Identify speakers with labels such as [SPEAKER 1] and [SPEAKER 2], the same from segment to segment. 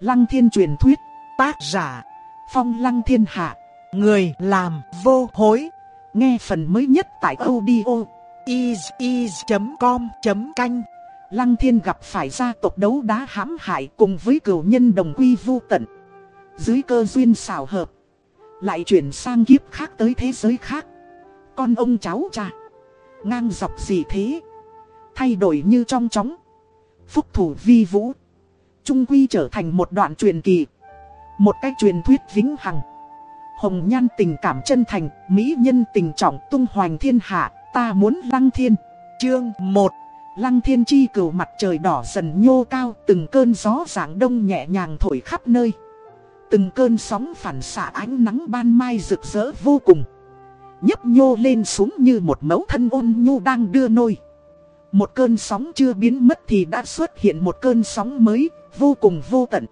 [SPEAKER 1] Lăng thiên truyền thuyết, tác giả, phong lăng thiên hạ, người làm vô hối. Nghe phần mới nhất tại audio is.com.canh. Lăng thiên gặp phải gia tộc đấu đá hãm hại cùng với cửu nhân đồng quy vu tận. Dưới cơ duyên xảo hợp, lại chuyển sang kiếp khác tới thế giới khác. Con ông cháu cha, ngang dọc gì thế? Thay đổi như trong chóng. Phúc thủ vi vũ Trung quy trở thành một đoạn truyền kỳ. Một cách truyền thuyết vĩnh hằng. Hồng nhan tình cảm chân thành, Mỹ nhân tình trọng tung hoành thiên hạ, Ta muốn lăng thiên. Chương 1 Lăng thiên chi cửu mặt trời đỏ dần nhô cao, Từng cơn gió giảng đông nhẹ nhàng thổi khắp nơi. Từng cơn sóng phản xạ ánh nắng ban mai rực rỡ vô cùng. Nhấp nhô lên xuống như một mẫu thân ôn nhu đang đưa nôi một cơn sóng chưa biến mất thì đã xuất hiện một cơn sóng mới, vô cùng vô tận.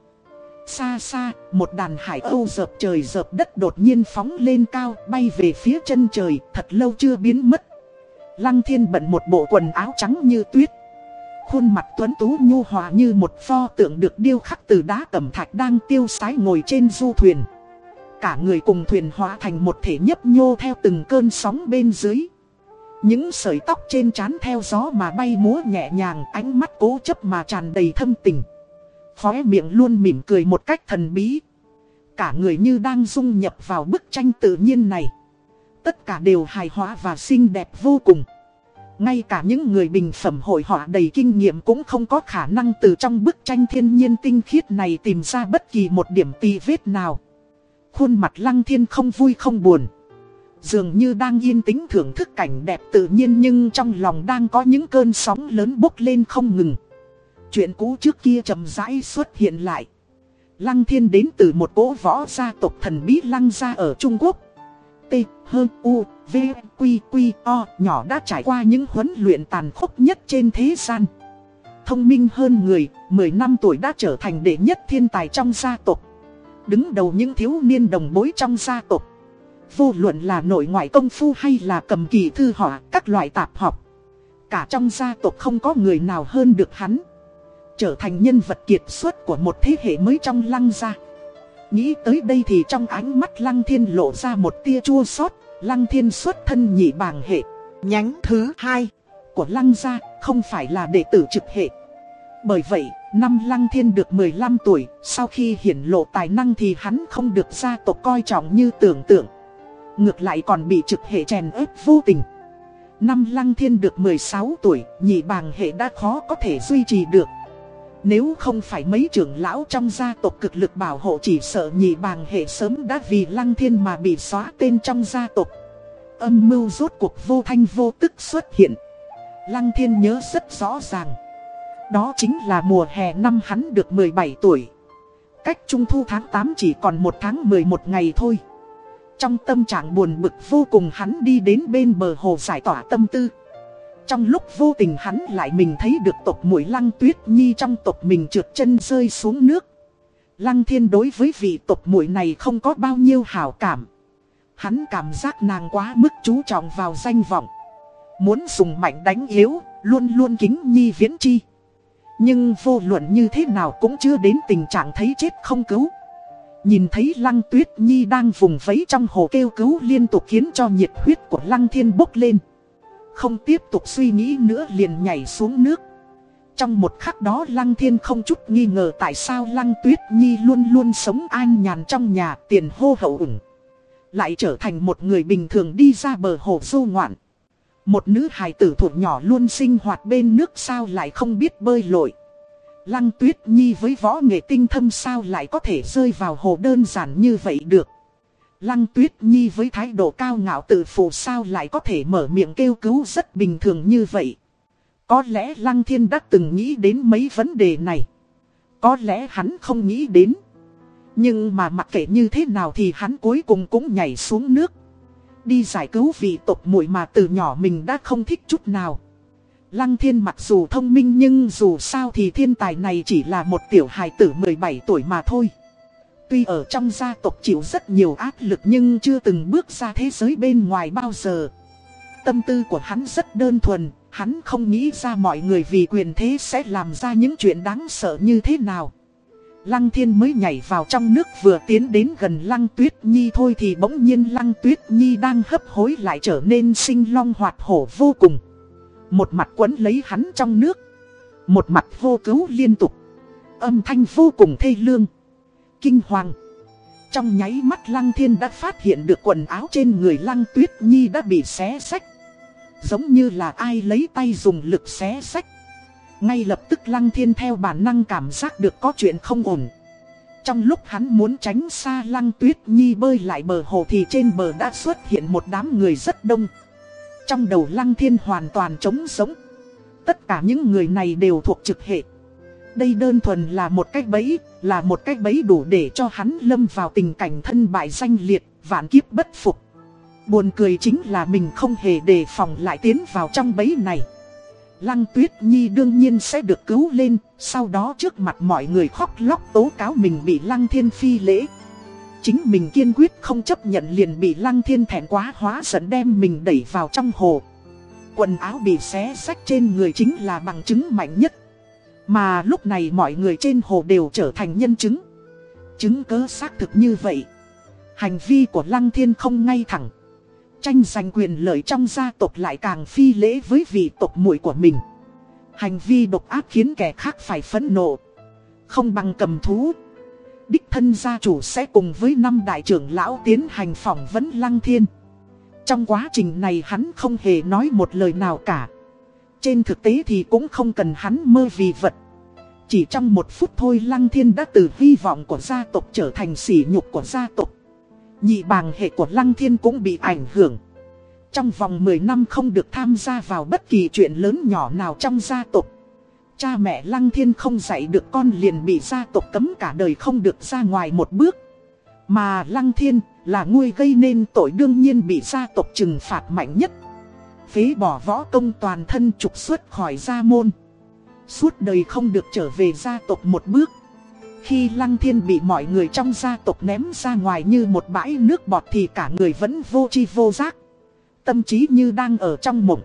[SPEAKER 1] Xa xa, một đàn hải âu dợp trời dợp đất đột nhiên phóng lên cao, bay về phía chân trời, thật lâu chưa biến mất. Lăng thiên bận một bộ quần áo trắng như tuyết. Khuôn mặt tuấn tú nhu hòa như một pho tượng được điêu khắc từ đá cẩm thạch đang tiêu sái ngồi trên du thuyền. Cả người cùng thuyền hóa thành một thể nhấp nhô theo từng cơn sóng bên dưới. Những sợi tóc trên trán theo gió mà bay múa nhẹ nhàng, ánh mắt cố chấp mà tràn đầy thâm tình. Khóe miệng luôn mỉm cười một cách thần bí. Cả người như đang dung nhập vào bức tranh tự nhiên này. Tất cả đều hài hòa và xinh đẹp vô cùng. Ngay cả những người bình phẩm hội họa đầy kinh nghiệm cũng không có khả năng từ trong bức tranh thiên nhiên tinh khiết này tìm ra bất kỳ một điểm tì vết nào. Khuôn mặt lăng thiên không vui không buồn. Dường như đang yên tĩnh thưởng thức cảnh đẹp tự nhiên nhưng trong lòng đang có những cơn sóng lớn bốc lên không ngừng. Chuyện cũ trước kia chậm rãi xuất hiện lại. Lăng thiên đến từ một cỗ võ gia tộc thần bí lăng gia ở Trung Quốc. T, H, U, V, Q, Q, O nhỏ đã trải qua những huấn luyện tàn khốc nhất trên thế gian. Thông minh hơn người, 10 năm tuổi đã trở thành đệ nhất thiên tài trong gia tộc. Đứng đầu những thiếu niên đồng bối trong gia tộc. Vô luận là nội ngoại công phu hay là cầm kỳ thư họa các loại tạp học Cả trong gia tộc không có người nào hơn được hắn. Trở thành nhân vật kiệt xuất của một thế hệ mới trong lăng gia. Nghĩ tới đây thì trong ánh mắt lăng thiên lộ ra một tia chua xót. Lăng thiên xuất thân nhị bàng hệ. Nhánh thứ hai của lăng gia không phải là đệ tử trực hệ. Bởi vậy, năm lăng thiên được 15 tuổi Sau khi hiển lộ tài năng thì hắn không được gia tộc coi trọng như tưởng tượng. Ngược lại còn bị trực hệ chèn ép vô tình. Năm lăng thiên được 16 tuổi, Nhị bàng hệ đã khó có thể duy trì được. Nếu không phải mấy trưởng lão trong gia tộc cực lực bảo hộ Chỉ sợ nhị bàng hệ sớm đã vì lăng thiên mà bị xóa tên trong gia tộc. Âm mưu rốt cuộc vô thanh vô tức xuất hiện. Lăng thiên nhớ rất rõ ràng. Đó chính là mùa hè năm hắn được 17 tuổi. Cách trung thu tháng 8 chỉ còn một tháng 11 ngày thôi trong tâm trạng buồn bực vô cùng hắn đi đến bên bờ hồ giải tỏa tâm tư. Trong lúc vô tình hắn lại mình thấy được tộc mũi lăng tuyết nhi trong tộc mình trượt chân rơi xuống nước. Lăng thiên đối với vị tộc mũi này không có bao nhiêu hảo cảm. Hắn cảm giác nàng quá mức chú trọng vào danh vọng. Muốn dùng mạnh đánh yếu, luôn luôn kính nhi viễn chi. Nhưng vô luận như thế nào cũng chưa đến tình trạng thấy chết không cứu. Nhìn thấy Lăng Tuyết Nhi đang vùng vẫy trong hồ kêu cứu liên tục khiến cho nhiệt huyết của Lăng Thiên bốc lên. Không tiếp tục suy nghĩ nữa liền nhảy xuống nước. Trong một khắc đó Lăng Thiên không chút nghi ngờ tại sao Lăng Tuyết Nhi luôn luôn sống an nhàn trong nhà tiền hô hậu ủng. Lại trở thành một người bình thường đi ra bờ hồ du ngoạn. Một nữ hài tử thuộc nhỏ luôn sinh hoạt bên nước sao lại không biết bơi lội. Lăng Tuyết Nhi với võ nghệ tinh thâm sao lại có thể rơi vào hồ đơn giản như vậy được. Lăng Tuyết Nhi với thái độ cao ngạo tự phụ sao lại có thể mở miệng kêu cứu rất bình thường như vậy. Có lẽ Lăng Thiên đã từng nghĩ đến mấy vấn đề này. Có lẽ hắn không nghĩ đến. Nhưng mà mặc kệ như thế nào thì hắn cuối cùng cũng nhảy xuống nước. Đi giải cứu vị tộc muội mà từ nhỏ mình đã không thích chút nào. Lăng thiên mặc dù thông minh nhưng dù sao thì thiên tài này chỉ là một tiểu hài tử 17 tuổi mà thôi. Tuy ở trong gia tộc chịu rất nhiều áp lực nhưng chưa từng bước ra thế giới bên ngoài bao giờ. Tâm tư của hắn rất đơn thuần, hắn không nghĩ ra mọi người vì quyền thế sẽ làm ra những chuyện đáng sợ như thế nào. Lăng thiên mới nhảy vào trong nước vừa tiến đến gần lăng tuyết nhi thôi thì bỗng nhiên lăng tuyết nhi đang hấp hối lại trở nên sinh long hoạt hổ vô cùng. Một mặt quấn lấy hắn trong nước. Một mặt vô cứu liên tục. Âm thanh vô cùng thê lương. Kinh hoàng. Trong nháy mắt lăng thiên đã phát hiện được quần áo trên người lăng tuyết nhi đã bị xé sách. Giống như là ai lấy tay dùng lực xé sách. Ngay lập tức lăng thiên theo bản năng cảm giác được có chuyện không ổn. Trong lúc hắn muốn tránh xa lăng tuyết nhi bơi lại bờ hồ thì trên bờ đã xuất hiện một đám người rất đông. Trong đầu lăng thiên hoàn toàn trống sống. Tất cả những người này đều thuộc trực hệ. Đây đơn thuần là một cách bẫy, là một cách bẫy đủ để cho hắn lâm vào tình cảnh thân bại danh liệt, vạn kiếp bất phục. Buồn cười chính là mình không hề đề phòng lại tiến vào trong bẫy này. Lăng Tuyết Nhi đương nhiên sẽ được cứu lên, sau đó trước mặt mọi người khóc lóc tố cáo mình bị Lăng Thiên phi lễ. Chính mình kiên quyết không chấp nhận liền bị Lăng Thiên thẹn quá hóa giận đem mình đẩy vào trong hồ. Quần áo bị xé sách trên người chính là bằng chứng mạnh nhất. Mà lúc này mọi người trên hồ đều trở thành nhân chứng. Chứng cớ xác thực như vậy. Hành vi của Lăng Thiên không ngay thẳng. Tranh giành quyền lợi trong gia tộc lại càng phi lễ với vị tộc muội của mình. Hành vi độc ác khiến kẻ khác phải phẫn nộ. Không bằng cầm thú. Đích thân gia chủ sẽ cùng với năm đại trưởng lão tiến hành phỏng vấn lăng thiên. Trong quá trình này hắn không hề nói một lời nào cả. Trên thực tế thì cũng không cần hắn mơ vì vật. Chỉ trong một phút thôi Lăng Thiên đã từ hy vọng của gia tộc trở thành sỉ nhục của gia tộc. Nhị bàng hệ của Lăng Thiên cũng bị ảnh hưởng. Trong vòng 10 năm không được tham gia vào bất kỳ chuyện lớn nhỏ nào trong gia tộc. Cha mẹ Lăng Thiên không dạy được con liền bị gia tộc cấm cả đời không được ra ngoài một bước. Mà Lăng Thiên là nguôi gây nên tội đương nhiên bị gia tộc trừng phạt mạnh nhất. Phế bỏ võ công toàn thân trục xuất khỏi gia môn. Suốt đời không được trở về gia tộc một bước. Khi Lăng Thiên bị mọi người trong gia tộc ném ra ngoài như một bãi nước bọt thì cả người vẫn vô chi vô giác. Tâm trí như đang ở trong mộng.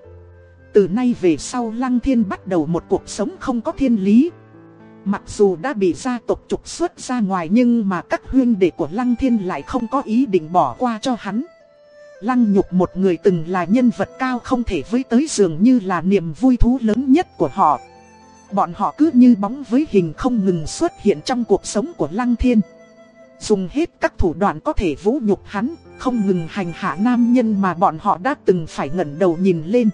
[SPEAKER 1] Từ nay về sau Lăng Thiên bắt đầu một cuộc sống không có thiên lý. Mặc dù đã bị gia tộc trục xuất ra ngoài nhưng mà các huyên đệ của Lăng Thiên lại không có ý định bỏ qua cho hắn. Lăng nhục một người từng là nhân vật cao không thể với tới dường như là niềm vui thú lớn nhất của họ. Bọn họ cứ như bóng với hình không ngừng xuất hiện trong cuộc sống của Lăng Thiên. Dùng hết các thủ đoạn có thể vũ nhục hắn, không ngừng hành hạ nam nhân mà bọn họ đã từng phải ngẩng đầu nhìn lên.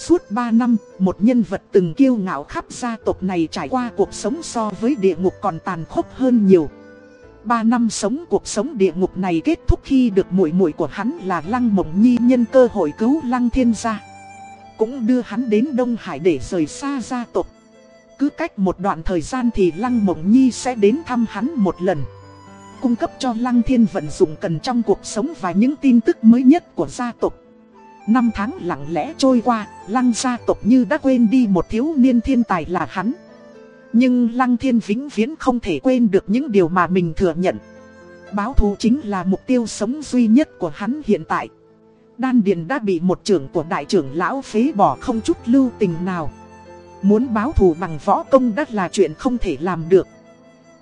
[SPEAKER 1] Suốt 3 năm, một nhân vật từng kiêu ngạo khắp gia tộc này trải qua cuộc sống so với địa ngục còn tàn khốc hơn nhiều. 3 năm sống cuộc sống địa ngục này kết thúc khi được muội muội của hắn là Lăng Mộng Nhi nhân cơ hội cứu Lăng Thiên gia. Cũng đưa hắn đến Đông Hải để rời xa gia tộc. Cứ cách một đoạn thời gian thì Lăng Mộng Nhi sẽ đến thăm hắn một lần. Cung cấp cho Lăng Thiên vận dụng cần trong cuộc sống và những tin tức mới nhất của gia tộc. Năm tháng lặng lẽ trôi qua, Lăng gia tộc như đã quên đi một thiếu niên thiên tài là hắn. Nhưng Lăng Thiên vĩnh viễn không thể quên được những điều mà mình thừa nhận. Báo thù chính là mục tiêu sống duy nhất của hắn hiện tại. Đan Điền đã bị một trưởng của đại trưởng lão phế bỏ không chút lưu tình nào. Muốn báo thù bằng võ công đã là chuyện không thể làm được.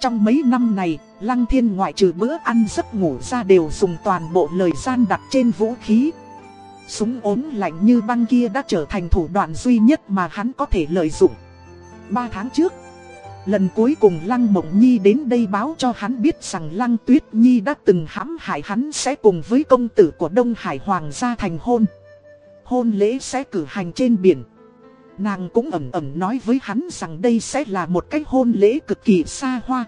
[SPEAKER 1] Trong mấy năm này, Lăng Thiên ngoại trừ bữa ăn giấc ngủ ra đều dùng toàn bộ lời gian đặt trên vũ khí. Súng ốm lạnh như băng kia đã trở thành thủ đoạn duy nhất mà hắn có thể lợi dụng. Ba tháng trước, lần cuối cùng Lăng Mộng Nhi đến đây báo cho hắn biết rằng Lăng Tuyết Nhi đã từng hãm hại hắn sẽ cùng với công tử của Đông Hải Hoàng gia thành hôn. Hôn lễ sẽ cử hành trên biển. Nàng cũng ẩm ẩm nói với hắn rằng đây sẽ là một cái hôn lễ cực kỳ xa hoa.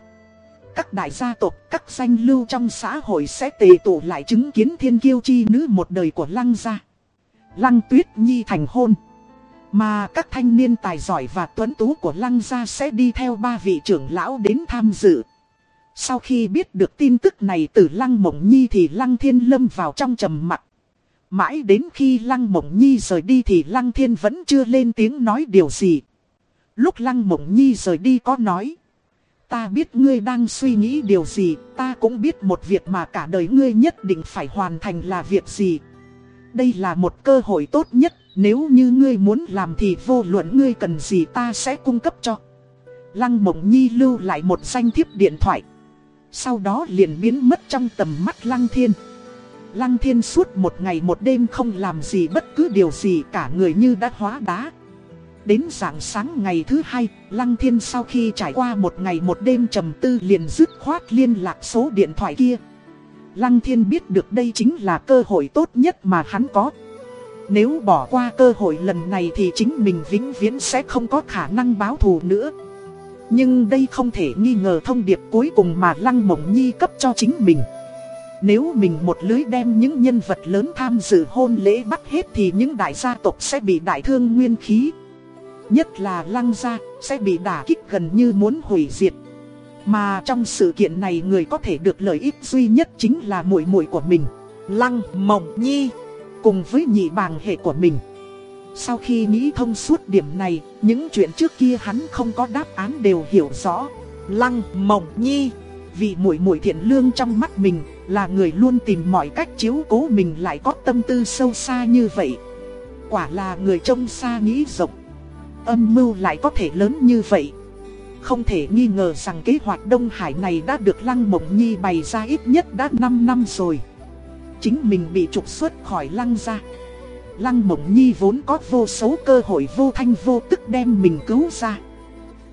[SPEAKER 1] Các đại gia tộc, các danh lưu trong xã hội sẽ tề tụ lại chứng kiến thiên kiêu chi nữ một đời của Lăng gia. Lăng Tuyết Nhi thành hôn. Mà các thanh niên tài giỏi và tuấn tú của Lăng gia sẽ đi theo ba vị trưởng lão đến tham dự. Sau khi biết được tin tức này từ Lăng Mộng Nhi thì Lăng Thiên Lâm vào trong trầm mặc. Mãi đến khi Lăng Mộng Nhi rời đi thì Lăng Thiên vẫn chưa lên tiếng nói điều gì. Lúc Lăng Mộng Nhi rời đi có nói. Ta biết ngươi đang suy nghĩ điều gì, ta cũng biết một việc mà cả đời ngươi nhất định phải hoàn thành là việc gì. Đây là một cơ hội tốt nhất, nếu như ngươi muốn làm thì vô luận ngươi cần gì ta sẽ cung cấp cho. Lăng Mộng Nhi lưu lại một danh thiếp điện thoại. Sau đó liền biến mất trong tầm mắt Lăng Thiên. Lăng Thiên suốt một ngày một đêm không làm gì bất cứ điều gì cả người như đã hóa đá. Đến rạng sáng ngày thứ hai, Lăng Thiên sau khi trải qua một ngày một đêm trầm tư liền dứt khoát liên lạc số điện thoại kia. Lăng Thiên biết được đây chính là cơ hội tốt nhất mà hắn có. Nếu bỏ qua cơ hội lần này thì chính mình vĩnh viễn sẽ không có khả năng báo thù nữa. Nhưng đây không thể nghi ngờ thông điệp cuối cùng mà Lăng Mộng Nhi cấp cho chính mình. Nếu mình một lưới đem những nhân vật lớn tham dự hôn lễ bắt hết thì những đại gia tộc sẽ bị đại thương nguyên khí. Nhất là Lăng gia sẽ bị đả kích gần như muốn hủy diệt. Mà trong sự kiện này người có thể được lợi ích duy nhất chính là muội muội của mình, Lăng Mộng Nhi, cùng với nhị bàng hệ của mình. Sau khi nghĩ thông suốt điểm này, những chuyện trước kia hắn không có đáp án đều hiểu rõ. Lăng Mộng Nhi, vì muội muội thiện lương trong mắt mình, là người luôn tìm mọi cách chiếu cố mình lại có tâm tư sâu xa như vậy. Quả là người trông xa nghĩ rộng. Âm mưu lại có thể lớn như vậy. Không thể nghi ngờ rằng kế hoạch Đông Hải này đã được Lăng Mộng Nhi bày ra ít nhất đã 5 năm rồi. Chính mình bị trục xuất khỏi Lăng ra. Lăng Mộng Nhi vốn có vô số cơ hội vô thanh vô tức đem mình cứu ra.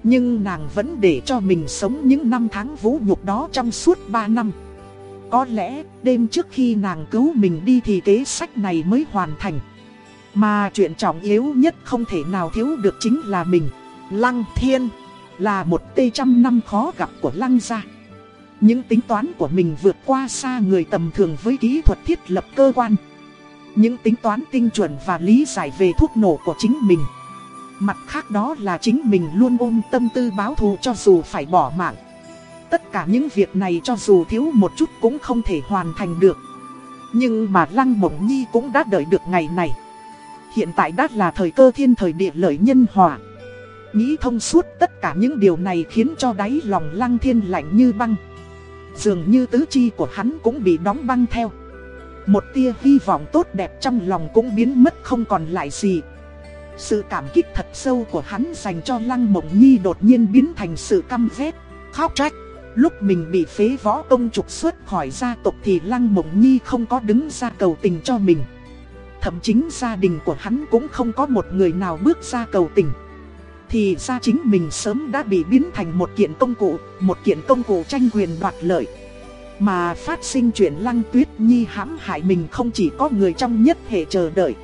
[SPEAKER 1] Nhưng nàng vẫn để cho mình sống những năm tháng vũ nhục đó trong suốt 3 năm. Có lẽ đêm trước khi nàng cứu mình đi thì kế sách này mới hoàn thành. Mà chuyện trọng yếu nhất không thể nào thiếu được chính là mình. Lăng Thiên là một tê trăm năm khó gặp của Lăng gia. Những tính toán của mình vượt qua xa người tầm thường với kỹ thuật thiết lập cơ quan. Những tính toán tinh chuẩn và lý giải về thuốc nổ của chính mình. Mặt khác đó là chính mình luôn ôm tâm tư báo thù cho dù phải bỏ mạng. Tất cả những việc này cho dù thiếu một chút cũng không thể hoàn thành được. Nhưng mà Lăng Mộng Nhi cũng đã đợi được ngày này. Hiện tại đã là thời cơ thiên thời địa lợi nhân hòa. Nghĩ thông suốt tất cả những điều này khiến cho đáy lòng Lăng Thiên lạnh như băng. Dường như tứ chi của hắn cũng bị đóng băng theo. Một tia hy vọng tốt đẹp trong lòng cũng biến mất không còn lại gì. Sự cảm kích thật sâu của hắn dành cho Lăng Mộng Nhi đột nhiên biến thành sự căm ghét, khóc trách. Lúc mình bị phế võ công trục xuất khỏi gia tộc thì Lăng Mộng Nhi không có đứng ra cầu tình cho mình. Thậm chính gia đình của hắn cũng không có một người nào bước ra cầu tình. Thì ra chính mình sớm đã bị biến thành một kiện công cụ, một kiện công cụ tranh quyền đoạt lợi. Mà phát sinh chuyện Lăng Tuyết Nhi hãm hại mình không chỉ có người trong nhất hệ chờ đợi.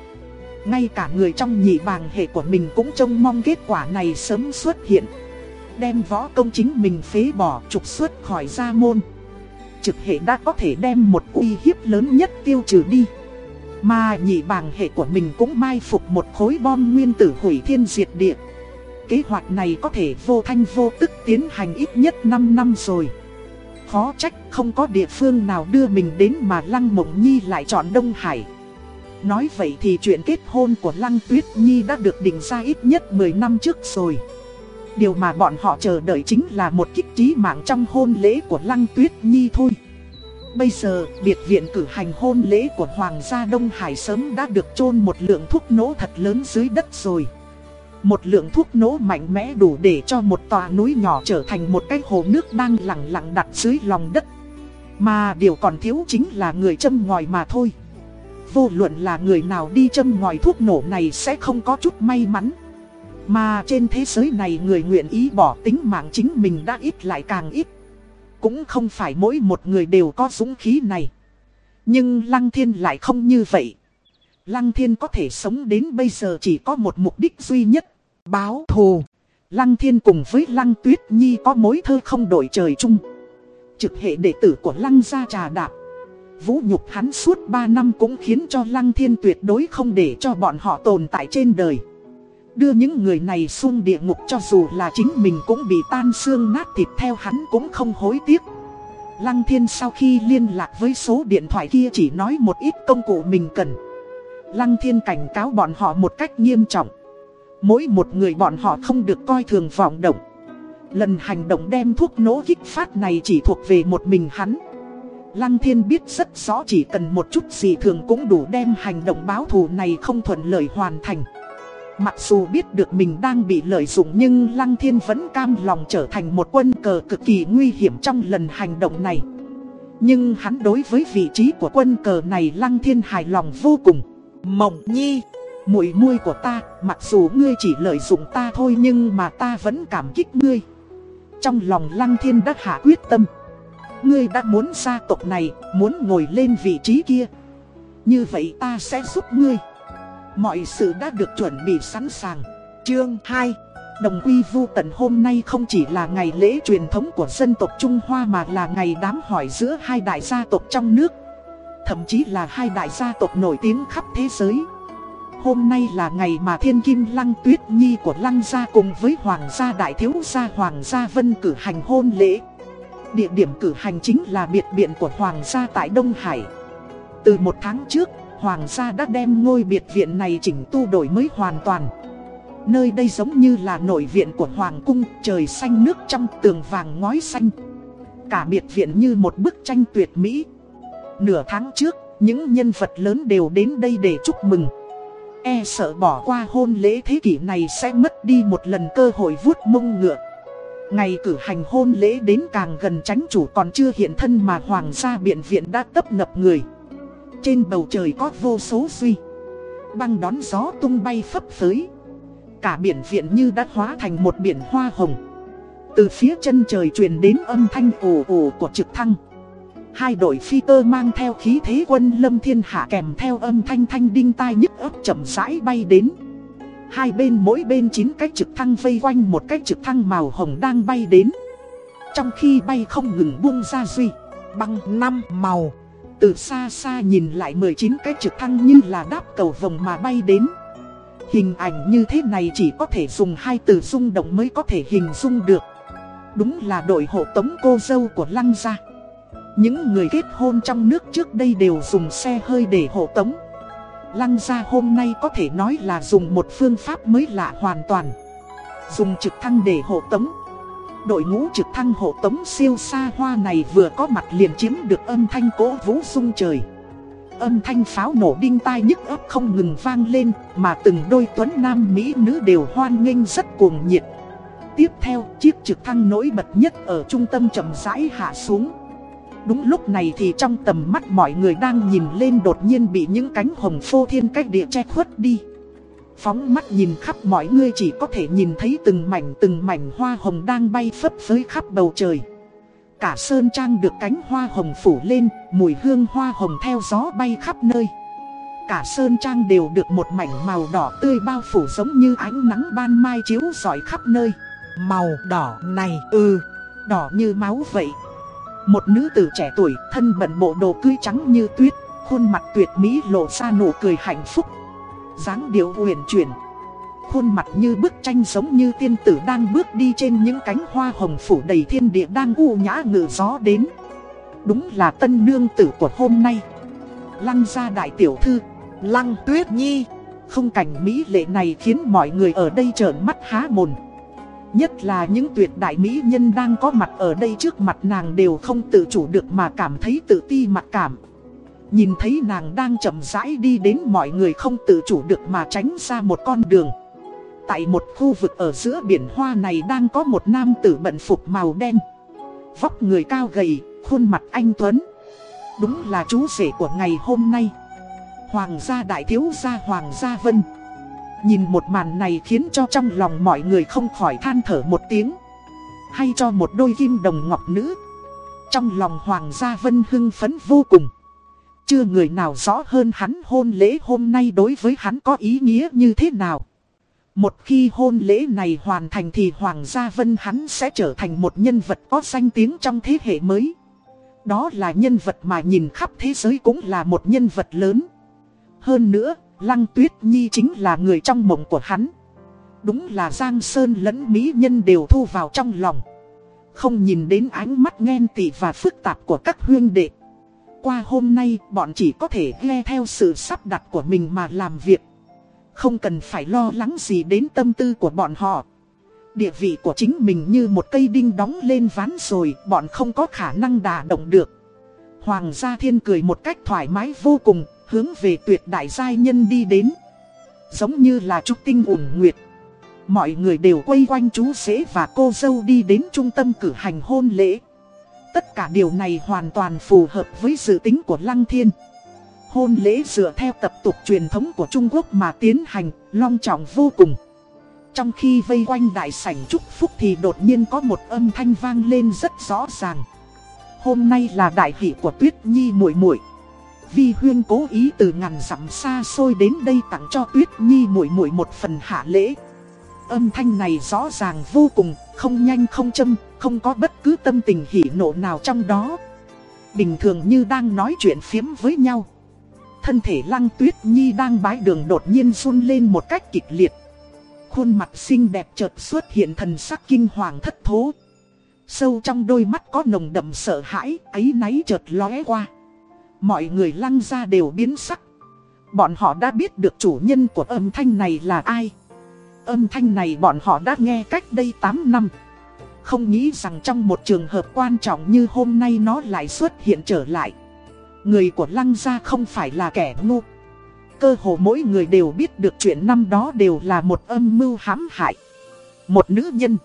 [SPEAKER 1] Ngay cả người trong nhị bàng hệ của mình cũng trông mong kết quả này sớm xuất hiện Đem võ công chính mình phế bỏ trục xuất khỏi gia môn Trực hệ đã có thể đem một uy hiếp lớn nhất tiêu trừ đi Mà nhị bàng hệ của mình cũng mai phục một khối bom nguyên tử hủy thiên diệt địa Kế hoạch này có thể vô thanh vô tức tiến hành ít nhất 5 năm rồi Khó trách không có địa phương nào đưa mình đến mà Lăng Mộng Nhi lại chọn Đông Hải Nói vậy thì chuyện kết hôn của Lăng Tuyết Nhi đã được định ra ít nhất 10 năm trước rồi. Điều mà bọn họ chờ đợi chính là một kích trí mạng trong hôn lễ của Lăng Tuyết Nhi thôi. Bây giờ, biệt viện cử hành hôn lễ của Hoàng gia Đông Hải sớm đã được chôn một lượng thuốc nổ thật lớn dưới đất rồi. Một lượng thuốc nổ mạnh mẽ đủ để cho một tòa núi nhỏ trở thành một cái hồ nước đang lặng lặng đặt dưới lòng đất. Mà điều còn thiếu chính là người châm ngòi mà thôi. Vô luận là người nào đi châm ngòi thuốc nổ này sẽ không có chút may mắn. Mà trên thế giới này người nguyện ý bỏ tính mạng chính mình đã ít lại càng ít. Cũng không phải mỗi một người đều có dũng khí này. Nhưng Lăng Thiên lại không như vậy. Lăng Thiên có thể sống đến bây giờ chỉ có một mục đích duy nhất. Báo thù Lăng Thiên cùng với Lăng Tuyết Nhi có mối thơ không đổi trời chung Trực hệ đệ tử của Lăng gia trà đạp Vũ nhục hắn suốt 3 năm cũng khiến cho Lăng Thiên tuyệt đối không để cho bọn họ tồn tại trên đời. Đưa những người này xuống địa ngục cho dù là chính mình cũng bị tan xương nát thịt theo hắn cũng không hối tiếc. Lăng Thiên sau khi liên lạc với số điện thoại kia chỉ nói một ít công cụ mình cần. Lăng Thiên cảnh cáo bọn họ một cách nghiêm trọng. Mỗi một người bọn họ không được coi thường vọng động. Lần hành động đem thuốc nổ kích phát này chỉ thuộc về một mình hắn. Lăng thiên biết rất rõ chỉ cần một chút gì thường cũng đủ đem hành động báo thù này không thuận lợi hoàn thành. Mặc dù biết được mình đang bị lợi dụng nhưng Lăng Thiên vẫn cam lòng trở thành một quân cờ cực kỳ nguy hiểm trong lần hành động này. Nhưng hắn đối với vị trí của quân cờ này Lăng Thiên hài lòng vô cùng. Mộng nhi, muội muội của ta, mặc dù ngươi chỉ lợi dụng ta thôi nhưng mà ta vẫn cảm kích ngươi. Trong lòng Lăng Thiên đã hạ quyết tâm. Ngươi đã muốn gia tộc này, muốn ngồi lên vị trí kia. Như vậy ta sẽ giúp ngươi. Mọi sự đã được chuẩn bị sẵn sàng. Chương 2 Đồng quy vu tận hôm nay không chỉ là ngày lễ truyền thống của dân tộc Trung Hoa mà là ngày đám hỏi giữa hai đại gia tộc trong nước. Thậm chí là hai đại gia tộc nổi tiếng khắp thế giới. Hôm nay là ngày mà thiên kim lăng tuyết nhi của lăng gia cùng với hoàng gia đại thiếu gia hoàng gia vân cử hành hôn lễ. Địa điểm cử hành chính là biệt viện của hoàng gia tại Đông Hải. Từ một tháng trước, hoàng gia đã đem ngôi biệt viện này chỉnh tu đổi mới hoàn toàn. Nơi đây giống như là nội viện của hoàng cung, trời xanh nước trong tường vàng ngói xanh. Cả biệt viện như một bức tranh tuyệt mỹ. Nửa tháng trước, những nhân vật lớn đều đến đây để chúc mừng. E sợ bỏ qua hôn lễ thế kỷ này sẽ mất đi một lần cơ hội vuốt mông ngựa. Ngày cử hành hôn lễ đến càng gần tránh chủ còn chưa hiện thân mà hoàng gia biện viện đã tấp nập người. Trên bầu trời có vô số suy. Băng đón gió tung bay phấp phới. Cả biển viện như đã hóa thành một biển hoa hồng. Từ phía chân trời truyền đến âm thanh ồ ồ của trực thăng. Hai đội phi cơ mang theo khí thế quân lâm thiên hạ kèm theo âm thanh thanh đinh tai nhức ấp chậm rãi bay đến. Hai bên mỗi bên chín cái trực thăng vây quanh một cái trực thăng màu hồng đang bay đến. Trong khi bay không ngừng buông ra duy, băng năm màu. Từ xa xa nhìn lại 19 cái trực thăng như là đáp cầu vòng mà bay đến. Hình ảnh như thế này chỉ có thể dùng hai từ rung động mới có thể hình dung được. Đúng là đội hộ tống cô dâu của Lăng gia. Những người kết hôn trong nước trước đây đều dùng xe hơi để hộ tống. Lăng gia hôm nay có thể nói là dùng một phương pháp mới lạ hoàn toàn. Dùng trực thăng để hộ tống. Đội ngũ trực thăng hộ tống siêu xa hoa này vừa có mặt liền chiếm được âm thanh cổ vũ sung trời. Âm thanh pháo nổ đinh tai nhức ấp không ngừng vang lên mà từng đôi tuấn nam mỹ nữ đều hoan nghênh rất cuồng nhiệt. Tiếp theo, chiếc trực thăng nổi bật nhất ở trung tâm chậm rãi hạ xuống. Đúng lúc này thì trong tầm mắt mọi người đang nhìn lên đột nhiên bị những cánh hồng phô thiên cách địa che khuất đi. Phóng mắt nhìn khắp mọi người chỉ có thể nhìn thấy từng mảnh từng mảnh hoa hồng đang bay phấp phới khắp bầu trời. Cả sơn trang được cánh hoa hồng phủ lên, mùi hương hoa hồng theo gió bay khắp nơi. Cả sơn trang đều được một mảnh màu đỏ tươi bao phủ giống như ánh nắng ban mai chiếu rọi khắp nơi. Màu đỏ này, ừ, đỏ như máu vậy. Một nữ tử trẻ tuổi, thân bận bộ đồ cưới trắng như tuyết, khuôn mặt tuyệt mỹ lộ ra nụ cười hạnh phúc. dáng điệu uyển chuyển. Khuôn mặt như bức tranh giống như tiên tử đang bước đi trên những cánh hoa hồng phủ đầy thiên địa đang u nhã ngự gió đến. Đúng là tân nương tử của hôm nay. Lăng gia đại tiểu thư, Lăng Tuyết Nhi. Không cảnh mỹ lệ này khiến mọi người ở đây trợn mắt há mồn. Nhất là những tuyệt đại mỹ nhân đang có mặt ở đây trước mặt nàng đều không tự chủ được mà cảm thấy tự ti mặc cảm. Nhìn thấy nàng đang chậm rãi đi đến mọi người không tự chủ được mà tránh ra một con đường. Tại một khu vực ở giữa biển hoa này đang có một nam tử bận phục màu đen. Vóc người cao gầy, khuôn mặt anh Tuấn. Đúng là chú rể của ngày hôm nay. Hoàng gia đại thiếu gia Hoàng gia Vân. Nhìn một màn này khiến cho trong lòng mọi người không khỏi than thở một tiếng. Hay cho một đôi kim đồng ngọc nữ. Trong lòng Hoàng gia Vân hưng phấn vô cùng. Chưa người nào rõ hơn hắn hôn lễ hôm nay đối với hắn có ý nghĩa như thế nào. Một khi hôn lễ này hoàn thành thì Hoàng gia Vân hắn sẽ trở thành một nhân vật có danh tiếng trong thế hệ mới. Đó là nhân vật mà nhìn khắp thế giới cũng là một nhân vật lớn. Hơn nữa Lăng Tuyết Nhi chính là người trong mộng của hắn. Đúng là Giang Sơn lẫn Mỹ Nhân đều thu vào trong lòng. Không nhìn đến ánh mắt ghen tị và phức tạp của các huyên đệ. Qua hôm nay, bọn chỉ có thể nghe theo sự sắp đặt của mình mà làm việc. Không cần phải lo lắng gì đến tâm tư của bọn họ. Địa vị của chính mình như một cây đinh đóng lên ván rồi, bọn không có khả năng đả động được. Hoàng gia thiên cười một cách thoải mái vô cùng hướng về tuyệt đại giai nhân đi đến. Giống như là trúc tinh ủng nguyệt. Mọi người đều quay quanh chú rể và cô dâu đi đến trung tâm cử hành hôn lễ. Tất cả điều này hoàn toàn phù hợp với dự tính của Lăng Thiên. Hôn lễ dựa theo tập tục truyền thống của Trung Quốc mà tiến hành, long trọng vô cùng. Trong khi vây quanh đại sảnh chúc phúc thì đột nhiên có một âm thanh vang lên rất rõ ràng. Hôm nay là đại hỷ của Tuyết Nhi muội muội. Vi Huyên cố ý từ ngàn dặm xa xôi đến đây tặng cho Tuyết Nhi muội muội một phần hạ lễ. Âm thanh này rõ ràng vô cùng, không nhanh không châm, không có bất cứ tâm tình hỉ nộ nào trong đó. Bình thường như đang nói chuyện phiếm với nhau. Thân thể Lăng Tuyết Nhi đang bái đường đột nhiên run lên một cách kịch liệt. Khuôn mặt xinh đẹp chợt xuất hiện thần sắc kinh hoàng thất thố. Sâu trong đôi mắt có nồng đậm sợ hãi, ấy náy chợt lóe qua. Mọi người lăng ra đều biến sắc. Bọn họ đã biết được chủ nhân của âm thanh này là ai. Âm thanh này bọn họ đã nghe cách đây 8 năm. Không nghĩ rằng trong một trường hợp quan trọng như hôm nay nó lại xuất hiện trở lại. Người của lăng gia không phải là kẻ ngu. Cơ hồ mỗi người đều biết được chuyện năm đó đều là một âm mưu hãm hại. Một nữ nhân.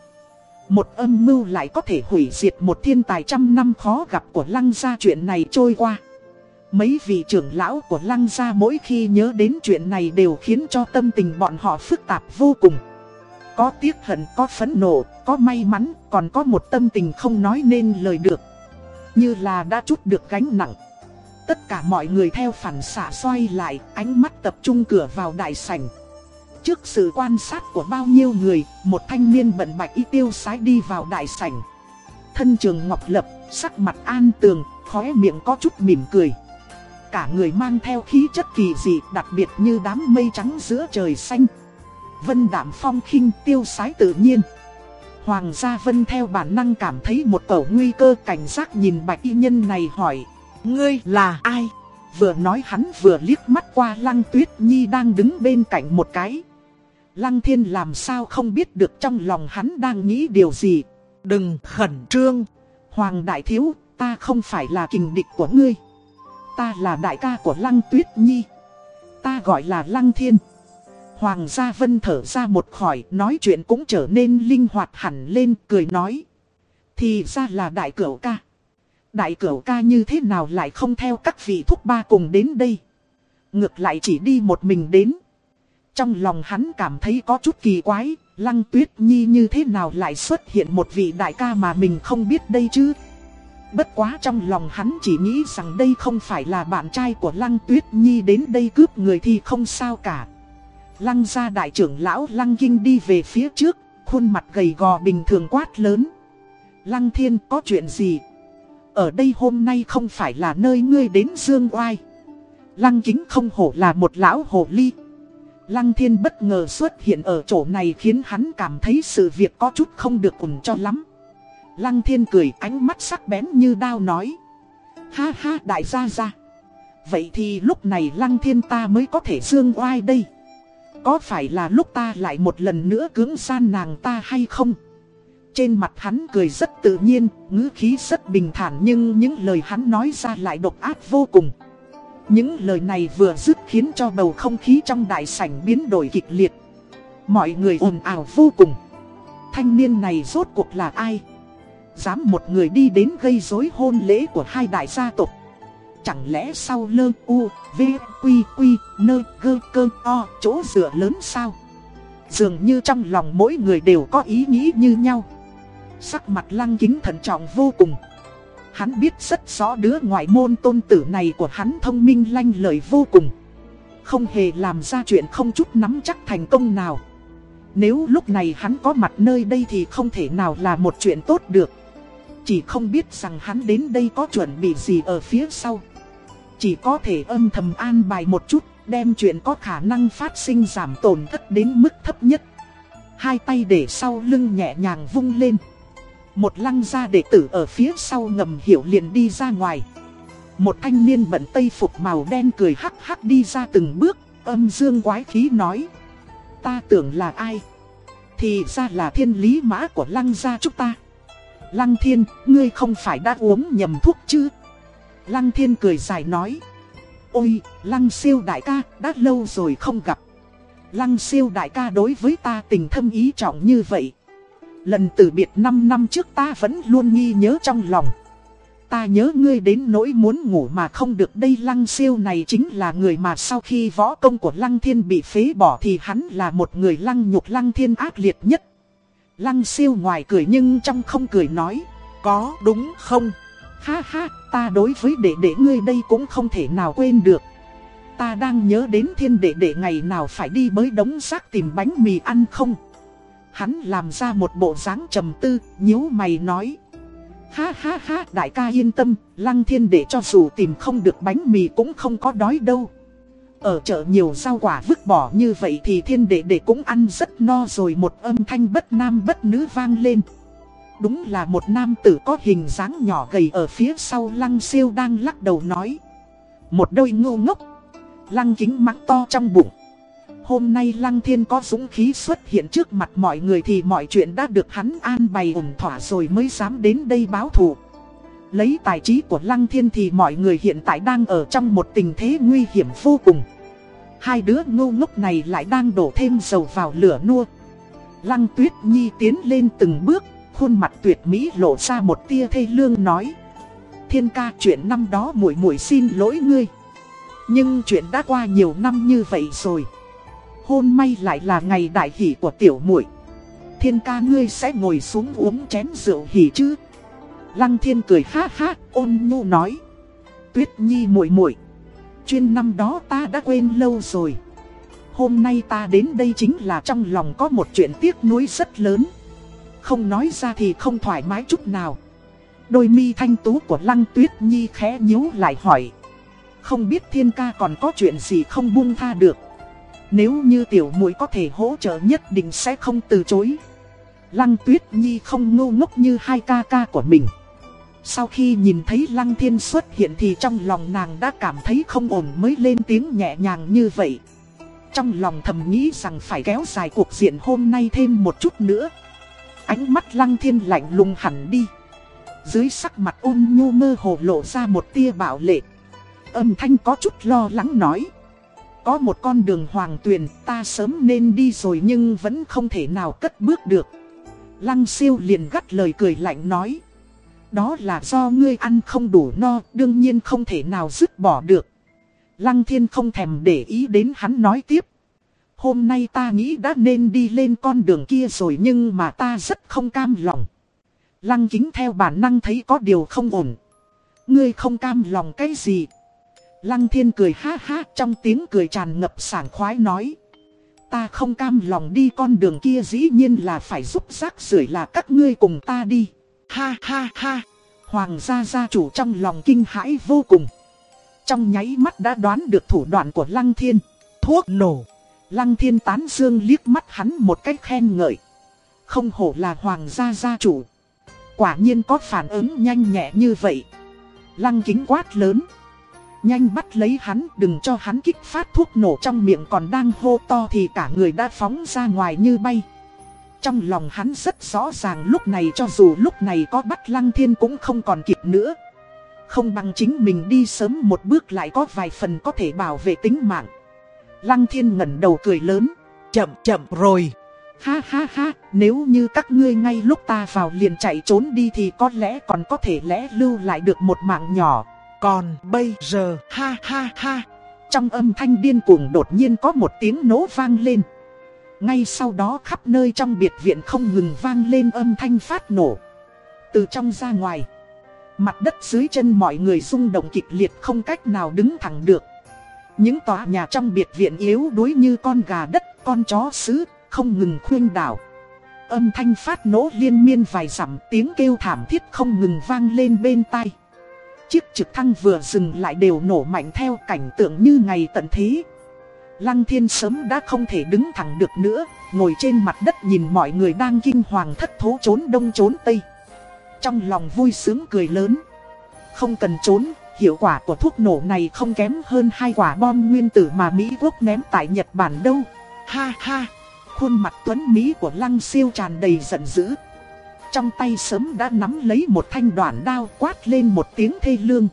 [SPEAKER 1] Một âm mưu lại có thể hủy diệt một thiên tài trăm năm khó gặp của lăng gia chuyện này trôi qua. Mấy vị trưởng lão của lăng gia mỗi khi nhớ đến chuyện này đều khiến cho tâm tình bọn họ phức tạp vô cùng. Có tiếc hận, có phẫn nộ, có may mắn, còn có một tâm tình không nói nên lời được. Như là đã chút được gánh nặng. Tất cả mọi người theo phản xạ xoay lại, ánh mắt tập trung cửa vào đại sảnh. Trước sự quan sát của bao nhiêu người, một thanh niên bận bạch y tiêu sái đi vào đại sảnh. Thân trường ngọc lập, sắc mặt an tường, khóe miệng có chút mỉm cười. Cả người mang theo khí chất kỳ dị đặc biệt như đám mây trắng giữa trời xanh. Vân đạm phong khinh tiêu sái tự nhiên. Hoàng gia Vân theo bản năng cảm thấy một cẩu nguy cơ cảnh giác nhìn bạch y nhân này hỏi. Ngươi là ai? Vừa nói hắn vừa liếc mắt qua lăng tuyết nhi đang đứng bên cạnh một cái. Lăng thiên làm sao không biết được trong lòng hắn đang nghĩ điều gì. Đừng khẩn trương. Hoàng đại thiếu, ta không phải là kình địch của ngươi. Ta là đại ca của Lăng Tuyết Nhi. Ta gọi là Lăng Thiên. Hoàng gia vân thở ra một khỏi, nói chuyện cũng trở nên linh hoạt hẳn lên, cười nói. Thì ra là đại cửu ca. Đại cửu ca như thế nào lại không theo các vị thúc ba cùng đến đây. Ngược lại chỉ đi một mình đến. Trong lòng hắn cảm thấy có chút kỳ quái, Lăng Tuyết Nhi như thế nào lại xuất hiện một vị đại ca mà mình không biết đây chứ. Bất quá trong lòng hắn chỉ nghĩ rằng đây không phải là bạn trai của Lăng Tuyết Nhi đến đây cướp người thì không sao cả. Lăng gia đại trưởng lão Lăng Kinh đi về phía trước, khuôn mặt gầy gò bình thường quát lớn. Lăng Thiên có chuyện gì? Ở đây hôm nay không phải là nơi ngươi đến dương oai. Lăng Kính không hổ là một lão hồ ly. Lăng Thiên bất ngờ xuất hiện ở chỗ này khiến hắn cảm thấy sự việc có chút không được ổn cho lắm. Lăng thiên cười ánh mắt sắc bén như đao nói. Ha ha đại gia gia. Vậy thì lúc này lăng thiên ta mới có thể dương oai đây. Có phải là lúc ta lại một lần nữa cưỡng gian nàng ta hay không? Trên mặt hắn cười rất tự nhiên, ngữ khí rất bình thản nhưng những lời hắn nói ra lại độc ác vô cùng. Những lời này vừa dứt khiến cho bầu không khí trong đại sảnh biến đổi kịch liệt. Mọi người ồn ào vô cùng. Thanh niên này rốt cuộc là ai? Dám một người đi đến gây rối hôn lễ của hai đại gia tộc. Chẳng lẽ sau lơ u, v, quy, quy, nơ, gơ, cơ, o, chỗ dựa lớn sao? Dường như trong lòng mỗi người đều có ý nghĩ như nhau. Sắc mặt lăng kính thận trọng vô cùng. Hắn biết rất rõ đứa ngoại môn tôn tử này của hắn thông minh lanh lợi vô cùng. Không hề làm ra chuyện không chút nắm chắc thành công nào. Nếu lúc này hắn có mặt nơi đây thì không thể nào là một chuyện tốt được chỉ không biết rằng hắn đến đây có chuẩn bị gì ở phía sau. Chỉ có thể âm thầm an bài một chút, Đem chuyện có khả năng phát sinh giảm tổn thất đến mức thấp nhất. Hai tay để sau lưng nhẹ nhàng vung lên. Một lăng gia đệ tử ở phía sau ngầm hiểu liền đi ra ngoài. Một thanh niên bận tây phục màu đen cười hắc hắc đi ra từng bước, Âm dương quái khí nói. Ta tưởng là ai? Thì ra là thiên lý mã của lăng gia chúng ta. Lăng thiên, ngươi không phải đã uống nhầm thuốc chứ? Lăng thiên cười dài nói. Ôi, lăng siêu đại ca, đã lâu rồi không gặp. Lăng siêu đại ca đối với ta tình thâm ý trọng như vậy. Lần từ biệt 5 năm trước ta vẫn luôn nghi nhớ trong lòng. Ta nhớ ngươi đến nỗi muốn ngủ mà không được đây lăng siêu này chính là người mà sau khi võ công của lăng thiên bị phế bỏ thì hắn là một người lăng nhục lăng thiên ác liệt nhất. Lăng siêu ngoài cười nhưng trong không cười nói, có đúng không? Ha ha, ta đối với đệ đệ ngươi đây cũng không thể nào quên được. Ta đang nhớ đến thiên đệ đệ ngày nào phải đi bới đống rác tìm bánh mì ăn không? Hắn làm ra một bộ dáng trầm tư, nhíu mày nói. Ha ha ha, đại ca yên tâm, lăng thiên đệ cho dù tìm không được bánh mì cũng không có đói đâu. Ở chợ nhiều rau quả vứt bỏ như vậy thì thiên đệ đệ cũng ăn rất no rồi một âm thanh bất nam bất nữ vang lên. Đúng là một nam tử có hình dáng nhỏ gầy ở phía sau lăng siêu đang lắc đầu nói. Một đôi ngô ngốc. Lăng kính mắng to trong bụng. Hôm nay Lăng Thiên có dũng khí xuất hiện trước mặt mọi người thì mọi chuyện đã được hắn an bày ổn thỏa rồi mới dám đến đây báo thù. Lấy tài trí của Lăng Thiên thì mọi người hiện tại đang ở trong một tình thế nguy hiểm vô cùng. Hai đứa ngu ngốc này lại đang đổ thêm dầu vào lửa nua. Lăng Tuyết Nhi tiến lên từng bước, khuôn mặt tuyệt mỹ lộ ra một tia thê lương nói. Thiên ca chuyện năm đó muội muội xin lỗi ngươi. Nhưng chuyện đã qua nhiều năm như vậy rồi. Hôm nay lại là ngày đại hỷ của tiểu muội. Thiên ca ngươi sẽ ngồi xuống uống chén rượu hỷ chứ? Lăng Thiên cười ha ha, ôn nhu nói. Tuyết Nhi muội muội, chuyên năm đó ta đã quên lâu rồi. Hôm nay ta đến đây chính là trong lòng có một chuyện tiếc nuối rất lớn. Không nói ra thì không thoải mái chút nào. Đôi mi thanh tú của Lăng Tuyết Nhi khẽ nhíu lại hỏi. Không biết thiên ca còn có chuyện gì không buông tha được. Nếu như tiểu muội có thể hỗ trợ nhất định sẽ không từ chối. Lăng Tuyết Nhi không ngu ngốc như hai ca ca của mình. Sau khi nhìn thấy Lăng Thiên xuất hiện thì trong lòng nàng đã cảm thấy không ổn mới lên tiếng nhẹ nhàng như vậy. Trong lòng thầm nghĩ rằng phải kéo dài cuộc diện hôm nay thêm một chút nữa. Ánh mắt Lăng Thiên lạnh lùng hẳn đi. Dưới sắc mặt ôn nhu mơ hồ lộ ra một tia bảo lệ. Âm thanh có chút lo lắng nói. Có một con đường hoàng tuyền, ta sớm nên đi rồi nhưng vẫn không thể nào cất bước được. Lăng siêu liền gắt lời cười lạnh nói. Đó là do ngươi ăn không đủ no, đương nhiên không thể nào dứt bỏ được. Lăng thiên không thèm để ý đến hắn nói tiếp. Hôm nay ta nghĩ đã nên đi lên con đường kia rồi nhưng mà ta rất không cam lòng. Lăng kính theo bản năng thấy có điều không ổn. Ngươi không cam lòng cái gì? Lăng thiên cười ha ha trong tiếng cười tràn ngập sảng khoái nói. Ta không cam lòng đi con đường kia dĩ nhiên là phải giúp rác rưởi là các ngươi cùng ta đi. Ha ha ha. Hoàng gia gia chủ trong lòng kinh hãi vô cùng. Trong nháy mắt đã đoán được thủ đoạn của Lăng Thiên. Thuốc nổ. Lăng Thiên tán dương liếc mắt hắn một cách khen ngợi. Không hổ là hoàng gia gia chủ. Quả nhiên có phản ứng nhanh nhẹ như vậy. Lăng kính quát lớn. Nhanh bắt lấy hắn, đừng cho hắn kích phát thuốc nổ trong miệng còn đang hô to thì cả người đã phóng ra ngoài như bay. Trong lòng hắn rất rõ ràng lúc này cho dù lúc này có bắt lăng thiên cũng không còn kịp nữa. Không bằng chính mình đi sớm một bước lại có vài phần có thể bảo vệ tính mạng. Lăng thiên ngẩn đầu cười lớn. Chậm chậm rồi. Ha ha ha, nếu như các ngươi ngay lúc ta vào liền chạy trốn đi thì có lẽ còn có thể lẽ lưu lại được một mạng nhỏ. Còn bây giờ, ha ha ha, trong âm thanh điên cuồng đột nhiên có một tiếng nổ vang lên. Ngay sau đó khắp nơi trong biệt viện không ngừng vang lên âm thanh phát nổ. Từ trong ra ngoài, mặt đất dưới chân mọi người rung động kịch liệt không cách nào đứng thẳng được. Những tòa nhà trong biệt viện yếu đuối như con gà đất, con chó sứ, không ngừng khuyên đảo. Âm thanh phát nổ liên miên vài dặm tiếng kêu thảm thiết không ngừng vang lên bên tai. Chiếc trực thăng vừa dừng lại đều nổ mạnh theo cảnh tượng như ngày tận thế. Lăng thiên sớm đã không thể đứng thẳng được nữa, ngồi trên mặt đất nhìn mọi người đang kinh hoàng thất thố trốn đông trốn tây. Trong lòng vui sướng cười lớn. Không cần trốn, hiệu quả của thuốc nổ này không kém hơn hai quả bom nguyên tử mà Mỹ Quốc ném tại Nhật Bản đâu. Ha ha, khuôn mặt tuấn Mỹ của Lăng siêu tràn đầy giận dữ. Trong tay sớm đã nắm lấy một thanh đoạn đao quát lên một tiếng thê lương.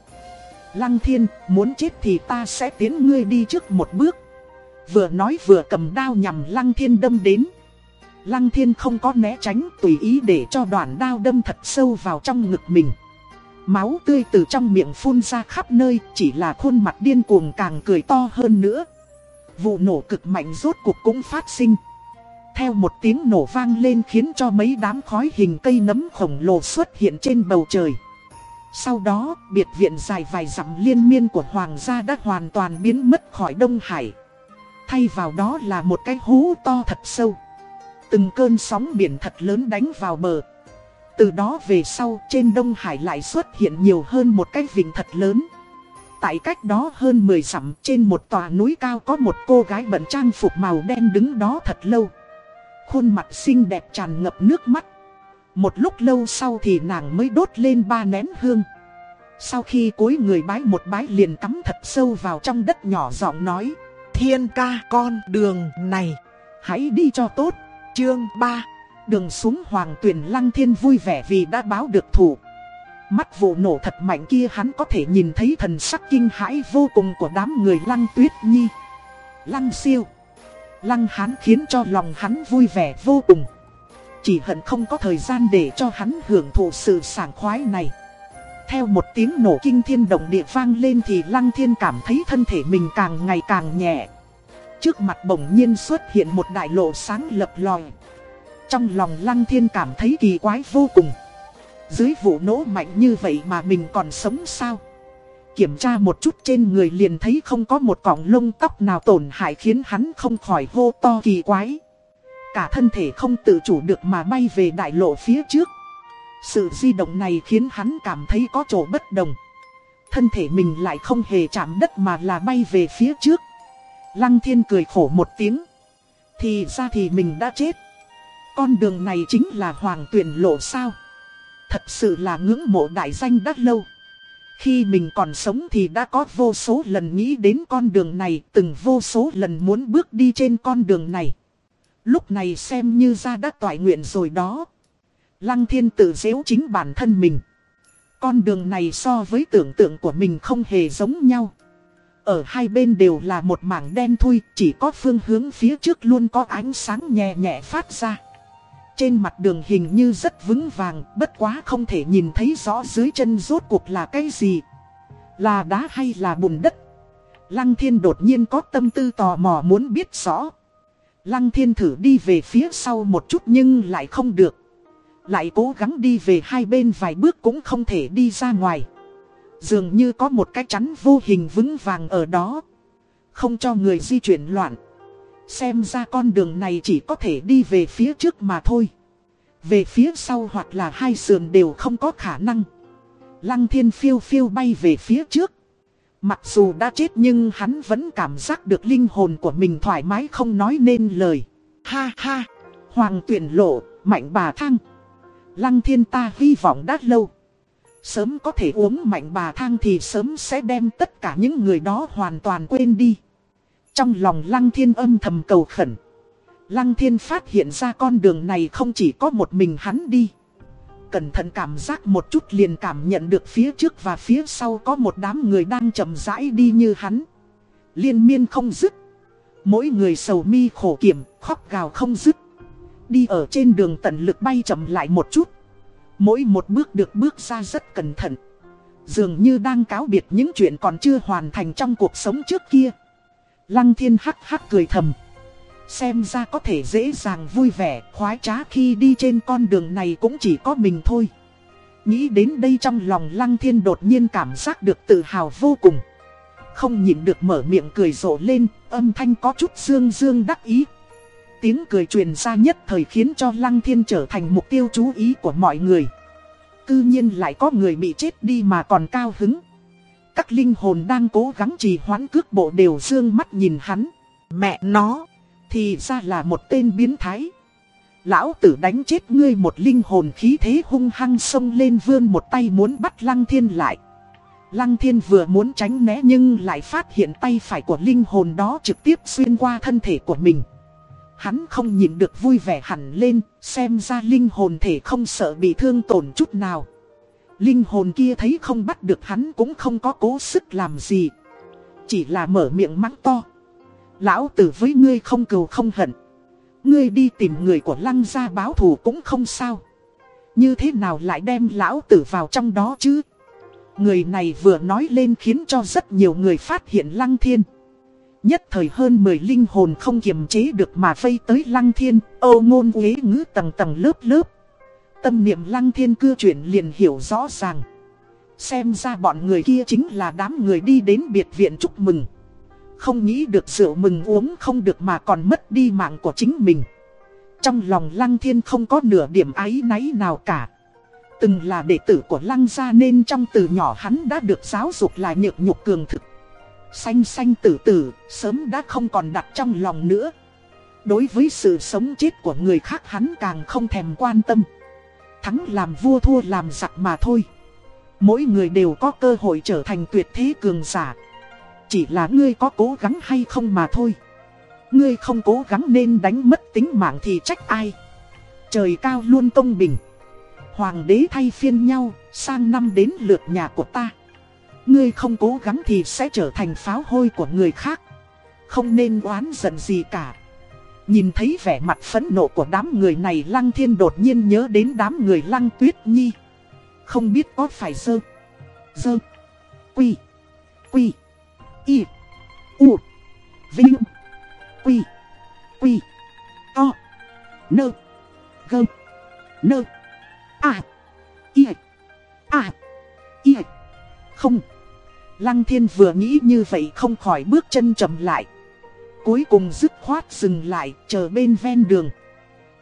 [SPEAKER 1] Lăng thiên, muốn chết thì ta sẽ tiến ngươi đi trước một bước. Vừa nói vừa cầm đao nhằm Lăng Thiên đâm đến. Lăng Thiên không có né tránh tùy ý để cho đoạn đao đâm thật sâu vào trong ngực mình. Máu tươi từ trong miệng phun ra khắp nơi, chỉ là khuôn mặt điên cuồng càng cười to hơn nữa. Vụ nổ cực mạnh rốt cuộc cũng phát sinh. Theo một tiếng nổ vang lên khiến cho mấy đám khói hình cây nấm khổng lồ xuất hiện trên bầu trời. Sau đó, biệt viện dài vài dặm liên miên của Hoàng gia đã hoàn toàn biến mất khỏi Đông Hải. Thay vào đó là một cái hố to thật sâu. Từng cơn sóng biển thật lớn đánh vào bờ. Từ đó về sau, trên Đông Hải lại xuất hiện nhiều hơn một cái vịnh thật lớn. Tại cách đó hơn 10 dặm, trên một tòa núi cao có một cô gái bận trang phục màu đen đứng đó thật lâu. Khuôn mặt xinh đẹp tràn ngập nước mắt. Một lúc lâu sau thì nàng mới đốt lên ba nén hương. Sau khi cúi người bái một bái liền cắm thật sâu vào trong đất nhỏ giọng nói. Thiên ca con đường này, hãy đi cho tốt. Chương 3 Đường xuống hoàng tuyển lăng thiên vui vẻ vì đã báo được thủ. Mắt vụ nổ thật mạnh kia hắn có thể nhìn thấy thần sắc kinh hãi vô cùng của đám người lăng tuyết nhi. Lăng siêu. Lăng hán khiến cho lòng hắn vui vẻ vô cùng. Chỉ hận không có thời gian để cho hắn hưởng thụ sự sảng khoái này. Theo một tiếng nổ kinh thiên động địa vang lên thì lăng thiên cảm thấy thân thể mình càng ngày càng nhẹ. Trước mặt bỗng nhiên xuất hiện một đại lộ sáng lập lòi. Trong lòng lăng thiên cảm thấy kỳ quái vô cùng. Dưới vụ nổ mạnh như vậy mà mình còn sống sao? Kiểm tra một chút trên người liền thấy không có một cọng lông tóc nào tổn hại khiến hắn không khỏi hô to kỳ quái. Cả thân thể không tự chủ được mà bay về đại lộ phía trước. Sự di động này khiến hắn cảm thấy có chỗ bất đồng. Thân thể mình lại không hề chạm đất mà là bay về phía trước. Lăng thiên cười khổ một tiếng. Thì ra thì mình đã chết. Con đường này chính là hoàng tuyển lộ sao. Thật sự là ngưỡng mộ đại danh đã lâu. Khi mình còn sống thì đã có vô số lần nghĩ đến con đường này, từng vô số lần muốn bước đi trên con đường này. Lúc này xem như ra đã toại nguyện rồi đó. Lăng thiên tự dễu chính bản thân mình. Con đường này so với tưởng tượng của mình không hề giống nhau. Ở hai bên đều là một mảng đen thui, chỉ có phương hướng phía trước luôn có ánh sáng nhẹ nhẹ phát ra. Trên mặt đường hình như rất vững vàng, bất quá không thể nhìn thấy rõ dưới chân rốt cuộc là cái gì. Là đá hay là bùn đất. Lăng thiên đột nhiên có tâm tư tò mò muốn biết rõ. Lăng thiên thử đi về phía sau một chút nhưng lại không được. Lại cố gắng đi về hai bên vài bước cũng không thể đi ra ngoài. Dường như có một cái chắn vô hình vững vàng ở đó. Không cho người di chuyển loạn. Xem ra con đường này chỉ có thể đi về phía trước mà thôi. Về phía sau hoặc là hai sườn đều không có khả năng. Lăng thiên phiêu phiêu bay về phía trước. Mặc dù đã chết nhưng hắn vẫn cảm giác được linh hồn của mình thoải mái không nói nên lời. Ha ha! Hoàng tuyển lộ, mạnh bà thăng. Lăng thiên ta hy vọng đã lâu. Sớm có thể uống mạnh bà thang thì sớm sẽ đem tất cả những người đó hoàn toàn quên đi. Trong lòng lăng thiên âm thầm cầu khẩn. Lăng thiên phát hiện ra con đường này không chỉ có một mình hắn đi. Cẩn thận cảm giác một chút liền cảm nhận được phía trước và phía sau có một đám người đang chậm rãi đi như hắn. Liên miên không dứt. Mỗi người sầu mi khổ kiểm, khóc gào không dứt. Đi ở trên đường tận lực bay chậm lại một chút. Mỗi một bước được bước ra rất cẩn thận. Dường như đang cáo biệt những chuyện còn chưa hoàn thành trong cuộc sống trước kia. Lăng thiên hắc hắc cười thầm. Xem ra có thể dễ dàng vui vẻ, khoái trá khi đi trên con đường này cũng chỉ có mình thôi. Nghĩ đến đây trong lòng lăng thiên đột nhiên cảm giác được tự hào vô cùng. Không nhìn được mở miệng cười rộ lên, âm thanh có chút dương dương đắc ý. Tiếng cười truyền ra nhất thời khiến cho lăng thiên trở thành mục tiêu chú ý của mọi người. Cư nhiên lại có người bị chết đi mà còn cao hứng. Các linh hồn đang cố gắng trì hoãn cước bộ đều dương mắt nhìn hắn. Mẹ nó, thì ra là một tên biến thái. Lão tử đánh chết ngươi một linh hồn khí thế hung hăng xông lên vươn một tay muốn bắt lăng thiên lại. Lăng thiên vừa muốn tránh né nhưng lại phát hiện tay phải của linh hồn đó trực tiếp xuyên qua thân thể của mình. Hắn không nhìn được vui vẻ hẳn lên, xem ra linh hồn thể không sợ bị thương tổn chút nào. Linh hồn kia thấy không bắt được hắn cũng không có cố sức làm gì. Chỉ là mở miệng mắng to. Lão tử với ngươi không cầu không hận. Ngươi đi tìm người của lăng gia báo thù cũng không sao. Như thế nào lại đem lão tử vào trong đó chứ? Người này vừa nói lên khiến cho rất nhiều người phát hiện lăng thiên. Nhất thời hơn 10 linh hồn không kiềm chế được mà vây tới lăng thiên, âu ngôn uế ngữ tầng tầng lớp lớp. Tâm niệm lăng thiên cưa chuyển liền hiểu rõ ràng. Xem ra bọn người kia chính là đám người đi đến biệt viện chúc mừng. Không nghĩ được rượu mừng uống không được mà còn mất đi mạng của chính mình. Trong lòng lăng thiên không có nửa điểm áy náy nào cả. Từng là đệ tử của lăng gia nên trong từ nhỏ hắn đã được giáo dục là nhược nhục cường thực. Xanh xanh tử tử, sớm đã không còn đặt trong lòng nữa. Đối với sự sống chết của người khác hắn càng không thèm quan tâm. Thắng làm vua thua làm giặc mà thôi. Mỗi người đều có cơ hội trở thành tuyệt thế cường giả. Chỉ là ngươi có cố gắng hay không mà thôi. Ngươi không cố gắng nên đánh mất tính mạng thì trách ai. Trời cao luôn công bình. Hoàng đế thay phiên nhau, sang năm đến lượt nhà của ta. Ngươi không cố gắng thì sẽ trở thành pháo hôi của người khác. Không nên oán giận gì cả. Nhìn thấy vẻ mặt phẫn nộ của đám người này Lăng Thiên đột nhiên nhớ đến đám người Lăng Tuyết Nhi. Không biết có phải dơ, dơ, quy, quy, y, u, vinh, quy, quy, to, nơ, gơ, nơ, à, y, à, y. Không. Lăng thiên vừa nghĩ như vậy không khỏi bước chân chậm lại. Cuối cùng dứt khoát dừng lại chờ bên ven đường.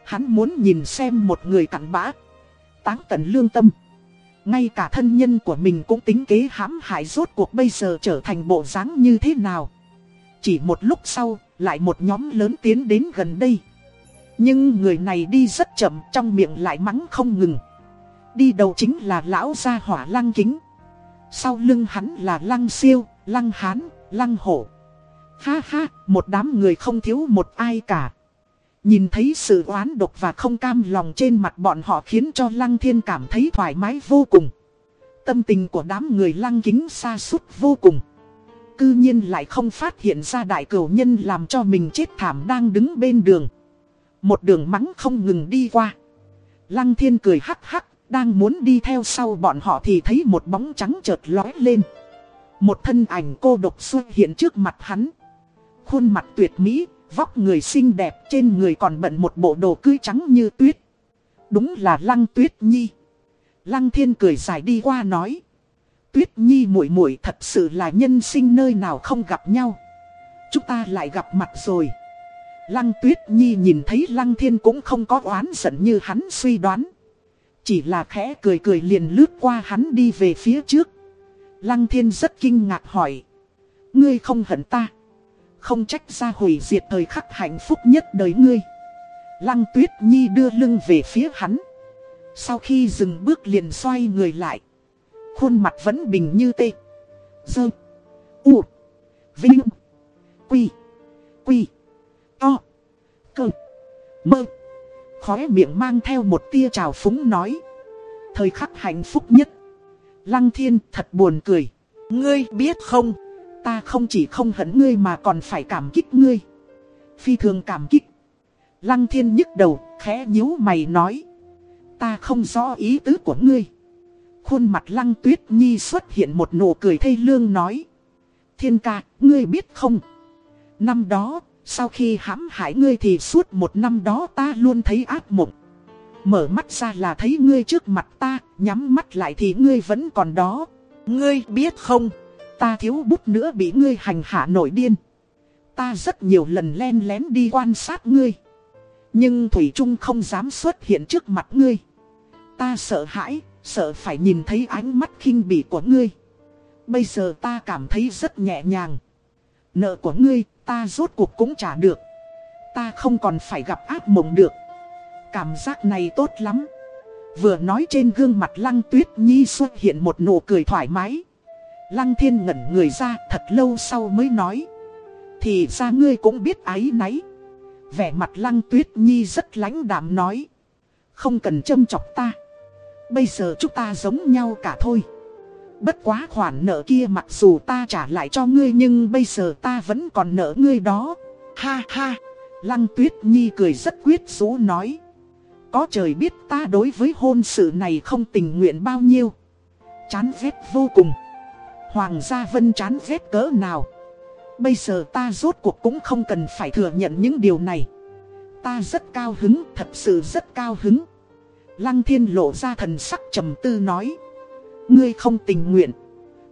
[SPEAKER 1] Hắn muốn nhìn xem một người cặn bã. Táng tận lương tâm. Ngay cả thân nhân của mình cũng tính kế hãm hại rốt cuộc bây giờ trở thành bộ dáng như thế nào. Chỉ một lúc sau, lại một nhóm lớn tiến đến gần đây. Nhưng người này đi rất chậm trong miệng lại mắng không ngừng. Đi đầu chính là lão gia hỏa lăng kính. Sau lưng hắn là lăng siêu, lăng hán, lăng hổ. Ha ha, một đám người không thiếu một ai cả. Nhìn thấy sự oán độc và không cam lòng trên mặt bọn họ khiến cho Lăng Thiên cảm thấy thoải mái vô cùng. Tâm tình của đám người Lăng Kính xa suốt vô cùng. Cư nhiên lại không phát hiện ra đại cửu nhân làm cho mình chết thảm đang đứng bên đường. Một đường mắng không ngừng đi qua. Lăng Thiên cười hắc hắc, đang muốn đi theo sau bọn họ thì thấy một bóng trắng chợt lói lên. Một thân ảnh cô độc xuất hiện trước mặt hắn. Khuôn mặt tuyệt mỹ, Vóc người xinh đẹp trên người còn bận một bộ đồ cưới trắng như tuyết. Đúng là Lăng Tuyết Nhi. Lăng Thiên cười dài đi qua nói. Tuyết Nhi muội muội thật sự là nhân sinh nơi nào không gặp nhau. Chúng ta lại gặp mặt rồi. Lăng Tuyết Nhi nhìn thấy Lăng Thiên cũng không có oán giận như hắn suy đoán. Chỉ là khẽ cười cười liền lướt qua hắn đi về phía trước. Lăng Thiên rất kinh ngạc hỏi. Ngươi không hận ta. Không trách ra hủy diệt thời khắc hạnh phúc nhất đời ngươi Lăng tuyết nhi đưa lưng về phía hắn Sau khi dừng bước liền xoay người lại Khuôn mặt vẫn bình như tê Dơ, U, Vinh, Quy Quy, To, Cơ, Mơ Khóe miệng mang theo một tia trào phúng nói Thời khắc hạnh phúc nhất Lăng thiên thật buồn cười Ngươi biết không Ta không chỉ không hận ngươi mà còn phải cảm kích ngươi. Phi thường cảm kích. Lăng thiên nhức đầu, khẽ nhíu mày nói. Ta không rõ ý tứ của ngươi. Khuôn mặt lăng tuyết nhi xuất hiện một nụ cười thê lương nói. Thiên ca, ngươi biết không? Năm đó, sau khi hãm hại ngươi thì suốt một năm đó ta luôn thấy ác mộng. Mở mắt ra là thấy ngươi trước mặt ta, nhắm mắt lại thì ngươi vẫn còn đó. Ngươi biết không? Ta thiếu bút nữa bị ngươi hành hạ nổi điên. Ta rất nhiều lần len lén đi quan sát ngươi. Nhưng Thủy Trung không dám xuất hiện trước mặt ngươi. Ta sợ hãi, sợ phải nhìn thấy ánh mắt khinh bỉ của ngươi. Bây giờ ta cảm thấy rất nhẹ nhàng. Nợ của ngươi, ta rốt cuộc cũng trả được. Ta không còn phải gặp ác mộng được. Cảm giác này tốt lắm. Vừa nói trên gương mặt Lăng Tuyết Nhi xuất hiện một nụ cười thoải mái. Lăng thiên ngẩn người ra, thật lâu sau mới nói Thì ra ngươi cũng biết ái náy Vẻ mặt lăng tuyết nhi rất lãnh đạm nói Không cần châm chọc ta Bây giờ chúng ta giống nhau cả thôi Bất quá khoản nợ kia mặc dù ta trả lại cho ngươi nhưng bây giờ ta vẫn còn nợ ngươi đó Ha ha, Lăng Tuyết Nhi cười rất quyết rũ nói. Có trời biết ta đối với hôn sự này không tình nguyện bao nhiêu. Chán ghét vô cùng. Hoàng gia vân chán ghét cỡ nào. Bây giờ ta rốt cuộc cũng không cần phải thừa nhận những điều này. Ta rất cao hứng, thật sự rất cao hứng. Lăng thiên lộ ra thần sắc trầm tư nói. Ngươi không tình nguyện.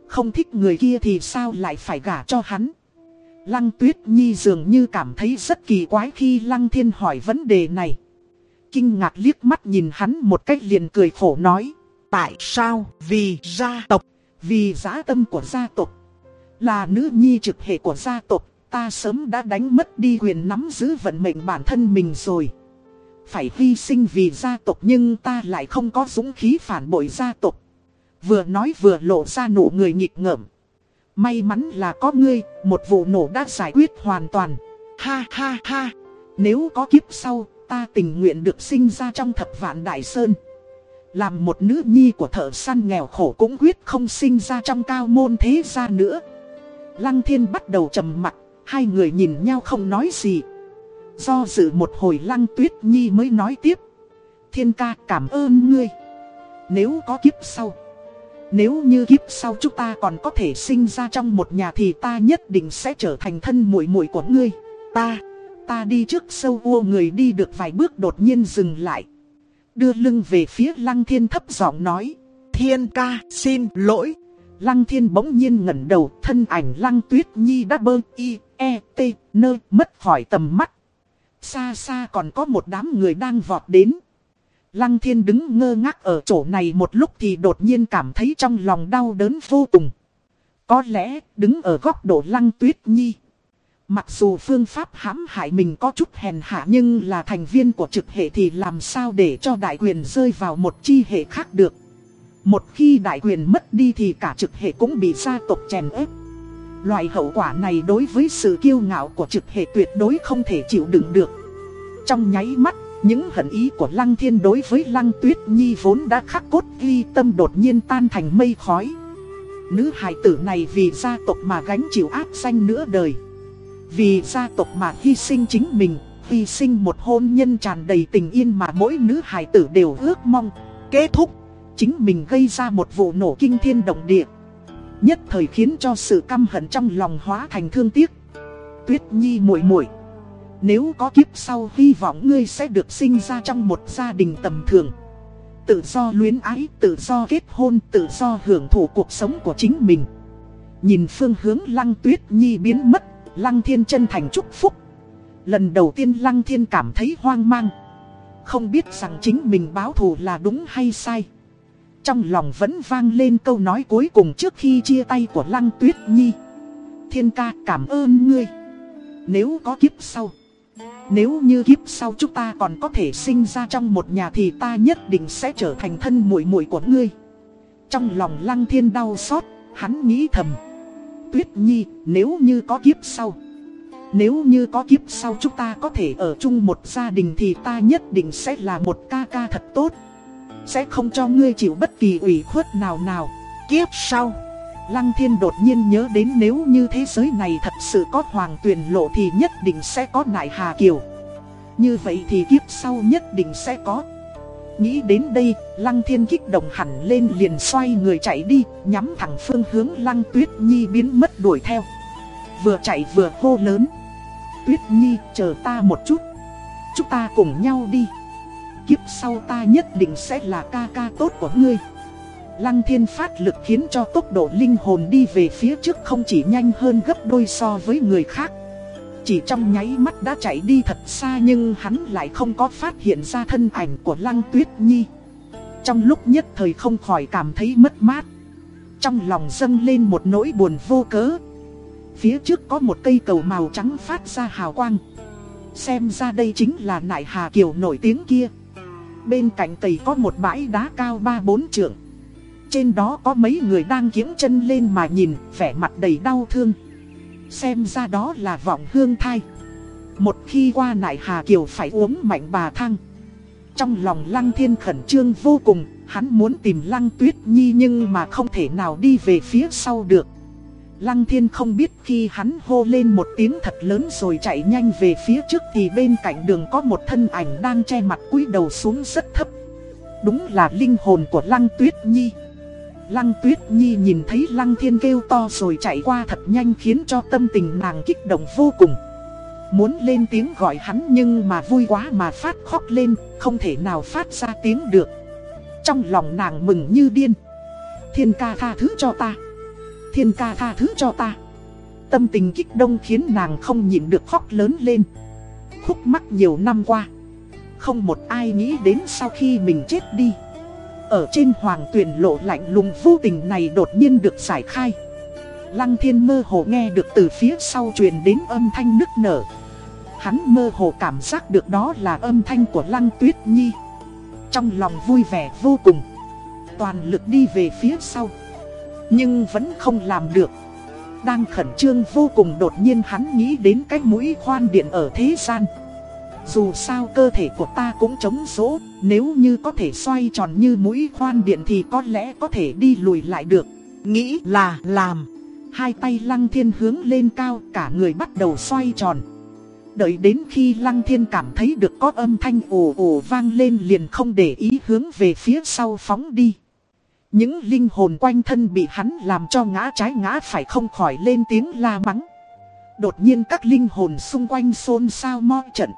[SPEAKER 1] Không thích người kia thì sao lại phải gả cho hắn. Lăng tuyết nhi dường như cảm thấy rất kỳ quái khi lăng thiên hỏi vấn đề này. Kinh ngạc liếc mắt nhìn hắn một cách liền cười khổ nói. Tại sao? Vì gia tộc. Vì giá tâm của gia tộc. Là nữ nhi trực hệ của gia tộc. Ta sớm đã đánh mất đi quyền nắm giữ vận mệnh bản thân mình rồi. Phải hy sinh vì gia tộc nhưng ta lại không có dũng khí phản bội gia tộc. Vừa nói vừa lộ ra nụ người nghịch ngợm. May mắn là có ngươi, một vụ nổ đã giải quyết hoàn toàn. Ha ha ha, nếu có kiếp sau, ta tình nguyện được sinh ra trong thập vạn đại sơn. Làm một nữ nhi của thợ săn nghèo khổ cũng quyết không sinh ra trong cao môn thế gia nữa. Lăng thiên bắt đầu trầm mặt, hai người nhìn nhau không nói gì. Do dự một hồi lăng tuyết nhi mới nói tiếp. Thiên ca cảm ơn ngươi. Nếu có kiếp sau. Nếu như kiếp sau chúng ta còn có thể sinh ra trong một nhà thì ta nhất định sẽ trở thành thân muội muội của ngươi. Ta, ta đi trước sâu vua người đi được vài bước đột nhiên dừng lại. Đưa lưng về phía lăng thiên thấp giọng nói. Thiên ca xin lỗi. Lăng thiên bỗng nhiên ngẩng đầu thân ảnh lăng tuyết nhi đã bơ y, e, t, nơ mất khỏi tầm mắt. Xa xa còn có một đám người đang vọt đến. Lăng thiên đứng ngơ ngác ở chỗ này một lúc thì đột nhiên cảm thấy trong lòng đau đớn vô cùng. Có lẽ đứng ở góc độ lăng tuyết nhi. Mặc dù phương pháp hãm hại mình có chút hèn hạ nhưng là thành viên của trực hệ thì làm sao để cho đại quyền rơi vào một chi hệ khác được. Một khi đại quyền mất đi thì cả trực hệ cũng bị gia tộc chèn ép. Loại hậu quả này đối với sự kiêu ngạo của trực hệ tuyệt đối không thể chịu đựng được. Trong nháy mắt, những hận ý của Lăng Thiên đối với Lăng Tuyết Nhi vốn đã khắc cốt ghi tâm đột nhiên tan thành mây khói. Nữ hài tử này vì gia tộc mà gánh chịu áp danh nửa đời. Vì gia tộc mà hy sinh chính mình, hy sinh một hôn nhân tràn đầy tình yên mà mỗi nữ hài tử đều ước mong. Kết thúc, chính mình gây ra một vụ nổ kinh thiên động địa. Nhất thời khiến cho sự căm hận trong lòng hóa thành thương tiếc. Tuyết Nhi muội muội nếu có kiếp sau hy vọng ngươi sẽ được sinh ra trong một gia đình tầm thường. Tự do luyến ái, tự do kết hôn, tự do hưởng thụ cuộc sống của chính mình. Nhìn phương hướng lăng tuyết nhi biến mất, lăng thiên chân thành chúc phúc. Lần đầu tiên lăng thiên cảm thấy hoang mang. Không biết rằng chính mình báo thù là đúng hay sai. Trong lòng vẫn vang lên câu nói cuối cùng trước khi chia tay của lăng tuyết nhi. Thiên ca cảm ơn ngươi. Nếu có kiếp sau nếu như kiếp sau chúng ta còn có thể sinh ra trong một nhà thì ta nhất định sẽ trở thành thân muội muội của ngươi. Trong lòng lăng thiên đau xót, hắn nghĩ thầm. Tuyết nhi, nếu như có kiếp sau. Nếu như có kiếp sau chúng ta có thể ở chung một gia đình thì ta nhất định sẽ là một ca ca thật tốt. Sẽ không cho ngươi chịu bất kỳ ủy khuất nào nào. Kiếp sau. Lăng thiên đột nhiên nhớ đến nếu như thế giới này thật sự có hoàng tuyển lộ thì nhất định sẽ có nại hà kiều. Như vậy thì kiếp sau nhất định sẽ có. Nghĩ đến đây, Lăng Thiên kích động hẳn lên liền xoay người chạy đi, nhắm thẳng phương hướng Lăng Tuyết Nhi biến mất đuổi theo. Vừa chạy vừa hô lớn. Tuyết Nhi, chờ ta một chút. Chúng ta cùng nhau đi. Kiếp sau ta nhất định sẽ là ca ca tốt của ngươi. Lăng thiên phát lực khiến cho tốc độ linh hồn đi về phía trước không chỉ nhanh hơn gấp đôi so với người khác. Chỉ trong nháy mắt đã chạy đi thật xa nhưng hắn lại không có phát hiện ra thân ảnh của Lăng Tuyết Nhi. Trong lúc nhất thời không khỏi cảm thấy mất mát. Trong lòng dâng lên một nỗi buồn vô cớ. Phía trước có một cây cầu màu trắng phát ra hào quang. Xem ra đây chính là nại hà kiều nổi tiếng kia. Bên cạnh cây có một bãi đá cao 3-4 trượng. Trên đó có mấy người đang kiếm chân lên mà nhìn, vẻ mặt đầy đau thương. Xem ra đó là vọng hương thai. Một khi qua nại Hà Kiều phải uống mạnh bà thang. Trong lòng Lăng Thiên khẩn trương vô cùng, hắn muốn tìm Lăng Tuyết Nhi nhưng mà không thể nào đi về phía sau được. Lăng thiên không biết khi hắn hô lên một tiếng thật lớn rồi chạy nhanh về phía trước thì bên cạnh đường có một thân ảnh đang che mặt cúi đầu xuống rất thấp. Đúng là linh hồn của Lăng Tuyết Nhi. Lăng Tuyết Nhi nhìn thấy Lăng Thiên kêu to rồi chạy qua thật nhanh khiến cho tâm tình nàng kích động vô cùng. Muốn lên tiếng gọi hắn nhưng mà vui quá mà phát khóc lên, không thể nào phát ra tiếng được. Trong lòng nàng mừng như điên. Thiên ca tha thứ cho ta. Thiên ca tha thứ cho ta. Tâm tình kích động khiến nàng không nhịn được khóc lớn lên. Khúc mắc nhiều năm qua. Không một ai nghĩ đến sau khi mình chết đi. Ở trên hoàng tuyển lộ lạnh lùng vô tình này đột nhiên được giải khai. Lăng thiên mơ hồ nghe được từ phía sau truyền đến âm thanh nức nở. Hắn mơ hồ cảm giác được đó là âm thanh của Lăng Tuyết Nhi. Trong lòng vui vẻ vô cùng. Toàn lực đi về phía sau. Nhưng vẫn không làm được. Đang khẩn trương vô cùng đột nhiên hắn nghĩ đến cái mũi khoan điện ở thế gian. Dù sao cơ thể của ta cũng chống số, nếu như có thể xoay tròn như mũi khoan điện thì có lẽ có thể đi lùi lại được. Nghĩ là làm. Hai tay lăng thiên hướng lên cao, cả người bắt đầu xoay tròn. Đợi đến khi Lăng Thiên cảm thấy được có âm thanh ồ ồ vang lên liền không để ý hướng về phía sau phóng đi. Những linh hồn quanh thân bị hắn làm cho ngã trái ngã phải không khỏi lên tiếng la mắng. Đột nhiên các linh hồn xung quanh xôn xao mo trận.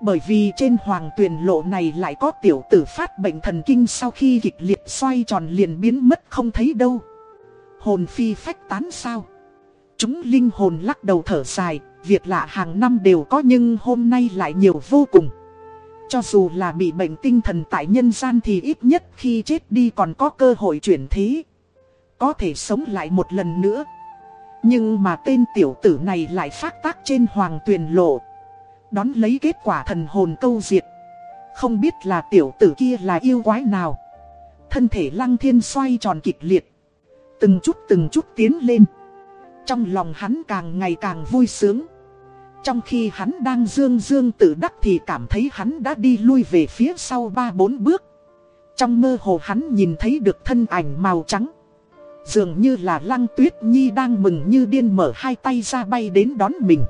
[SPEAKER 1] Bởi vì trên hoàng tuyển lộ này lại có tiểu tử phát bệnh thần kinh sau khi kịch liệt xoay tròn liền biến mất không thấy đâu. Hồn phi phách tán sao? Chúng linh hồn lắc đầu thở dài, Việc lạ hàng năm đều có nhưng hôm nay lại nhiều vô cùng. Cho dù là bị bệnh tinh thần tại nhân gian thì ít nhất khi chết đi còn có cơ hội chuyển thế. Có thể sống lại một lần nữa. Nhưng mà tên tiểu tử này lại phát tác trên hoàng tuyền lộ. Đón lấy kết quả thần hồn câu diệt. Không biết là tiểu tử kia là yêu quái nào. Thân thể lăng thiên xoay tròn kịch liệt. Từng chút từng chút tiến lên. Trong lòng hắn càng ngày càng vui sướng. Trong khi hắn đang dương dương tự đắc thì cảm thấy hắn đã đi lui về phía sau ba bốn bước. Trong mơ hồ hắn nhìn thấy được thân ảnh màu trắng. Dường như là lăng tuyết nhi đang mừng như điên mở hai tay ra bay đến đón mình.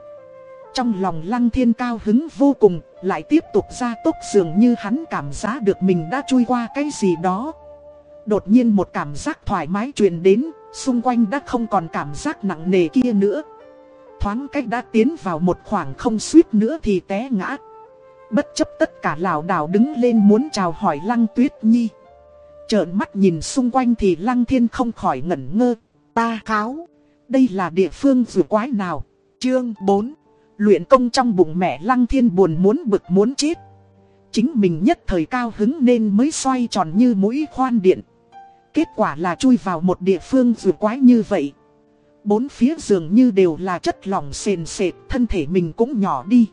[SPEAKER 1] Trong lòng lăng thiên cao hứng vô cùng, lại tiếp tục ra tốc dường như hắn cảm giác được mình đã chui qua cái gì đó. Đột nhiên một cảm giác thoải mái truyền đến, xung quanh đã không còn cảm giác nặng nề kia nữa. Thoáng cách đã tiến vào một khoảng không suýt nữa thì té ngã. Bất chấp tất cả lào đảo đứng lên muốn chào hỏi Lăng Tuyết Nhi. Trợn mắt nhìn xung quanh thì Lăng Thiên không khỏi ngẩn ngơ. Ta kháo. Đây là địa phương rùa quái nào? Chương 4. Luyện công trong bụng mẹ Lăng Thiên buồn muốn bực muốn chết. Chính mình nhất thời cao hứng nên mới xoay tròn như mũi khoan điện. Kết quả là chui vào một địa phương dù quái như vậy. Bốn phía dường như đều là chất lỏng sền sệt, thân thể mình cũng nhỏ đi.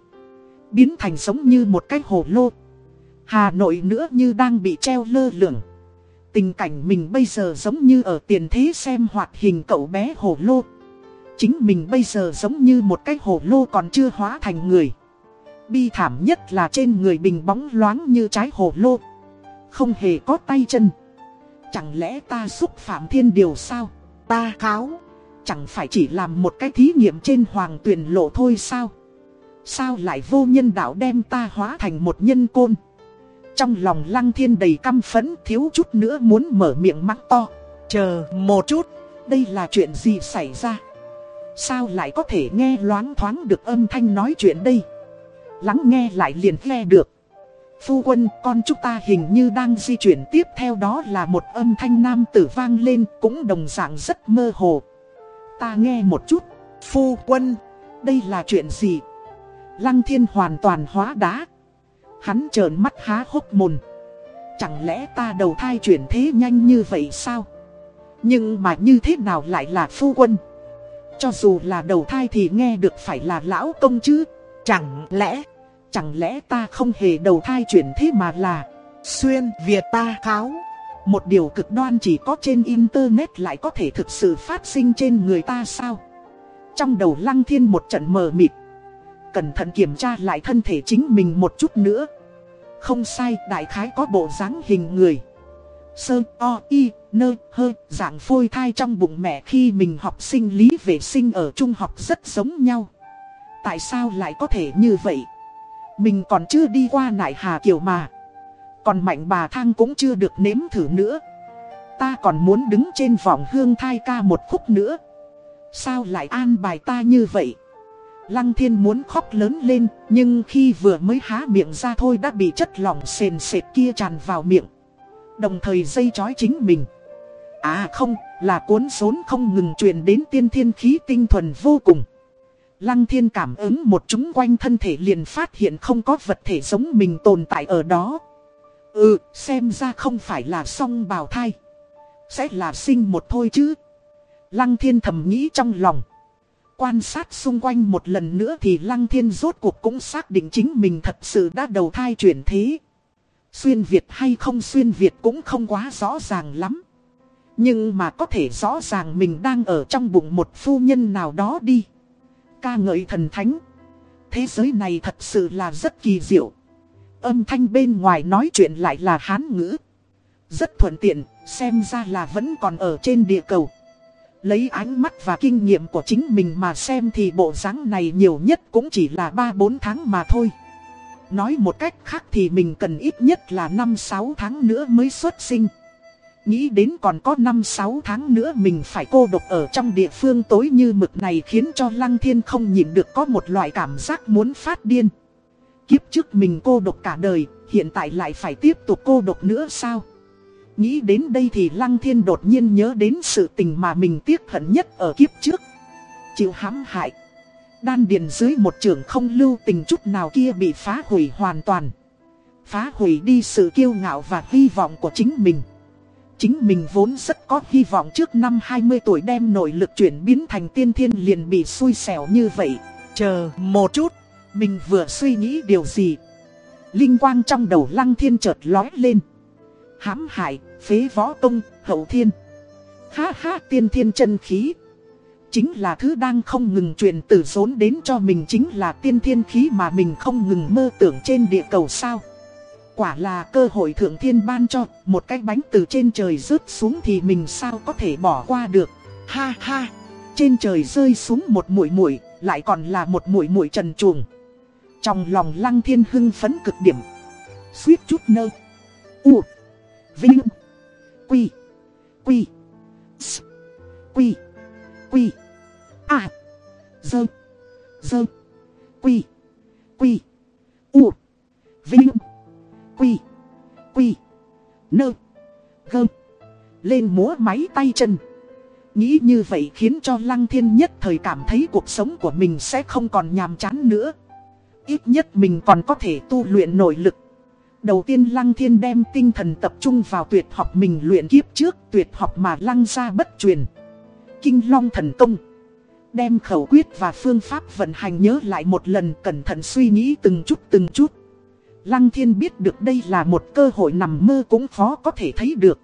[SPEAKER 1] Biến thành giống như một cái hồ lô. Hà Nội nữa như đang bị treo lơ lửng. Tình cảnh mình bây giờ giống như ở tiền thế xem hoạt hình cậu bé hồ lô. Chính mình bây giờ giống như một cái hồ lô còn chưa hóa thành người. Bi thảm nhất là trên người bình bóng loáng như trái hồ lô. Không hề có tay chân. Chẳng lẽ ta xúc phạm thiên điều sao? Ta kháo. Chẳng phải chỉ làm một cái thí nghiệm trên hoàng tuyển lộ thôi sao? Sao lại vô nhân đạo đem ta hóa thành một nhân côn? Trong lòng lăng thiên đầy căm phẫn thiếu chút nữa muốn mở miệng mắng to. Chờ một chút, đây là chuyện gì xảy ra? Sao lại có thể nghe loáng thoáng được âm thanh nói chuyện đây? Lắng nghe lại liền nghe được. Phu quân, con chúng ta hình như đang di chuyển tiếp theo đó là một âm thanh nam tử vang lên cũng đồng dạng rất mơ hồ. Ta nghe một chút, phu quân, đây là chuyện gì? Lăng thiên hoàn toàn hóa đá. Hắn trợn mắt há hốc mồn. Chẳng lẽ ta đầu thai chuyển thế nhanh như vậy sao? Nhưng mà như thế nào lại là phu quân? Cho dù là đầu thai thì nghe được phải là lão công chứ? Chẳng lẽ, chẳng lẽ ta không hề đầu thai chuyển thế mà là xuyên Việt ta kháo? Một điều cực đoan chỉ có trên internet lại có thể thực sự phát sinh trên người ta sao? Trong đầu lăng thiên một trận mờ mịt. Cẩn thận kiểm tra lại thân thể chính mình một chút nữa. Không sai, đại khái có bộ dáng hình người. Sơ, o, y, nơ, hơ, dạng phôi thai trong bụng mẹ khi mình học sinh lý vệ sinh ở trung học rất giống nhau. Tại sao lại có thể như vậy? Mình còn chưa đi qua nại hà kiểu mà. Còn mạnh bà thang cũng chưa được nếm thử nữa. Ta còn muốn đứng trên vòng hương thai ca một khúc nữa. Sao lại an bài ta như vậy? Lăng thiên muốn khóc lớn lên, nhưng khi vừa mới há miệng ra thôi đã bị chất lỏng sền sệt kia tràn vào miệng. Đồng thời dây chói chính mình. À không, là cuốn rốn không ngừng truyền đến tiên thiên khí tinh thuần vô cùng. Lăng thiên cảm ứng một chúng quanh thân thể liền phát hiện không có vật thể giống mình tồn tại ở đó. Ừ, xem ra không phải là song bào thai. Sẽ là sinh một thôi chứ. Lăng thiên thầm nghĩ trong lòng. Quan sát xung quanh một lần nữa thì Lăng Thiên rốt cuộc cũng xác định chính mình thật sự đã đầu thai chuyển thế. Xuyên Việt hay không xuyên Việt cũng không quá rõ ràng lắm. Nhưng mà có thể rõ ràng mình đang ở trong bụng một phu nhân nào đó đi. Ca ngợi thần thánh. Thế giới này thật sự là rất kỳ diệu. Âm thanh bên ngoài nói chuyện lại là hán ngữ. Rất thuận tiện, xem ra là vẫn còn ở trên địa cầu. Lấy ánh mắt và kinh nghiệm của chính mình mà xem thì bộ dáng này nhiều nhất cũng chỉ là 3-4 tháng mà thôi. Nói một cách khác thì mình cần ít nhất là 5-6 tháng nữa mới xuất sinh. Nghĩ đến còn có 5-6 tháng nữa mình phải cô độc ở trong địa phương tối như mực này khiến cho Lăng Thiên không nhìn được có một loại cảm giác muốn phát điên. Kiếp trước mình cô độc cả đời, hiện tại lại phải tiếp tục cô độc nữa sao? Nghĩ đến đây thì Lăng Thiên đột nhiên nhớ đến sự tình mà mình tiếc hận nhất ở kiếp trước. Chịu hãm hại. Đan điền dưới một trường không lưu tình chút nào kia bị phá hủy hoàn toàn. Phá hủy đi sự kiêu ngạo và hy vọng của chính mình. Chính mình vốn rất có hy vọng trước năm 20 tuổi đem nội lực chuyển biến thành tiên thiên liền bị xui xẻo như vậy. Chờ một chút, mình vừa suy nghĩ điều gì? Linh quang trong đầu lăng thiên chợt lói lên hãm hại, phế võ công, hậu thiên. Ha ha tiên thiên chân khí. Chính là thứ đang không ngừng truyền từ rốn đến cho mình chính là tiên thiên khí mà mình không ngừng mơ tưởng trên địa cầu sao. Quả là cơ hội thượng thiên ban cho, một cái bánh từ trên trời rớt xuống thì mình sao có thể bỏ qua được. Ha ha, trên trời rơi xuống một mũi mũi, lại còn là một mũi mũi trần truồng. Trong lòng lăng thiên hưng phấn cực điểm. Suýt chút nơ. U. Vinh. Quy. Quy. S. Quy. Quy. À. Dơ. Dơ. Quy. Quy. U. Vinh. Quy. Quy. Nơ. Gơ. Lên múa máy tay chân. Nghĩ như vậy khiến cho Lăng Thiên nhất thời cảm thấy cuộc sống của mình sẽ không còn nhàm chán nữa. Ít nhất mình còn có thể tu luyện nội lực. Đầu tiên Lăng Thiên đem tinh thần tập trung vào tuyệt học mình luyện kiếp trước, tuyệt học mà Lăng ra bất truyền. Kinh Long Thần Công. Đem khẩu quyết và phương pháp vận hành nhớ lại một lần, cẩn thận suy nghĩ từng chút từng chút. Lăng Thiên biết được đây là một cơ hội nằm mơ cũng khó có thể thấy được.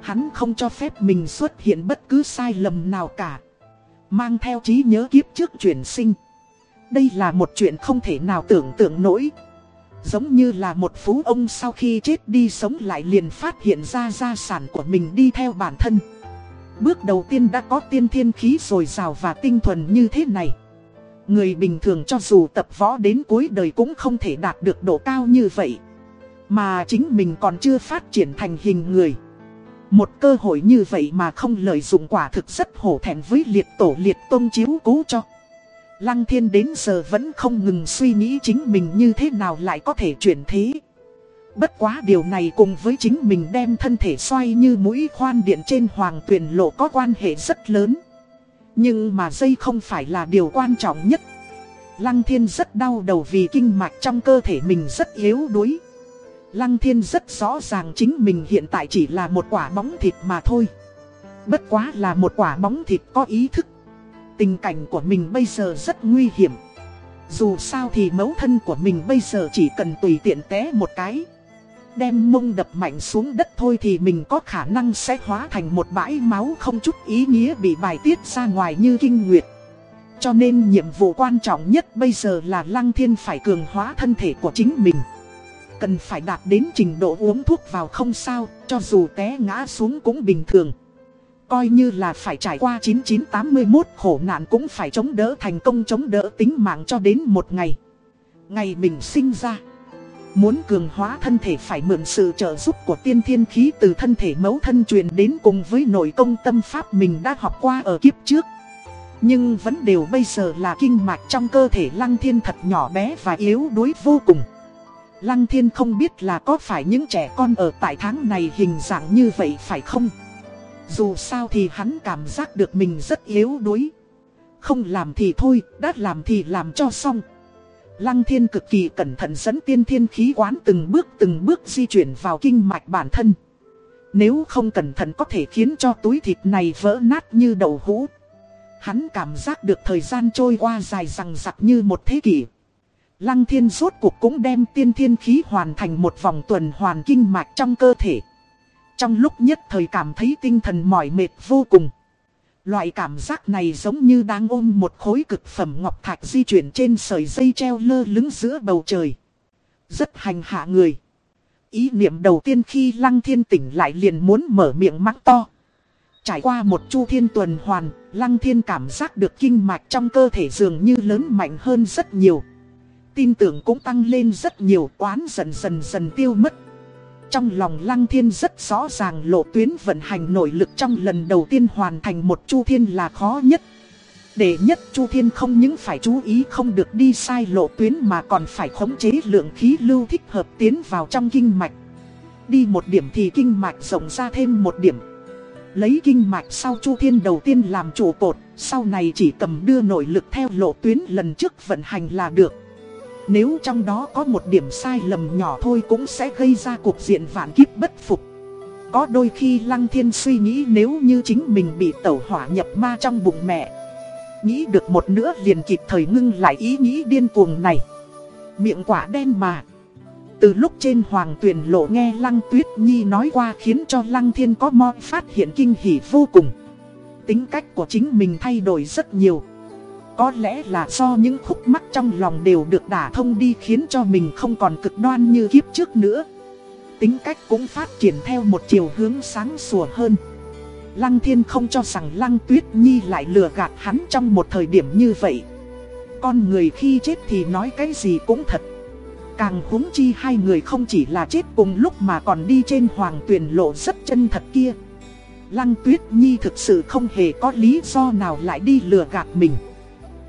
[SPEAKER 1] Hắn không cho phép mình xuất hiện bất cứ sai lầm nào cả. Mang theo trí nhớ kiếp trước chuyển sinh. Đây là một chuyện không thể nào tưởng tượng nổi. Giống như là một phú ông sau khi chết đi sống lại liền phát hiện ra gia sản của mình đi theo bản thân. Bước đầu tiên đã có tiên thiên khí rồi rào và tinh thuần như thế này. Người bình thường cho dù tập võ đến cuối đời cũng không thể đạt được độ cao như vậy. Mà chính mình còn chưa phát triển thành hình người. Một cơ hội như vậy mà không lợi dụng quả thực rất hổ thẹn với liệt tổ liệt tôn chiếu cố cho. Lăng thiên đến giờ vẫn không ngừng suy nghĩ chính mình như thế nào lại có thể chuyển thế. Bất quá điều này cùng với chính mình đem thân thể xoay như mũi khoan điện trên hoàng tuyển lộ có quan hệ rất lớn. Nhưng mà dây không phải là điều quan trọng nhất. Lăng thiên rất đau đầu vì kinh mạch trong cơ thể mình rất yếu đuối. Lăng thiên rất rõ ràng chính mình hiện tại chỉ là một quả bóng thịt mà thôi. Bất quá là một quả bóng thịt có ý thức. Tình cảnh của mình bây giờ rất nguy hiểm. Dù sao thì mẫu thân của mình bây giờ chỉ cần tùy tiện té một cái. Đem mông đập mạnh xuống đất thôi thì mình có khả năng sẽ hóa thành một bãi máu không chút ý nghĩa bị bài tiết ra ngoài như kinh nguyệt. Cho nên nhiệm vụ quan trọng nhất bây giờ là Lăng Thiên phải cường hóa thân thể của chính mình. Cần phải đạt đến trình độ uống thuốc vào không sao, cho dù té ngã xuống cũng bình thường. Coi như là phải trải qua 9981 khổ nạn cũng phải chống đỡ thành công chống đỡ tính mạng cho đến một ngày. Ngày mình sinh ra. Muốn cường hóa thân thể phải mượn sự trợ giúp của tiên thiên khí từ thân thể mẫu thân truyền đến cùng với nội công tâm pháp mình đã học qua ở kiếp trước. Nhưng vẫn đều bây giờ là kinh mạch trong cơ thể Lăng Thiên thật nhỏ bé và yếu đuối vô cùng. Lăng Thiên không biết là có phải những trẻ con ở tại tháng này hình dạng như vậy phải không? Dù sao thì hắn cảm giác được mình rất yếu đuối. Không làm thì thôi, đã làm thì làm cho xong. Lăng thiên cực kỳ cẩn thận dẫn tiên thiên khí quán từng bước từng bước di chuyển vào kinh mạch bản thân. Nếu không cẩn thận có thể khiến cho túi thịt này vỡ nát như đậu hũ. Hắn cảm giác được thời gian trôi qua dài rằng rặc như một thế kỷ. Lăng thiên rốt cuộc cũng đem tiên thiên khí hoàn thành một vòng tuần hoàn kinh mạch trong cơ thể. Trong lúc nhất thời cảm thấy tinh thần mỏi mệt vô cùng. Loại cảm giác này giống như đang ôm một khối cực phẩm ngọc thạch di chuyển trên sợi dây treo lơ lứng giữa bầu trời. Rất hành hạ người. Ý niệm đầu tiên khi Lăng Thiên tỉnh lại liền muốn mở miệng mắng to. Trải qua một chu thiên tuần hoàn, Lăng Thiên cảm giác được kinh mạch trong cơ thể dường như lớn mạnh hơn rất nhiều. Tin tưởng cũng tăng lên rất nhiều, oán dần dần dần tiêu mất. Trong lòng Lăng Thiên rất rõ ràng lộ tuyến vận hành nội lực trong lần đầu tiên hoàn thành một chu thiên là khó nhất. Để nhất chu thiên không những phải chú ý không được đi sai lộ tuyến mà còn phải khống chế lượng khí lưu thích hợp tiến vào trong kinh mạch. Đi một điểm thì kinh mạch rộng ra thêm một điểm. Lấy kinh mạch sau chu thiên đầu tiên làm trụ cột, sau này chỉ cầm đưa nội lực theo lộ tuyến lần trước vận hành là được. Nếu trong đó có một điểm sai lầm nhỏ thôi cũng sẽ gây ra cuộc diện vạn kiếp bất phục. Có đôi khi Lăng Thiên suy nghĩ nếu như chính mình bị tẩu hỏa nhập ma trong bụng mẹ. Nghĩ được một nữa liền kịp thời ngưng lại ý nghĩ điên cuồng này. Miệng quả đen mà. Từ lúc trên hoàng tuyển lộ nghe Lăng Tuyết Nhi nói qua khiến cho Lăng Thiên có mo phát hiện kinh hỉ vô cùng. Tính cách của chính mình thay đổi rất nhiều có lẽ là do những khúc mắc trong lòng đều được đả thông đi khiến cho mình không còn cực đoan như kiếp trước nữa. Tính cách cũng phát triển theo một chiều hướng sáng sủa hơn. Lăng thiên không cho rằng Lăng Tuyết Nhi lại lừa gạt hắn trong một thời điểm như vậy. Con người khi chết thì nói cái gì cũng thật. Càng húng chi hai người không chỉ là chết cùng lúc mà còn đi trên hoàng tuyển lộ rất chân thật kia. Lăng Tuyết Nhi thực sự không hề có lý do nào lại đi lừa gạt mình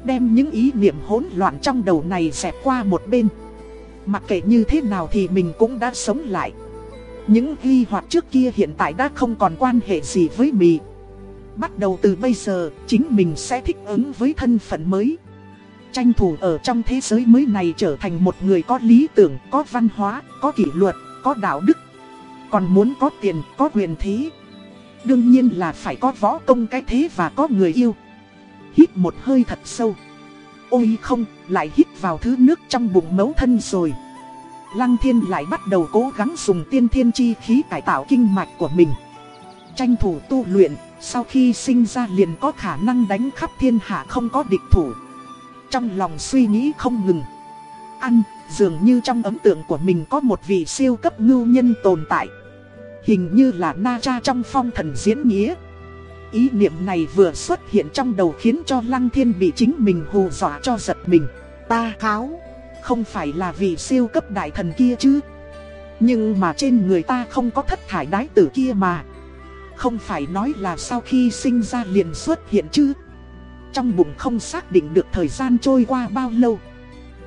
[SPEAKER 1] đem những ý niệm hỗn loạn trong đầu này xẹp qua một bên. Mặc kệ như thế nào thì mình cũng đã sống lại. Những ghi hoạt trước kia hiện tại đã không còn quan hệ gì với mình. Bắt đầu từ bây giờ, chính mình sẽ thích ứng với thân phận mới. Tranh thủ ở trong thế giới mới này trở thành một người có lý tưởng, có văn hóa, có kỷ luật, có đạo đức. Còn muốn có tiền, có quyền thế. Đương nhiên là phải có võ công cái thế và có người yêu hít một hơi thật sâu. Ôi không, lại hít vào thứ nước trong bụng mấu thân rồi. Lăng thiên lại bắt đầu cố gắng dùng tiên thiên chi khí cải tạo kinh mạch của mình. Tranh thủ tu luyện, sau khi sinh ra liền có khả năng đánh khắp thiên hạ không có địch thủ. Trong lòng suy nghĩ không ngừng. Ăn, dường như trong ấn tượng của mình có một vị siêu cấp ngưu nhân tồn tại. Hình như là Na Cha trong phong thần diễn nghĩa. Ý niệm này vừa xuất hiện trong đầu khiến cho Lăng Thiên bị chính mình hù dọa cho giật mình. Ta kháo, không phải là vì siêu cấp đại thần kia chứ. Nhưng mà trên người ta không có thất thải đái tử kia mà. Không phải nói là sau khi sinh ra liền xuất hiện chứ. Trong bụng không xác định được thời gian trôi qua bao lâu.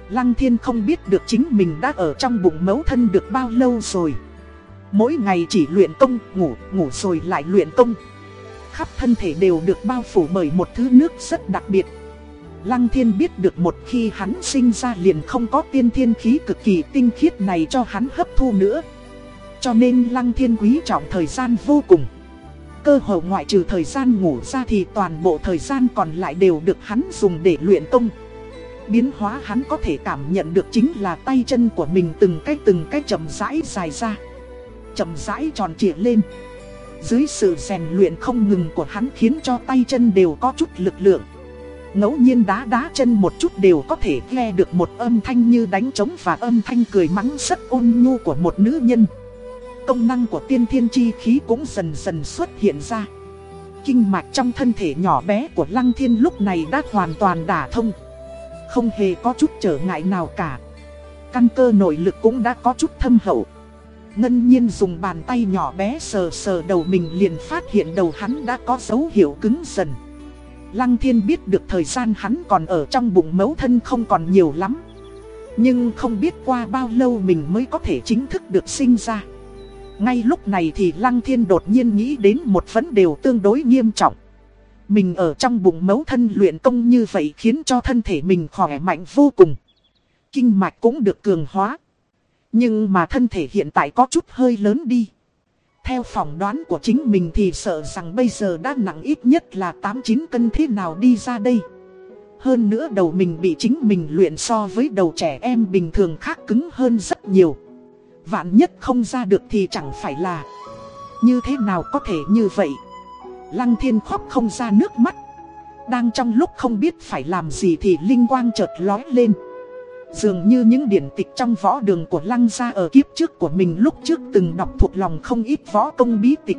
[SPEAKER 1] Lăng Thiên không biết được chính mình đã ở trong bụng mẫu thân được bao lâu rồi. Mỗi ngày chỉ luyện công, ngủ, ngủ rồi lại luyện công khắp thân thể đều được bao phủ bởi một thứ nước rất đặc biệt. Lăng thiên biết được một khi hắn sinh ra liền không có tiên thiên khí cực kỳ tinh khiết này cho hắn hấp thu nữa. Cho nên lăng thiên quý trọng thời gian vô cùng. Cơ hội ngoại trừ thời gian ngủ ra thì toàn bộ thời gian còn lại đều được hắn dùng để luyện công. Biến hóa hắn có thể cảm nhận được chính là tay chân của mình từng cái từng cái chậm rãi dài ra. Chậm rãi tròn trịa lên. Dưới sự rèn luyện không ngừng của hắn khiến cho tay chân đều có chút lực lượng. ngẫu nhiên đá đá chân một chút đều có thể nghe được một âm thanh như đánh trống và âm thanh cười mắng rất ôn nhu của một nữ nhân. Công năng của tiên thiên chi khí cũng dần dần xuất hiện ra. Kinh mạch trong thân thể nhỏ bé của Lăng Thiên lúc này đã hoàn toàn đả thông. Không hề có chút trở ngại nào cả. Căn cơ nội lực cũng đã có chút thâm hậu. Ngân nhiên dùng bàn tay nhỏ bé sờ sờ đầu mình liền phát hiện đầu hắn đã có dấu hiệu cứng dần. Lăng thiên biết được thời gian hắn còn ở trong bụng mẫu thân không còn nhiều lắm. Nhưng không biết qua bao lâu mình mới có thể chính thức được sinh ra. Ngay lúc này thì Lăng Thiên đột nhiên nghĩ đến một vấn đề tương đối nghiêm trọng. Mình ở trong bụng mẫu thân luyện công như vậy khiến cho thân thể mình khỏe mạnh vô cùng. Kinh mạch cũng được cường hóa. Nhưng mà thân thể hiện tại có chút hơi lớn đi. Theo phỏng đoán của chính mình thì sợ rằng bây giờ đã nặng ít nhất là 8-9 cân thế nào đi ra đây. Hơn nữa đầu mình bị chính mình luyện so với đầu trẻ em bình thường khác cứng hơn rất nhiều. Vạn nhất không ra được thì chẳng phải là Như thế nào có thể như vậy Lăng thiên khóc không ra nước mắt Đang trong lúc không biết phải làm gì thì linh quang chợt lói lên Dường như những điển tịch trong võ đường của lăng gia ở kiếp trước của mình lúc trước từng đọc thuộc lòng không ít võ công bí tịch.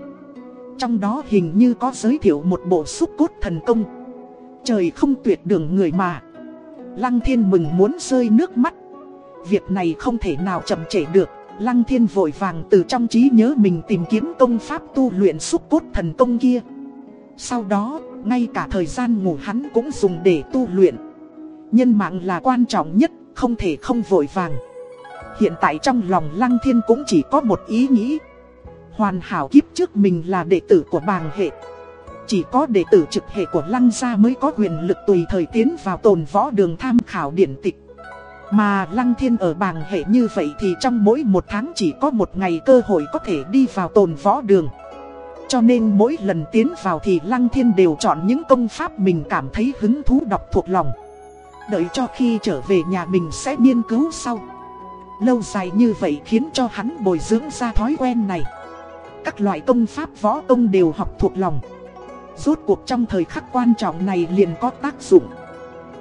[SPEAKER 1] Trong đó hình như có giới thiệu một bộ xúc cốt thần công. Trời không tuyệt đường người mà. Lăng thiên mừng muốn rơi nước mắt. Việc này không thể nào chậm trễ được. Lăng thiên vội vàng từ trong trí nhớ mình tìm kiếm công pháp tu luyện xúc cốt thần công kia. Sau đó, ngay cả thời gian ngủ hắn cũng dùng để tu luyện. Nhân mạng là quan trọng nhất, không thể không vội vàng Hiện tại trong lòng Lăng Thiên cũng chỉ có một ý nghĩ Hoàn hảo kiếp trước mình là đệ tử của bàng hệ Chỉ có đệ tử trực hệ của Lăng gia mới có quyền lực tùy thời tiến vào tồn võ đường tham khảo điển tịch mà Lăng Thiên ở bàng hệ như vậy thì trong mỗi một tháng chỉ có một ngày cơ hội có thể đi vào tồn võ đường. Cho nên mỗi lần tiến vào thì Lăng Thiên đều chọn những công pháp mình cảm thấy hứng thú đọc thuộc lòng. Đợi cho khi trở về nhà mình sẽ nghiên cứu sau. Lâu dài như vậy khiến cho hắn bồi dưỡng ra thói quen này. Các loại công pháp võ công đều học thuộc lòng. Rốt cuộc trong thời khắc quan trọng này liền có tác dụng.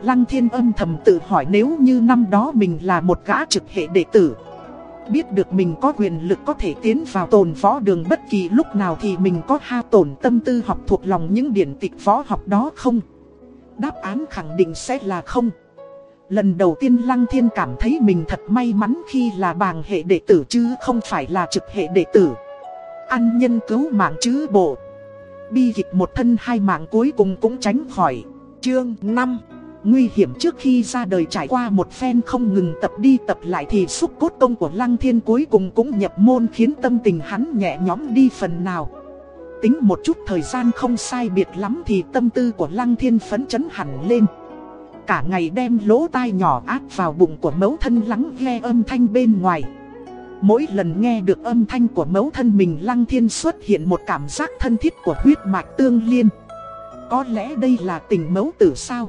[SPEAKER 1] Lăng thiên âm thầm tự hỏi nếu như năm đó mình là một gã trực hệ đệ tử, Biết được mình có quyền lực có thể tiến vào tồn võ đường bất kỳ lúc nào thì mình có ha tổn tâm tư học thuộc lòng những điển tịch võ học đó không? Đáp án khẳng định sẽ là không. Lần đầu tiên Lăng Thiên cảm thấy mình thật may mắn khi là bàng hệ đệ tử chứ không phải là trực hệ đệ tử. Ăn nhân cứu mạng chứ bộ. Bi kịch một thân hai mạng cuối cùng cũng tránh khỏi. Chương 5 Nguy hiểm trước khi ra đời trải qua một phen không ngừng tập đi tập lại thì xúc cốt công của Lăng Thiên cuối cùng cũng nhập môn khiến tâm tình hắn nhẹ nhõm đi phần nào. Tính một chút thời gian không sai biệt lắm thì tâm tư của Lăng Thiên phấn chấn hẳn lên. Cả ngày đem lỗ tai nhỏ áp vào bụng của mẫu thân lắng nghe âm thanh bên ngoài. Mỗi lần nghe được âm thanh của mẫu thân mình, Lăng Thiên xuất hiện một cảm giác thân thiết của huyết mạch tương liên. Có lẽ đây là tình mẫu tử sao?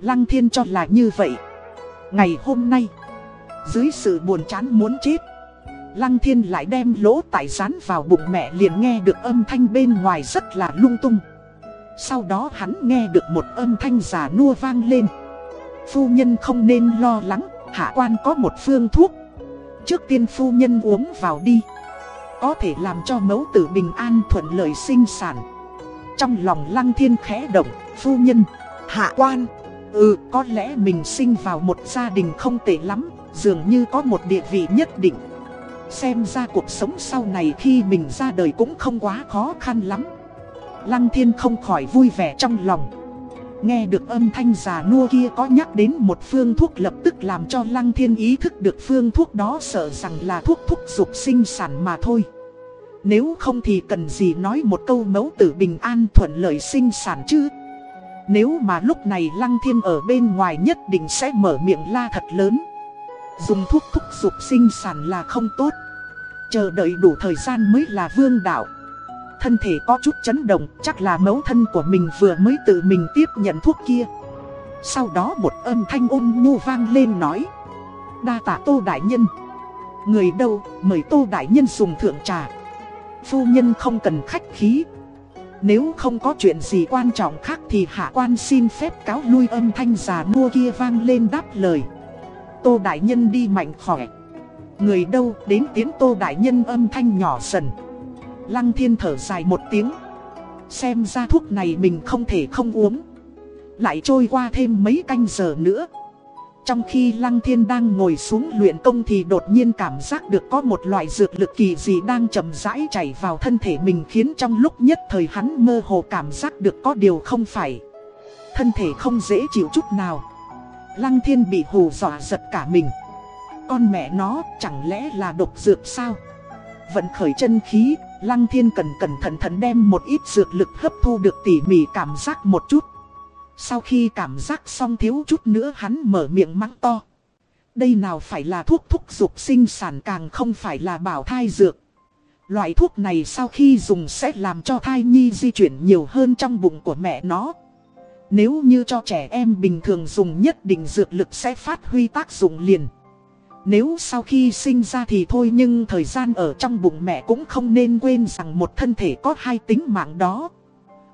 [SPEAKER 1] Lăng thiên cho là như vậy Ngày hôm nay, Dưới sự buồn chán muốn chết Lăng thiên lại đem lỗ tải rán vào bụng mẹ liền nghe được âm thanh bên ngoài rất là lung tung. Sau đó hắn nghe được một âm thanh già nua vang lên. Phu nhân không nên lo lắng Hạ quan có một phương thuốc. Trước tiên phu nhân uống vào đi. Có thể làm cho mẫu tử bình an thuận lợi sinh sản. Trong lòng lăng thiên khẽ động Phu nhân Hạ quan Ừ, có lẽ mình sinh vào một gia đình không tệ lắm, dường như có một địa vị nhất định. Xem ra cuộc sống sau này khi mình ra đời cũng không quá khó khăn lắm. Lăng thiên không khỏi vui vẻ trong lòng. Nghe được âm thanh già nua kia có nhắc đến một phương thuốc lập tức làm cho Lăng Thiên ý thức được phương thuốc đó sợ rằng là thuốc thúc dục sinh sản mà thôi. Nếu không thì cần gì nói một câu mẫu tử bình an thuận lợi sinh sản chứ. Nếu mà lúc này Lăng Thiên ở bên ngoài nhất định sẽ mở miệng la thật lớn Dùng thuốc thúc dục sinh sản là không tốt. Chờ đợi đủ thời gian mới là vương đạo. Thân thể có chút chấn động, Chắc là mẫu thân của mình vừa mới tự mình tiếp nhận thuốc kia. Sau đó một âm thanh ôn nhu vang lên nói. Đa tạ tô đại nhân. Người đâu, mời tô đại nhân dùng thượng trà. Phu nhân không cần khách khí. Nếu không có chuyện gì quan trọng khác thì hạ quan xin phép cáo lui âm thanh già nua kia vang lên đáp lời. Tô Đại Nhân đi mạnh khỏe. Người đâu đến tiến Tô Đại Nhân âm thanh nhỏ dần Lăng thiên thở dài một tiếng. Xem ra thuốc này mình không thể không uống. Lại trôi qua thêm mấy canh giờ nữa. Trong khi Lăng Thiên đang ngồi xuống luyện công thì đột nhiên cảm giác được có một loại dược lực kỳ gì đang chậm rãi chảy vào thân thể mình khiến trong lúc nhất thời hắn mơ hồ cảm giác được có điều không phải. Thân thể không dễ chịu chút nào. Lăng Thiên bị hù dọa giật cả mình. Con mẹ nó chẳng lẽ là độc dược sao? Vận khởi chân khí, Lăng Thiên cần cẩn thận thận đem một ít dược lực hấp thu được tỉ mỉ cảm giác một chút. Sau khi cảm giác xong thiếu chút nữa hắn mở miệng mắng to. Đây nào phải là thuốc thúc dục sinh sản càng không phải là bảo thai dược. Loại thuốc này sau khi dùng sẽ làm cho thai nhi di chuyển nhiều hơn trong bụng của mẹ nó. Nếu như cho trẻ em bình thường dùng nhất định dược lực sẽ phát huy tác dụng liền. Nếu sau khi sinh ra thì thôi nhưng thời gian ở trong bụng mẹ cũng không nên quên rằng một thân thể có hai tính mạng đó.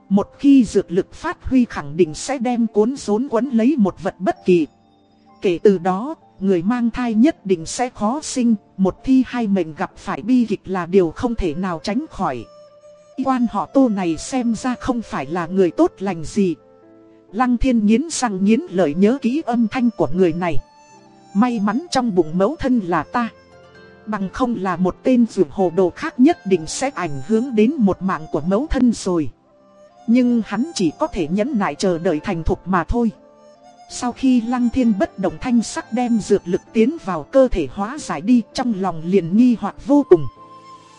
[SPEAKER 1] Một khi dược lực phát huy khẳng định sẽ đem cuốn rốn quấn lấy một vật bất kỳ. Kể từ đó, người mang thai nhất định sẽ khó sinh, một thi hai mệnh gặp phải bi kịch là điều không thể nào tránh khỏi. Quan họ tô này xem ra không phải là người tốt lành gì. Lăng thiên nghiến răng nghiến lợi nhớ kỹ âm thanh của người này. May mắn trong bụng mẫu thân là ta. Bằng không là một tên dù hồ đồ khác nhất định sẽ ảnh hưởng đến một mạng của mẫu thân rồi. Nhưng hắn chỉ có thể nhẫn nại chờ đợi thành thục mà thôi. Sau khi lăng thiên bất động thanh sắc đem dược lực tiến vào cơ thể hóa giải đi trong lòng liền nghi hoặc vô cùng.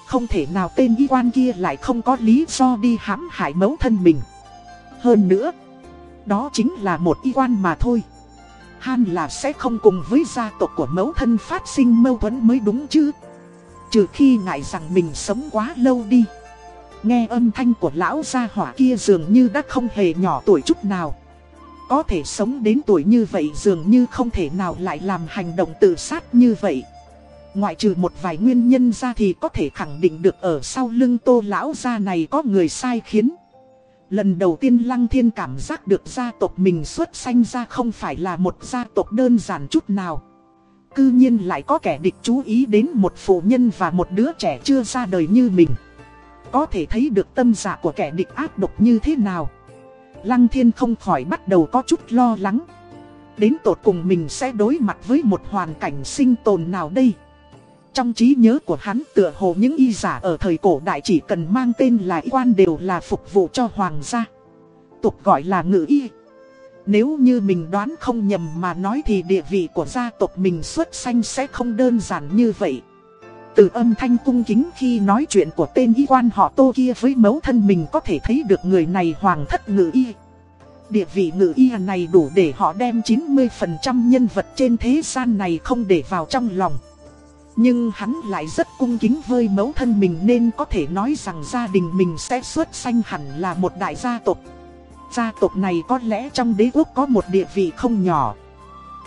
[SPEAKER 1] Không thể nào tên y quan kia lại không có lý do đi hãm hại mẫu thân mình. Hơn nữa, đó chính là một y quan mà thôi. Han là sẽ không cùng với gia tộc của mẫu thân phát sinh mâu thuẫn mới đúng chứ. Trừ khi ngại rằng mình sống quá lâu đi. Nghe âm thanh của lão gia hỏa kia dường như đã không hề nhỏ tuổi chút nào. Có thể sống đến tuổi như vậy dường như không thể nào lại làm hành động tự sát như vậy. Ngoại trừ một vài nguyên nhân ra thì có thể khẳng định được ở sau lưng tô lão gia này có người sai khiến. Lần đầu tiên Lăng Thiên cảm giác được gia tộc mình xuất sanh ra không phải là một gia tộc đơn giản chút nào. Cư nhiên lại có kẻ địch chú ý đến một phụ nhân và một đứa trẻ chưa ra đời như mình. Có thể thấy được tâm dạ của kẻ địch ác độc như thế nào. Lăng Thiên không khỏi bắt đầu có chút lo lắng. Đến tột cùng mình sẽ đối mặt với một hoàn cảnh sinh tồn nào đây? Trong trí nhớ của hắn tựa hồ những y giả ở thời cổ đại chỉ cần mang tên là y quan đều là phục vụ cho hoàng gia. Tục gọi là ngự y. Nếu như mình đoán không nhầm mà nói thì địa vị của gia tộc mình xuất sanh sẽ không đơn giản như vậy. Từ âm thanh cung kính khi nói chuyện của tên y quan họ tô kia với mẫu thân mình có thể thấy được người này hoàng thất ngự y. Địa vị ngự y này đủ để họ đem 90% nhân vật trên thế gian này không để vào trong lòng. Nhưng hắn lại rất cung kính với mẫu thân mình nên có thể nói rằng gia đình mình sẽ xuất sanh hẳn là một đại gia tộc. Gia tộc này có lẽ trong đế quốc có một địa vị không nhỏ.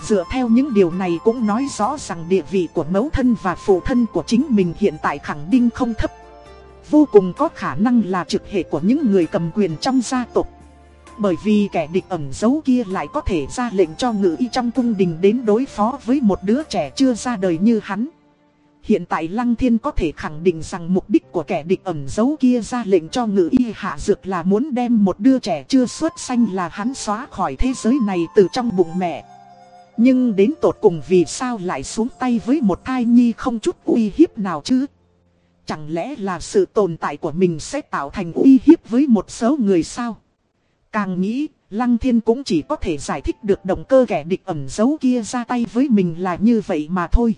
[SPEAKER 1] Dựa theo những điều này cũng nói rõ rằng địa vị của mẫu thân và phụ thân của chính mình hiện tại khẳng định không thấp. Vô cùng có khả năng là trực hệ của những người cầm quyền trong gia tộc. Bởi vì kẻ địch ẩn giấu kia lại có thể ra lệnh cho ngự y trong cung đình đến đối phó với một đứa trẻ chưa ra đời như hắn. Hiện tại Lăng Thiên có thể khẳng định rằng mục đích của kẻ địch ẩn giấu kia ra lệnh cho ngự y hạ dược là muốn đem một đứa trẻ chưa xuất sanh là hắn xóa khỏi thế giới này từ trong bụng mẹ. Nhưng đến tột cùng vì sao lại xuống tay với một thai nhi không chút uy hiếp nào chứ? Chẳng lẽ là sự tồn tại của mình sẽ tạo thành uy hiếp với một số người sao? Càng nghĩ, Lăng Thiên cũng chỉ có thể giải thích được động cơ kẻ địch ẩn giấu kia ra tay với mình là như vậy mà thôi.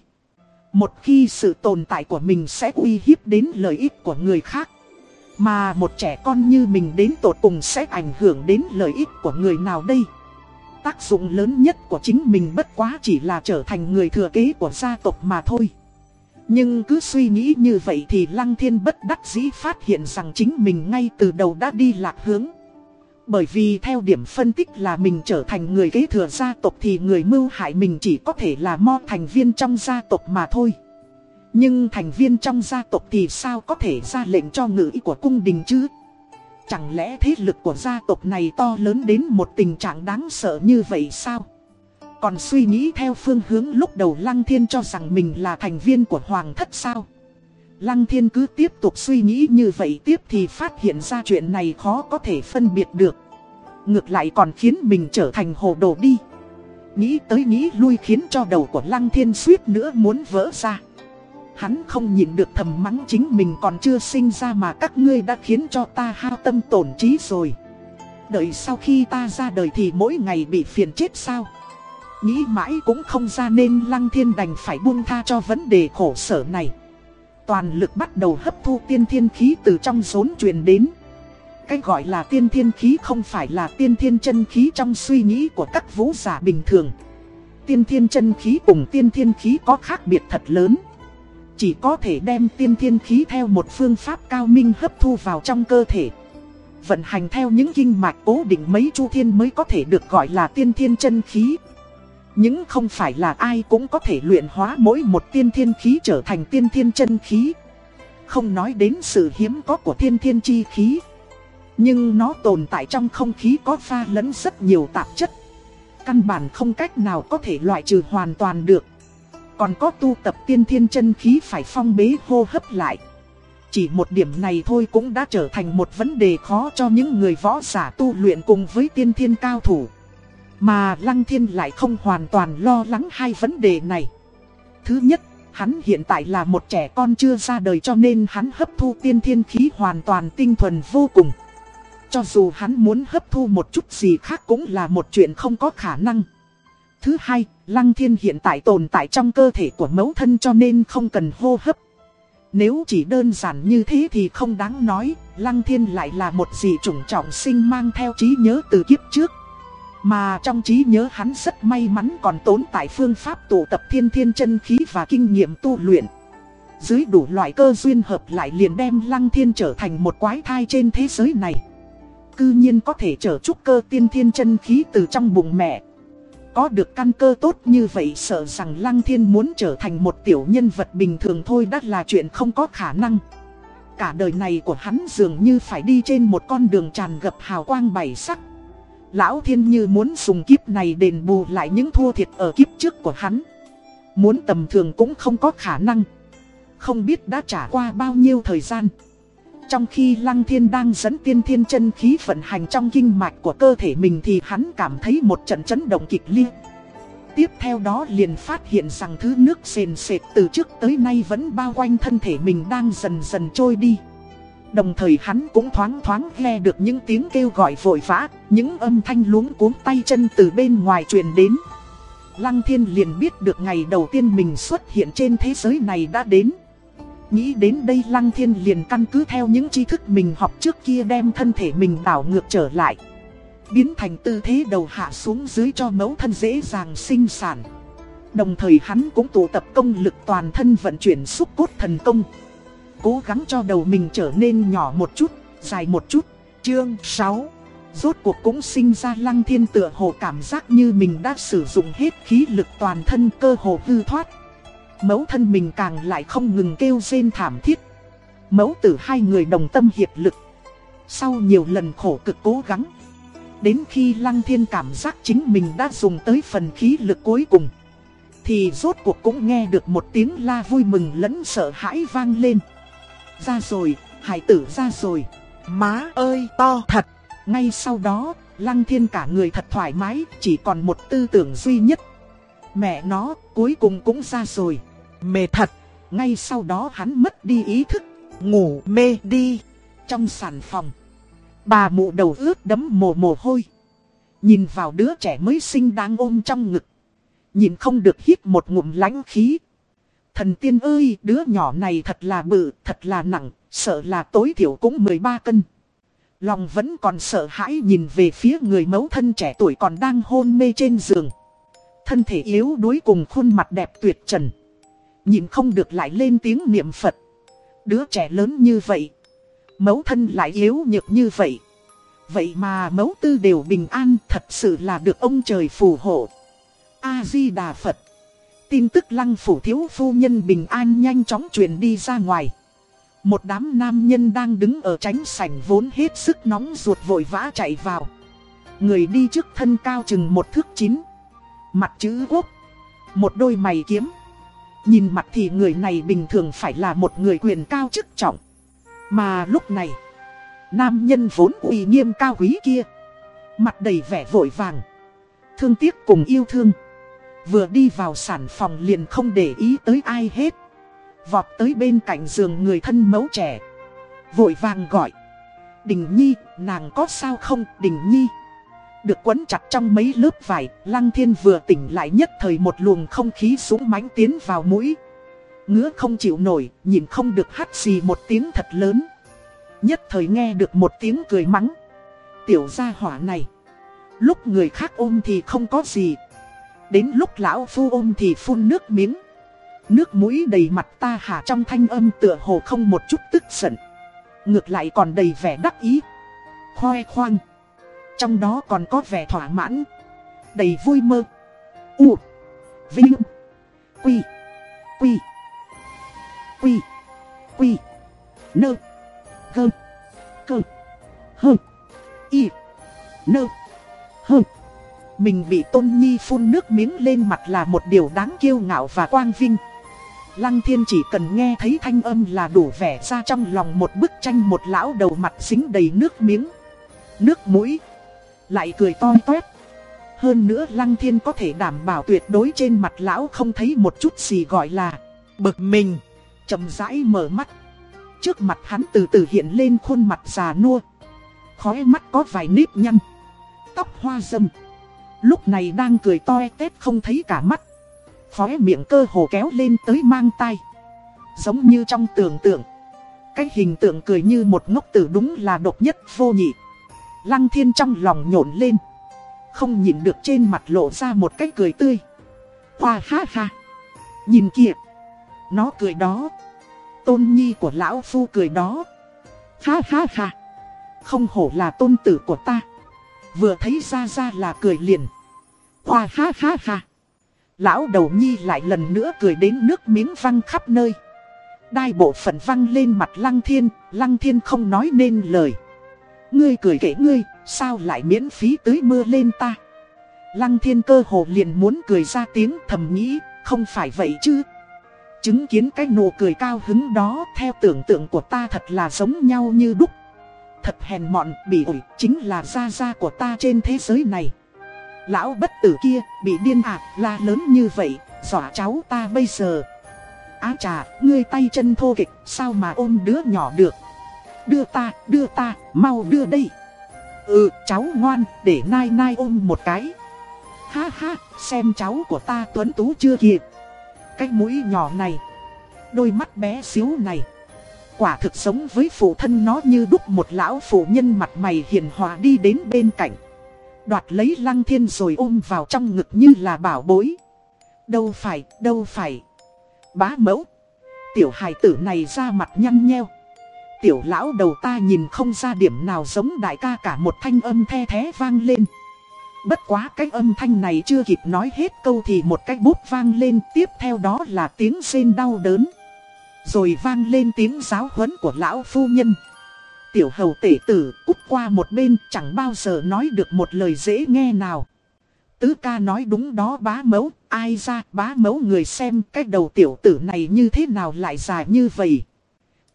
[SPEAKER 1] Một khi sự tồn tại của mình sẽ uy hiếp đến lợi ích của người khác. Mà một trẻ con như mình đến tột cùng sẽ ảnh hưởng đến lợi ích của người nào đây? Tác dụng lớn nhất của chính mình bất quá chỉ là trở thành người thừa kế của gia tộc mà thôi. Nhưng cứ suy nghĩ như vậy thì Lăng Thiên bất đắc dĩ phát hiện rằng chính mình ngay từ đầu đã đi lạc hướng. Bởi vì theo điểm phân tích là mình trở thành người kế thừa gia tộc thì người mưu hại mình chỉ có thể là mo thành viên trong gia tộc mà thôi. Nhưng thành viên trong gia tộc thì sao có thể ra lệnh cho ngữ ý của cung đình chứ? Chẳng lẽ thế lực của gia tộc này to lớn đến một tình trạng đáng sợ như vậy sao? Còn suy nghĩ theo phương hướng lúc đầu Lăng Thiên cho rằng mình là thành viên của Hoàng thất sao? Lăng Thiên cứ tiếp tục suy nghĩ như vậy tiếp thì phát hiện ra chuyện này khó có thể phân biệt được. Ngược lại còn khiến mình trở thành hồ đồ đi. Nghĩ tới nghĩ lui khiến cho đầu của Lăng Thiên suýt nữa muốn vỡ ra. Hắn không nhìn được thầm mắng chính mình còn chưa sinh ra mà các ngươi đã khiến cho ta hao tâm tổn trí rồi. Đợi sau khi ta ra đời thì mỗi ngày bị phiền chết sao? Nghĩ mãi cũng không ra nên Lăng Thiên đành phải buông tha cho vấn đề khổ sở này. Toàn lực bắt đầu hấp thu tiên thiên khí từ trong rốn truyền đến. Cái gọi là tiên thiên khí không phải là tiên thiên chân khí trong suy nghĩ của các vũ giả bình thường. Tiên thiên chân khí cùng tiên thiên khí có khác biệt thật lớn. Chỉ có thể đem tiên thiên khí theo một phương pháp cao minh hấp thu vào trong cơ thể. Vận hành theo những kinh mạch cố định mấy chu thiên mới có thể được gọi là tiên thiên chân khí những không phải là ai cũng có thể luyện hóa mỗi một tiên thiên khí trở thành tiên thiên chân khí. Không nói đến sự hiếm có của thiên thiên chi khí. Nhưng nó tồn tại trong không khí có pha lẫn rất nhiều tạp chất. Căn bản không cách nào có thể loại trừ hoàn toàn được. Còn có tu tập tiên thiên chân khí phải phong bế hô hấp lại. Chỉ một điểm này thôi cũng đã trở thành một vấn đề khó cho những người võ giả tu luyện cùng với tiên thiên cao thủ. Mà Lăng Thiên lại không hoàn toàn lo lắng hai vấn đề này. Thứ nhất, hắn hiện tại là một trẻ con chưa ra đời cho nên hắn hấp thu tiên thiên khí hoàn toàn tinh thuần vô cùng. Cho dù hắn muốn hấp thu một chút gì khác cũng là một chuyện không có khả năng. Thứ hai, Lăng Thiên hiện tại tồn tại trong cơ thể của mẫu thân cho nên không cần hô hấp. Nếu chỉ đơn giản như thế thì không đáng nói, Lăng Thiên lại là một dị chủng trọng sinh mang theo trí nhớ từ kiếp trước. Mà trong trí nhớ hắn rất may mắn còn tốn tại phương pháp tụ tập thiên thiên chân khí và kinh nghiệm tu luyện. Dưới đủ loại cơ duyên hợp lại liền đem Lăng Thiên trở thành một quái thai trên thế giới này. Cư nhiên có thể trở trúc cơ tiên thiên chân khí từ trong bụng mẹ. Có được căn cơ tốt như vậy sợ rằng Lăng Thiên muốn trở thành một tiểu nhân vật bình thường thôi đã là chuyện không có khả năng. Cả đời này của hắn dường như phải đi trên một con đường tràn ngập hào quang bảy sắc. Lão Thiên như muốn dùng kiếp này đền bù lại những thua thiệt ở kiếp trước của hắn. Muốn tầm thường cũng không có khả năng. Không biết đã trả qua bao nhiêu thời gian. Trong khi Lăng Thiên đang dẫn tiên thiên chân khí vận hành trong kinh mạch của cơ thể mình thì hắn cảm thấy một trận chấn động kịch liệt. Tiếp theo đó liền phát hiện rằng thứ nước sền sệt từ trước tới nay vẫn bao quanh thân thể mình đang dần dần trôi đi. Đồng thời hắn cũng thoáng thoáng nghe được những tiếng kêu gọi vội vã, những âm thanh luống cuống tay chân từ bên ngoài truyền đến. Lăng thiên liền biết được ngày đầu tiên mình xuất hiện trên thế giới này đã đến. Nghĩ đến đây Lăng Thiên liền căn cứ theo những tri thức mình học trước kia đem thân thể mình đảo ngược trở lại. Biến thành tư thế đầu hạ xuống dưới cho mẫu thân dễ dàng sinh sản. Đồng thời hắn cũng tụ tập công lực toàn thân vận chuyển xúc cốt thần công. Cố gắng cho đầu mình trở nên nhỏ một chút, dài một chút. Chương 6 Rốt cuộc cũng sinh ra lăng thiên tựa hồ cảm giác như mình đã sử dụng hết khí lực toàn thân cơ hồ hư thoát. Mẫu thân mình càng lại không ngừng kêu rên thảm thiết. Mẫu tử hai người đồng tâm hiệp lực. Sau nhiều lần khổ cực cố gắng Đến khi Lăng Thiên cảm giác chính mình đã dùng tới phần khí lực cuối cùng Thì rốt cuộc cũng nghe được một tiếng la vui mừng lẫn sợ hãi vang lên. Ra rồi, hải tử ra rồi Má ơi to thật Ngay sau đó, Lăng Thiên cả người thật thoải mái Chỉ còn một tư tưởng duy nhất Mẹ nó cuối cùng cũng ra rồi Mê thật, ngay sau đó hắn mất đi ý thức, ngủ mê đi. Trong sàn phòng, bà mụ đầu ướt đấm mồ mồ hôi. Nhìn vào đứa trẻ mới sinh đang ôm trong ngực. Nhìn không được hít một ngụm lánh khí. Thần tiên ơi, đứa nhỏ này thật là bự, thật là nặng, sợ là tối thiểu cũng 13 cân. Lòng vẫn còn sợ hãi nhìn về phía người mẫu thân trẻ tuổi còn đang hôn mê trên giường. Thân thể yếu đuối cùng khuôn mặt đẹp tuyệt trần. Nhìn không được lại lên tiếng niệm Phật. Đứa trẻ lớn như vậy. Mẫu thân lại yếu nhược như vậy. Vậy mà mẫu tư đều bình an thật sự là được ông trời phù hộ. A-di-đà Phật. Tin tức lăng phủ thiếu phu nhân bình an nhanh chóng truyền đi ra ngoài. Một đám nam nhân đang đứng ở tránh sảnh vốn hết sức nóng ruột vội vã chạy vào. Người đi trước thân cao chừng một thước chín. Mặt chữ quốc. Một đôi mày kiếm. Nhìn mặt thì người này bình thường phải là một người quyền cao chức trọng. Mà lúc này, nam nhân vốn uy nghiêm cao quý kia. Mặt đầy vẻ vội vàng. Thương tiếc cùng yêu thương. Vừa đi vào sản phòng liền không để ý tới ai hết. Vọt tới bên cạnh giường người thân mẫu trẻ. Vội vàng gọi. Đình Nhi, nàng có sao không, Đình Nhi? Được quấn chặt trong mấy lớp vải, Lăng Thiên vừa tỉnh lại nhất thời một luồng không khí súng mãnh tiến vào mũi. Ngứa không chịu nổi, nhìn không được hắt xì một tiếng thật lớn. Nhất thời nghe được một tiếng cười mắng. Tiểu gia hỏa này. Lúc người khác ôm thì không có gì. Đến lúc lão phu ôm thì phun nước miếng. Nước mũi đầy mặt ta hạ trong thanh âm tựa hồ không một chút tức giận. Ngược lại còn đầy vẻ đắc ý. Khoe khoang. Trong đó còn có vẻ thỏa mãn. Đầy vui mơ. U. Vinh. Quy. Quy. Quy. Quy. Nơ. Gơ. Cơ. Hơ. Y. Nơ. Hơ. Mình bị Tôn Nhi phun nước miếng lên mặt là một điều đáng kiêu ngạo và quang vinh Lăng thiên chỉ cần nghe thấy thanh âm là đủ vẻ ra trong lòng một bức tranh một lão đầu mặt dính đầy nước miếng Nước mũi lại cười to toét. Hơn nữa Lăng Thiên có thể đảm bảo tuyệt đối trên mặt lão không thấy một chút gì gọi là bực mình. chậm rãi mở mắt. Trước mặt hắn từ từ hiện lên khuôn mặt già nua. Khóe mắt có vài nếp nhăn. Tóc hoa râm. Lúc này đang cười toe tét không thấy cả mắt. Khóe miệng cơ hồ kéo lên tới mang tay. Giống như trong tưởng tượng. Cái hình tượng cười như một ngốc tử đúng là độc nhất vô nhị. Lăng thiên trong lòng nhổn lên. Không nhìn được trên mặt lộ ra một cái cười tươi. Hoa ha ha. Nhìn kìa. Nó cười đó. Tôn nhi của lão phu cười đó. Ha ha ha. Không hổ là tôn tử của ta. Vừa thấy ra ra là cười liền. Hoa ha ha ha. Lão đầu nhi lại lần nữa cười đến nước miếng văng khắp nơi. Đai bộ phận văng lên mặt lăng thiên, lăng thiên không nói nên lời. Ngươi cười kể ngươi, sao lại miễn phí tưới mưa lên ta? Lăng thiên cơ hồ liền muốn cười ra tiếng thầm nghĩ, không phải vậy chứ? Chứng kiến cái nụ cười cao hứng đó theo tưởng tượng của ta thật là giống nhau như đúc. Thật hèn mọn, bị ổi, chính là gia gia của ta trên thế giới này. Lão bất tử kia, bị điên à la lớn như vậy, dọa cháu ta bây giờ. Á trà, ngươi tay chân thô kịch, sao mà ôm đứa nhỏ được? đưa ta, đưa ta, mau đưa đây. Ừ, cháu ngoan, để nai nai ôm một cái. Ha ha, xem cháu của ta tuấn tú chưa kịp. Cái mũi nhỏ này, đôi mắt bé xíu này. Quả thực sống với phụ thân nó như đúc một lão phụ nhân mặt mày hiền hòa đi đến bên cạnh. Đoạt lấy lăng thiên rồi ôm vào trong ngực như là bảo bối. Đâu phải, đâu phải. Bá mẫu. Tiểu hài tử này ra mặt nhăn nheo. Tiểu lão đầu ta nhìn không ra điểm nào giống đại ca cả một thanh âm the thế vang lên. Bất quá cái âm thanh này chưa kịp nói hết câu thì một cái bút vang lên tiếp theo đó là tiếng rên đau đớn. Rồi vang lên tiếng giáo huấn của lão phu nhân. Tiểu hầu tể tử cút qua một bên chẳng bao giờ nói được một lời dễ nghe nào. Tứ ca nói đúng đó bá mẫu, ai ra bá mẫu người xem cái đầu tiểu tử này như thế nào lại dài như vậy.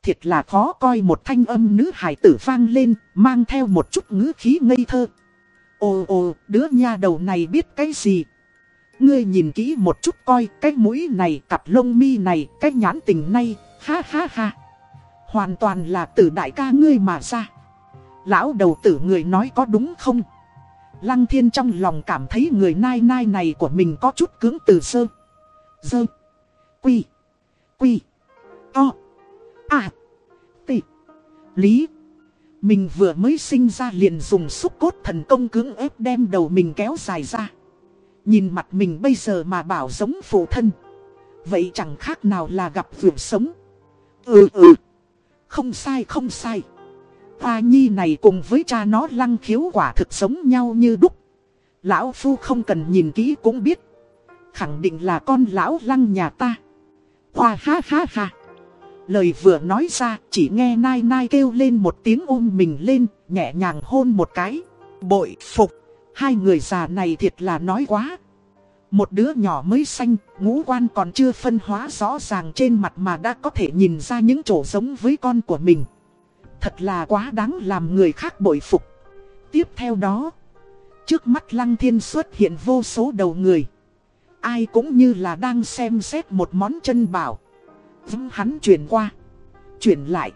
[SPEAKER 1] Thiệt là khó coi một thanh âm nữ hải tử vang lên, mang theo một chút ngữ khí ngây thơ. Ồ ồ, đứa nha đầu này biết cái gì? Ngươi nhìn kỹ một chút coi, cái mũi này, cặp lông mi này, cái nhãn tình này, ha ha ha. Hoàn toàn là từ đại ca ngươi mà ra. Lão đầu tử người nói có đúng không? Lăng thiên trong lòng cảm thấy người nai nai này của mình có chút cứng từ sơ. Dơ. Quy. Quy. To. À. Tị. Lý. Mình vừa mới sinh ra liền dùng xúc cốt thần công cứng ép đem đầu mình kéo dài ra. Nhìn mặt mình bây giờ mà bảo giống phụ thân. Vậy chẳng khác nào là gặp vượt sống. Ừ ừ. Không sai không sai. Hoa nhi này cùng với cha nó lăng khiếu quả thực sống nhau như đúc. Lão Phu không cần nhìn kỹ cũng biết. Khẳng định là con lão lăng nhà ta. Hoa ha ha ha. Lời vừa nói ra, chỉ nghe nai nai kêu lên một tiếng ôm mình lên, Nhẹ nhàng hôn một cái Bội phục Hai người già này thiệt là nói quá một đứa nhỏ mới xanh, Ngũ quan còn chưa phân hóa rõ ràng trên mặt mà đã có thể nhìn ra những chỗ giống với con của mình. Thật là quá đáng làm người khác bội phục. Tiếp theo đó, Trước mắt Lăng Thiên xuất hiện vô số đầu người. Ai cũng như là đang xem xét một món chân bảo. Vâng hắn chuyển qua, Chuyển lại.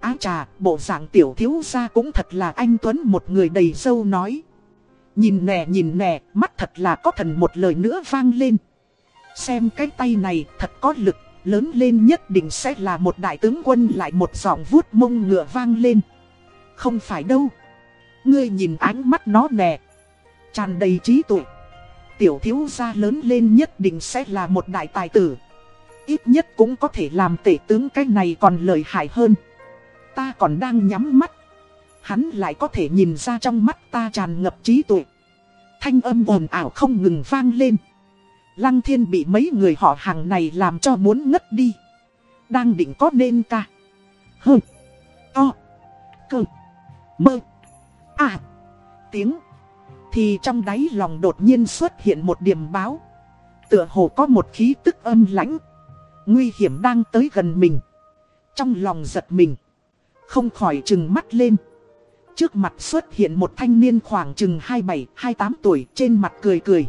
[SPEAKER 1] Á trà bộ dạng tiểu thiếu gia cũng thật là anh Tuấn một người đầy dâu nói. Nhìn nè nhìn nè, mắt thật là có thần một lời nữa vang lên. Xem cái tay này, thật có lực, Lớn lên nhất định sẽ là một đại tướng quân lại một giọng vuốt mông ngựa vang lên. Không phải đâu. Ngươi nhìn ánh mắt nó nè. Tràn đầy trí tuệ. Tiểu thiếu gia lớn lên nhất định sẽ là một đại tài tử. Ít nhất cũng có thể làm tể tướng cái này còn lợi hại hơn. Ta còn đang nhắm mắt. Hắn lại có thể nhìn ra trong mắt ta tràn ngập trí tuệ. Thanh âm ồn ảo không ngừng vang lên. Lăng thiên bị mấy người họ hàng này làm cho muốn ngất đi. Đang định có nên ca. Hơ. To. Cơ. Mơ. À. Tiếng. Thì trong đáy lòng đột nhiên xuất hiện một điểm báo. Tựa hồ có một khí tức âm lãnh. Nguy hiểm đang tới gần mình. Trong lòng giật mình. Không khỏi trừng mắt lên. Trước mặt xuất hiện một thanh niên khoảng chừng 27-28 tuổi, trên mặt cười cười.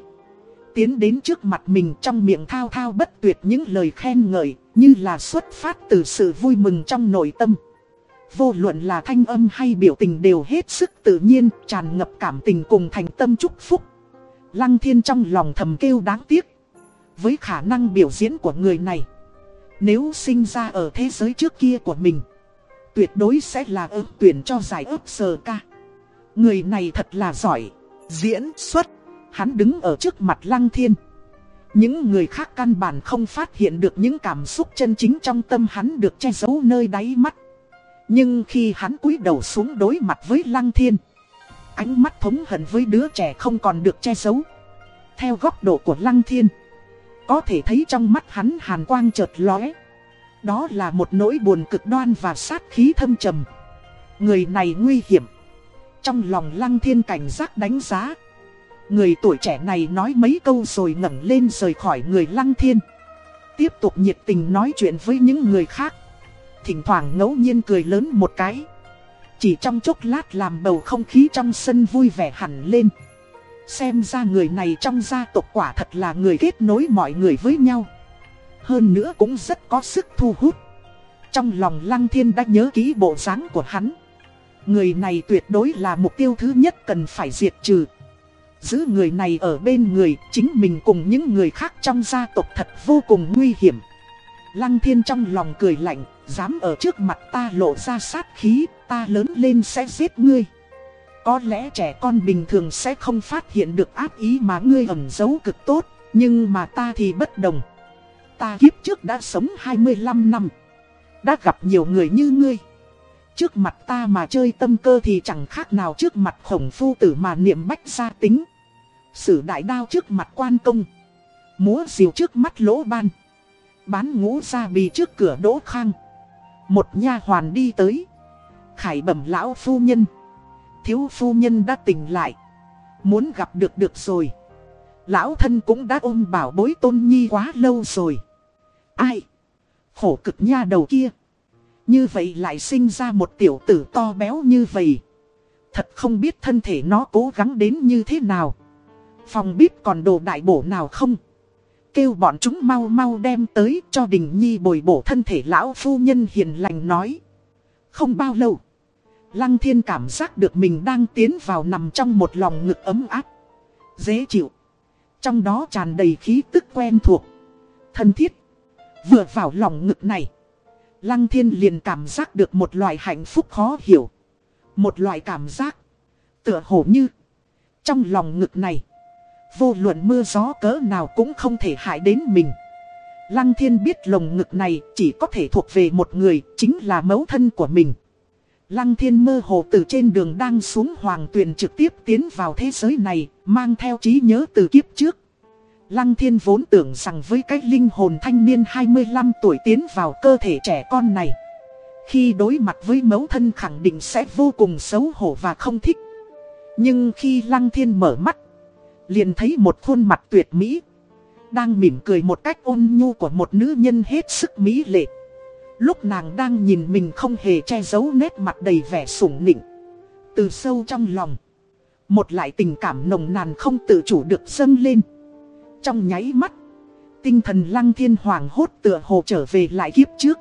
[SPEAKER 1] Tiến đến trước mặt mình trong miệng thao thao bất tuyệt những lời khen ngợi, Như là xuất phát từ sự vui mừng trong nội tâm. Vô luận là thanh âm hay biểu tình đều hết sức tự nhiên, Tràn ngập cảm tình cùng thành tâm chúc phúc. Lăng thiên trong lòng thầm kêu đáng tiếc. Với khả năng biểu diễn của người này, Nếu sinh ra ở thế giới trước kia của mình Tuyệt đối sẽ là ớt tuyển cho giải ớt sờ ca. Người này thật là giỏi, Diễn xuất. Hắn đứng ở trước mặt lăng thiên. Những người khác căn bản không phát hiện được những cảm xúc chân chính trong tâm hắn được che giấu nơi đáy mắt. Nhưng khi hắn cúi đầu xuống đối mặt với lăng thiên, Ánh mắt thống hận với đứa trẻ không còn được che giấu. Theo góc độ của lăng thiên, Có thể thấy trong mắt hắn hàn quang chợt lóe đó là một nỗi buồn cực đoan và sát khí thâm trầm. Người này nguy hiểm. Trong lòng lăng thiên cảnh giác đánh giá. Người tuổi trẻ này nói mấy câu rồi ngẩng lên rời khỏi người lăng thiên. Tiếp tục nhiệt tình nói chuyện với những người khác. Thỉnh thoảng ngẫu nhiên cười lớn một cái. Chỉ trong chốc lát làm bầu không khí trong sân vui vẻ hẳn lên. Xem ra người này trong gia tộc quả thật là người kết nối mọi người với nhau. Hơn nữa cũng rất có sức thu hút. Trong lòng Lăng Thiên đã nhớ kỹ bộ dáng của hắn. Người này tuyệt đối là mục tiêu thứ nhất cần phải diệt trừ. Giữ người này ở bên người, Chính mình cùng những người khác trong gia tộc thật vô cùng nguy hiểm. Lăng Thiên trong lòng cười lạnh, Dám ở trước mặt ta lộ ra sát khí, Ta lớn lên sẽ giết ngươi. Có lẽ trẻ con bình thường sẽ không phát hiện được ác ý mà ngươi ẩn giấu cực tốt, Nhưng mà ta thì bất đồng. Ta kiếp trước đã sống 25 năm. Đã gặp nhiều người như ngươi. Trước mặt ta mà chơi tâm cơ thì chẳng khác nào trước mặt khổng phu tử mà niệm bách gia tính. Sử đại đao trước mặt quan công. Múa diều trước mắt lỗ ban. Bán ngũ ra bì trước cửa đỗ khang. Một nha hoàn đi tới. Khải bẩm lão phu nhân. Thiếu phu nhân đã tỉnh lại. Muốn gặp được được rồi. Lão thân cũng đã ôm bảo bối tôn nhi quá lâu rồi. Ai? Khổ cực nha đầu kia. Như vậy lại sinh ra một tiểu tử to béo như vậy. Thật không biết thân thể nó cố gắng đến như thế nào. Phòng bếp còn đồ đại bổ nào không? Kêu bọn chúng mau mau đem tới cho đình nhi bồi bổ thân thể lão phu nhân hiền lành nói. Không bao lâu. Lăng thiên cảm giác được mình đang tiến vào nằm trong một lòng ngực ấm áp. Dễ chịu. Trong đó tràn đầy khí tức quen thuộc. Thân thiết. Vừa vào lòng ngực này, Lăng thiên liền cảm giác được một loại hạnh phúc khó hiểu. Một loại cảm giác, Tựa hồ như, Trong lòng ngực này, Vô luận mưa gió cỡ nào cũng không thể hại đến mình. Lăng thiên biết lồng ngực này chỉ có thể thuộc về một người, Chính là mẫu thân của mình. Lăng thiên mơ hồ từ trên đường đang xuống hoàng tuyền trực tiếp tiến vào thế giới này, Mang theo trí nhớ từ kiếp trước. Lăng thiên vốn tưởng rằng với cái linh hồn thanh niên 25 tuổi tiến vào cơ thể trẻ con này, Khi đối mặt với mẫu thân khẳng định sẽ vô cùng xấu hổ và không thích. Nhưng khi lăng thiên mở mắt, Liền thấy một khuôn mặt tuyệt mỹ, Đang mỉm cười một cách ôn nhu của một nữ nhân hết sức mỹ lệ. Lúc nàng đang nhìn mình không hề che giấu nét mặt đầy vẻ sủng nịnh, Từ sâu trong lòng, Một lại tình cảm nồng nàn không tự chủ được dâng lên. Trong nháy mắt. Tinh thần lăng thiên hoàng hốt tựa hồ trở về lại kiếp trước.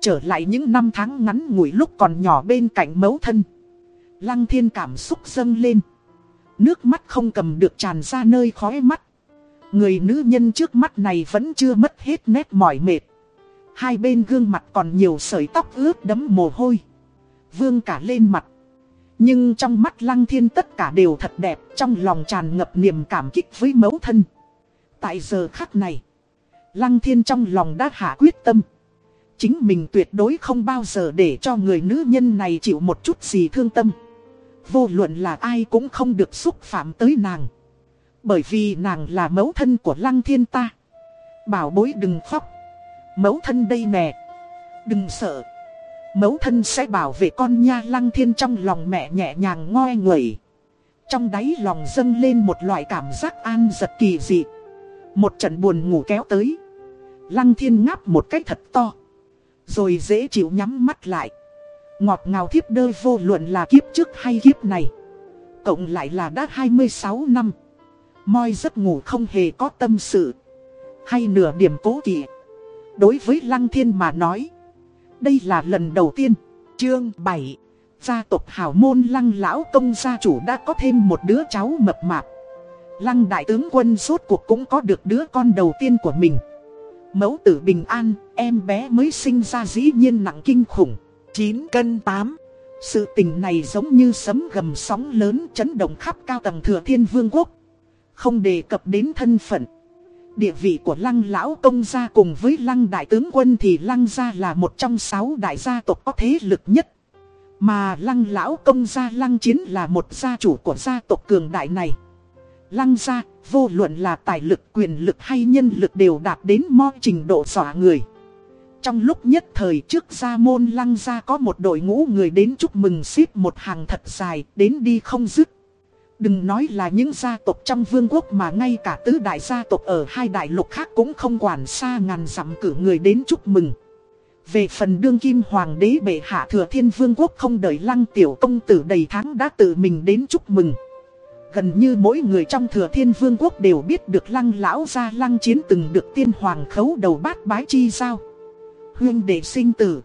[SPEAKER 1] Trở lại những năm tháng ngắn ngủi lúc còn nhỏ bên cạnh mẫu thân. Lăng thiên cảm xúc dâng lên. Nước mắt không cầm được tràn ra nơi khói mắt. Người nữ nhân trước mắt này vẫn chưa mất hết nét mỏi mệt. Hai bên gương mặt còn nhiều sợi tóc ướt đẫm mồ hôi. Vương cả lên mặt. Nhưng trong mắt lăng thiên tất cả đều thật đẹp, Trong lòng tràn ngập niềm cảm kích với mẫu thân. Tại giờ khắc này, Lăng thiên trong lòng đã hạ quyết tâm. Chính mình tuyệt đối không bao giờ để cho người nữ nhân này chịu một chút gì thương tâm. Vô luận là ai cũng không được xúc phạm tới nàng. Bởi vì nàng là mẫu thân của lăng thiên ta. Bảo bối đừng khóc. Mẫu thân đây nè. Đừng sợ. Mẫu thân sẽ bảo vệ con nha. Lăng thiên trong lòng mẹ nhẹ nhàng ngoe nguẩy. Trong đáy lòng dâng lên một loại cảm giác an giật kỳ dị. Một trận buồn ngủ kéo tới. Lăng thiên ngáp một cách thật to. Rồi dễ chịu nhắm mắt lại. Ngọt ngào thiếp đơ vô luận là kiếp trước hay kiếp này. Cộng lại là đã 26 năm. Moi giấc ngủ không hề có tâm sự. Hay nửa điểm cố kỵ. Đối với Lăng Thiên mà nói. Đây là lần đầu tiên. Chương 7 Gia tộc hào môn Lăng Lão Công gia chủ đã có thêm một đứa cháu mập mạp. Lăng Đại tướng quân suốt cuộc cũng có được đứa con đầu tiên của mình Mẫu tử bình an, em bé mới sinh ra dĩ nhiên nặng kinh khủng 9 cân 8 Sự tình này giống như sấm gầm sóng lớn chấn động khắp cao tầng thừa thiên vương quốc Không đề cập đến thân phận Địa vị của lăng lão công gia cùng với lăng đại tướng quân thì lăng gia là một trong sáu đại gia tộc có thế lực nhất. Mà lăng lão công gia lăng chiến là một gia chủ của gia tộc cường đại này. Lăng ra vô luận là tài lực quyền lực hay nhân lực đều đạt đến mo trình độ dọa người. Trong lúc nhất thời trước gia môn lăng ra có một đội ngũ người đến chúc mừng xếp một hàng thật dài, đến đi không dứt. Đừng nói là những gia tộc trong vương quốc mà ngay cả tứ đại gia tộc ở hai đại lục khác cũng không quản xa ngàn dặm cử người đến chúc mừng. Về phần đương kim hoàng đế bệ hạ thừa thiên vương quốc không đợi lăng tiểu công tử đầy tháng đã tự mình đến chúc mừng. Gần như mỗi người trong thừa thiên vương quốc đều biết được lăng lão gia lăng chiến từng được tiên hoàng khấu đầu bát bái chi giao. Huyên đệ sinh tử.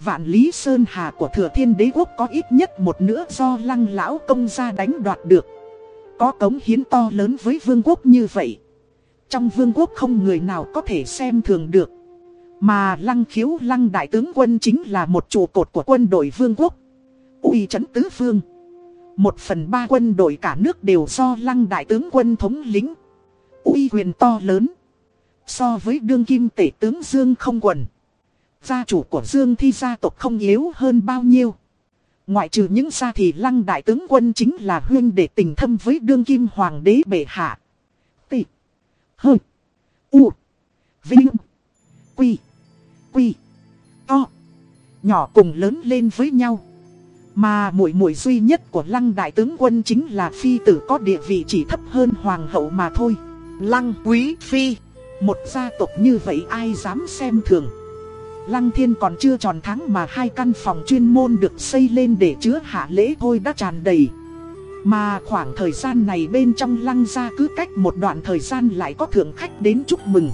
[SPEAKER 1] Vạn Lý Sơn Hà của Thừa Thiên Đế Quốc có ít nhất một nữa do lăng lão công gia đánh đoạt được. Có cống hiến to lớn với vương quốc như vậy. Trong vương quốc không người nào có thể xem thường được. Mà lăng khiếu lăng đại tướng quân chính là một trụ cột của quân đội vương quốc. uy trấn tứ phương. Một phần ba quân đội cả nước đều do lăng đại tướng quân thống lĩnh uy quyền to lớn. So với đương kim tể tướng Dương không quần. Gia chủ của Dương Thi gia tộc không yếu hơn bao nhiêu. Ngoại trừ những gia thì lăng đại tướng quân chính là huyên để tình thâm với đương kim hoàng đế bệ hạ. Tị. Hơ. U. Vinh. Quy. Quy. To. Nhỏ cùng lớn lên với nhau. Mà muội muội duy nhất của lăng đại tướng quân chính là phi tử có địa vị chỉ thấp hơn hoàng hậu mà thôi. Lăng quý phi. Một gia tộc như vậy ai dám xem thường. Lăng thiên còn chưa tròn tháng mà hai căn phòng chuyên môn được xây lên để chứa hạ lễ thôi đã tràn đầy. Mà khoảng thời gian này bên trong lăng gia cứ cách một đoạn thời gian lại có thượng khách đến chúc mừng.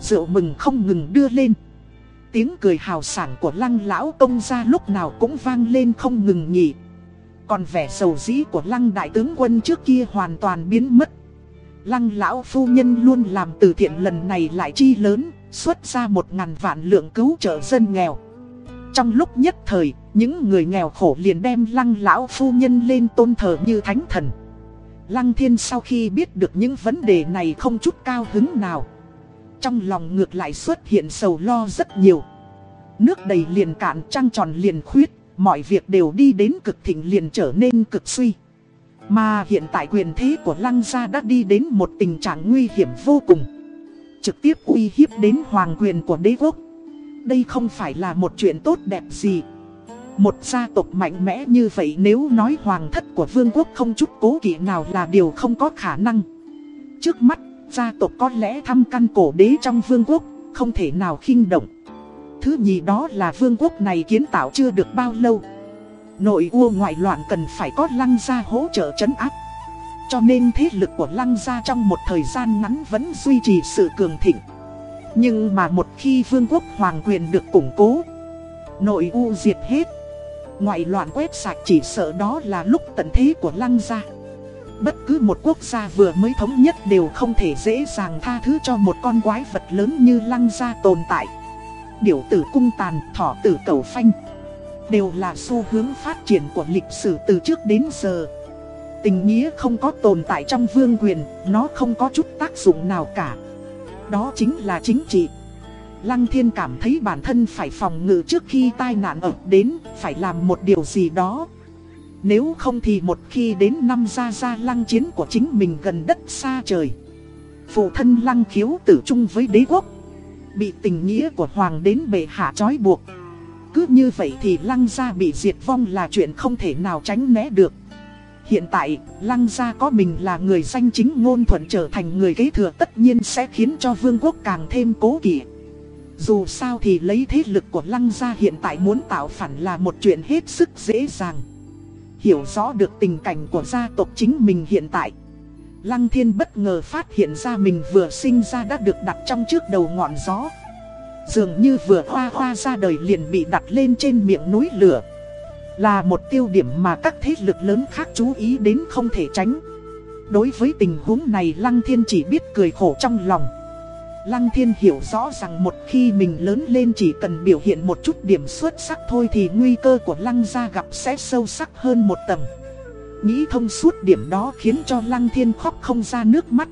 [SPEAKER 1] Rượu mừng không ngừng đưa lên. Tiếng cười hào sảng của lăng lão công gia lúc nào cũng vang lên không ngừng nghỉ. Còn vẻ sầu dĩ của lăng đại tướng quân trước kia hoàn toàn biến mất. Lăng lão phu nhân luôn làm từ thiện lần này lại chi lớn, xuất ra một ngàn vạn lượng cứu trợ dân nghèo. Trong lúc nhất thời, những người nghèo khổ liền đem lăng lão phu nhân lên tôn thờ như thánh thần. Lăng thiên sau khi biết được những vấn đề này không chút cao hứng nào. Trong lòng ngược lại xuất hiện sầu lo rất nhiều. Nước đầy liền cạn trăng tròn liền khuyết, mọi việc đều đi đến cực thịnh liền trở nên cực suy. Mà hiện tại quyền thế của lăng gia đã đi đến một tình trạng nguy hiểm vô cùng Trực tiếp uy hiếp đến hoàng quyền của đế quốc Đây không phải là một chuyện tốt đẹp gì Một gia tộc mạnh mẽ như vậy nếu nói hoàng thất của vương quốc không chút cố kỵ nào là điều không có khả năng Trước mắt, gia tộc có lẽ thăm căn cổ đế trong vương quốc, không thể nào khinh động. Thứ nhì đó là vương quốc này kiến tạo chưa được bao lâu. Nội u ngoại loạn cần phải có lăng gia hỗ trợ chấn áp. Cho nên thế lực của lăng gia trong một thời gian ngắn vẫn duy trì sự cường thịnh. Nhưng mà một khi vương quốc hoàng quyền được củng cố Nội u diệt hết. Ngoại loạn quét sạch chỉ sợ đó là lúc tận thế của lăng gia. Bất cứ một quốc gia vừa mới thống nhất đều không thể dễ dàng tha thứ cho một con quái vật lớn như lăng gia tồn tại. Điều tử cung tàn, thỏ tử cầu phanh Đều là xu hướng phát triển của lịch sử từ trước đến giờ. Tình nghĩa không có tồn tại trong vương quyền, nó không có chút tác dụng nào cả. Đó chính là chính trị. Lăng thiên cảm thấy bản thân phải phòng ngự trước khi tai nạn ập đến, phải làm một điều gì đó. Nếu không thì một khi đến năm ra ra lăng chiến của chính mình gần đất xa trời. Phụ thân lăng khiếu tử chung với đế quốc. Bị tình nghĩa của hoàng đến bệ hạ trói buộc. Cứ như vậy thì lăng gia bị diệt vong là chuyện không thể nào tránh né được. Hiện tại, lăng gia có mình là người danh chính ngôn thuận trở thành người kế thừa tất nhiên sẽ khiến cho vương quốc càng thêm cố kỵ. Dù sao thì lấy thế lực của lăng gia hiện tại muốn tạo phản là một chuyện hết sức dễ dàng. Hiểu rõ được tình cảnh của gia tộc chính mình hiện tại. Lăng thiên bất ngờ phát hiện ra mình vừa sinh ra đã được đặt trong trước đầu ngọn gió. Dường như vừa hoa hoa ra đời liền bị đặt lên trên miệng núi lửa. Là một tiêu điểm mà các thế lực lớn khác chú ý đến không thể tránh. Đối với tình huống này Lăng Thiên chỉ biết cười khổ trong lòng. Lăng Thiên hiểu rõ rằng một khi mình lớn lên chỉ cần biểu hiện một chút điểm xuất sắc thôi thì nguy cơ của Lăng gia gặp sẽ sâu sắc hơn một tầng. Nghĩ thông suốt điểm đó khiến cho Lăng Thiên khóc không ra nước mắt.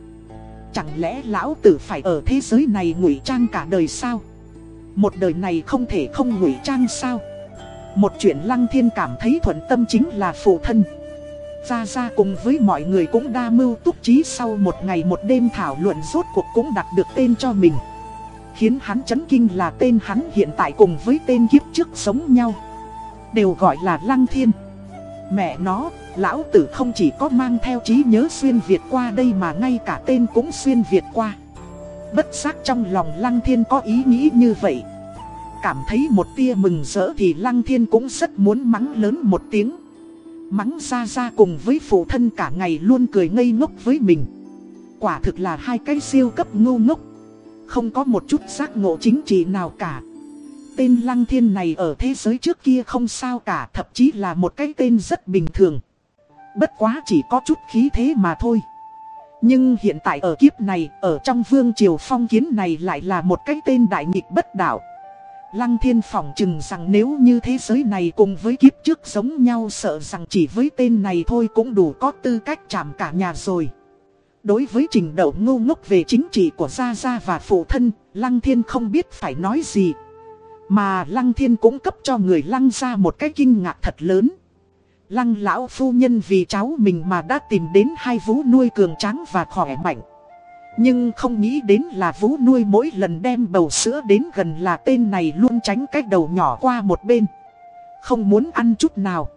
[SPEAKER 1] Chẳng lẽ lão tử phải ở thế giới này ngụy trang cả đời sao? Một đời này không thể không ngụy trang sao? Một chuyện lăng thiên cảm thấy thuận tâm chính là phụ thân. Gia gia cùng với mọi người cũng đa mưu túc trí sau một ngày một đêm thảo luận rốt cuộc cũng đặt được tên cho mình. Khiến hắn chấn kinh là tên hắn hiện tại cùng với tên kiếp trước sống nhau. Đều gọi là lăng thiên. Mẹ nó, lão tử không chỉ có mang theo trí nhớ xuyên Việt qua đây mà ngay cả tên cũng xuyên Việt qua. Bất giác trong lòng Lăng Thiên có ý nghĩ như vậy. Cảm thấy một tia mừng rỡ thì Lăng Thiên cũng rất muốn mắng lớn một tiếng. Mắng ra ra cùng với phụ thân cả ngày luôn cười ngây ngốc với mình. Quả thực là hai cái siêu cấp ngu ngốc. Không có một chút giác ngộ chính trị nào cả. Tên Lăng Thiên này ở thế giới trước kia không sao cả Thậm chí là một cái tên rất bình thường. Bất quá chỉ có chút khí thế mà thôi. Nhưng hiện tại ở kiếp này, ở trong vương triều phong kiến này lại là một cái tên đại nghịch bất đạo. Lăng thiên phỏng chừng rằng nếu như thế giới này cùng với kiếp trước giống nhau sợ rằng chỉ với tên này thôi cũng đủ có tư cách chạm cả nhà rồi. Đối với trình độ ngu ngốc về chính trị của Gia Gia và phụ thân, Lăng Thiên không biết phải nói gì. Mà Lăng Thiên cũng cấp cho người Lăng ra một cái kinh ngạc thật lớn. Lăng lão phu nhân vì cháu mình mà đã tìm đến hai vú nuôi cường tráng và khỏe mạnh. Nhưng không nghĩ đến là vũ nuôi mỗi lần đem bầu sữa đến gần là tên này luôn tránh cái đầu nhỏ qua một bên. Không muốn ăn chút nào.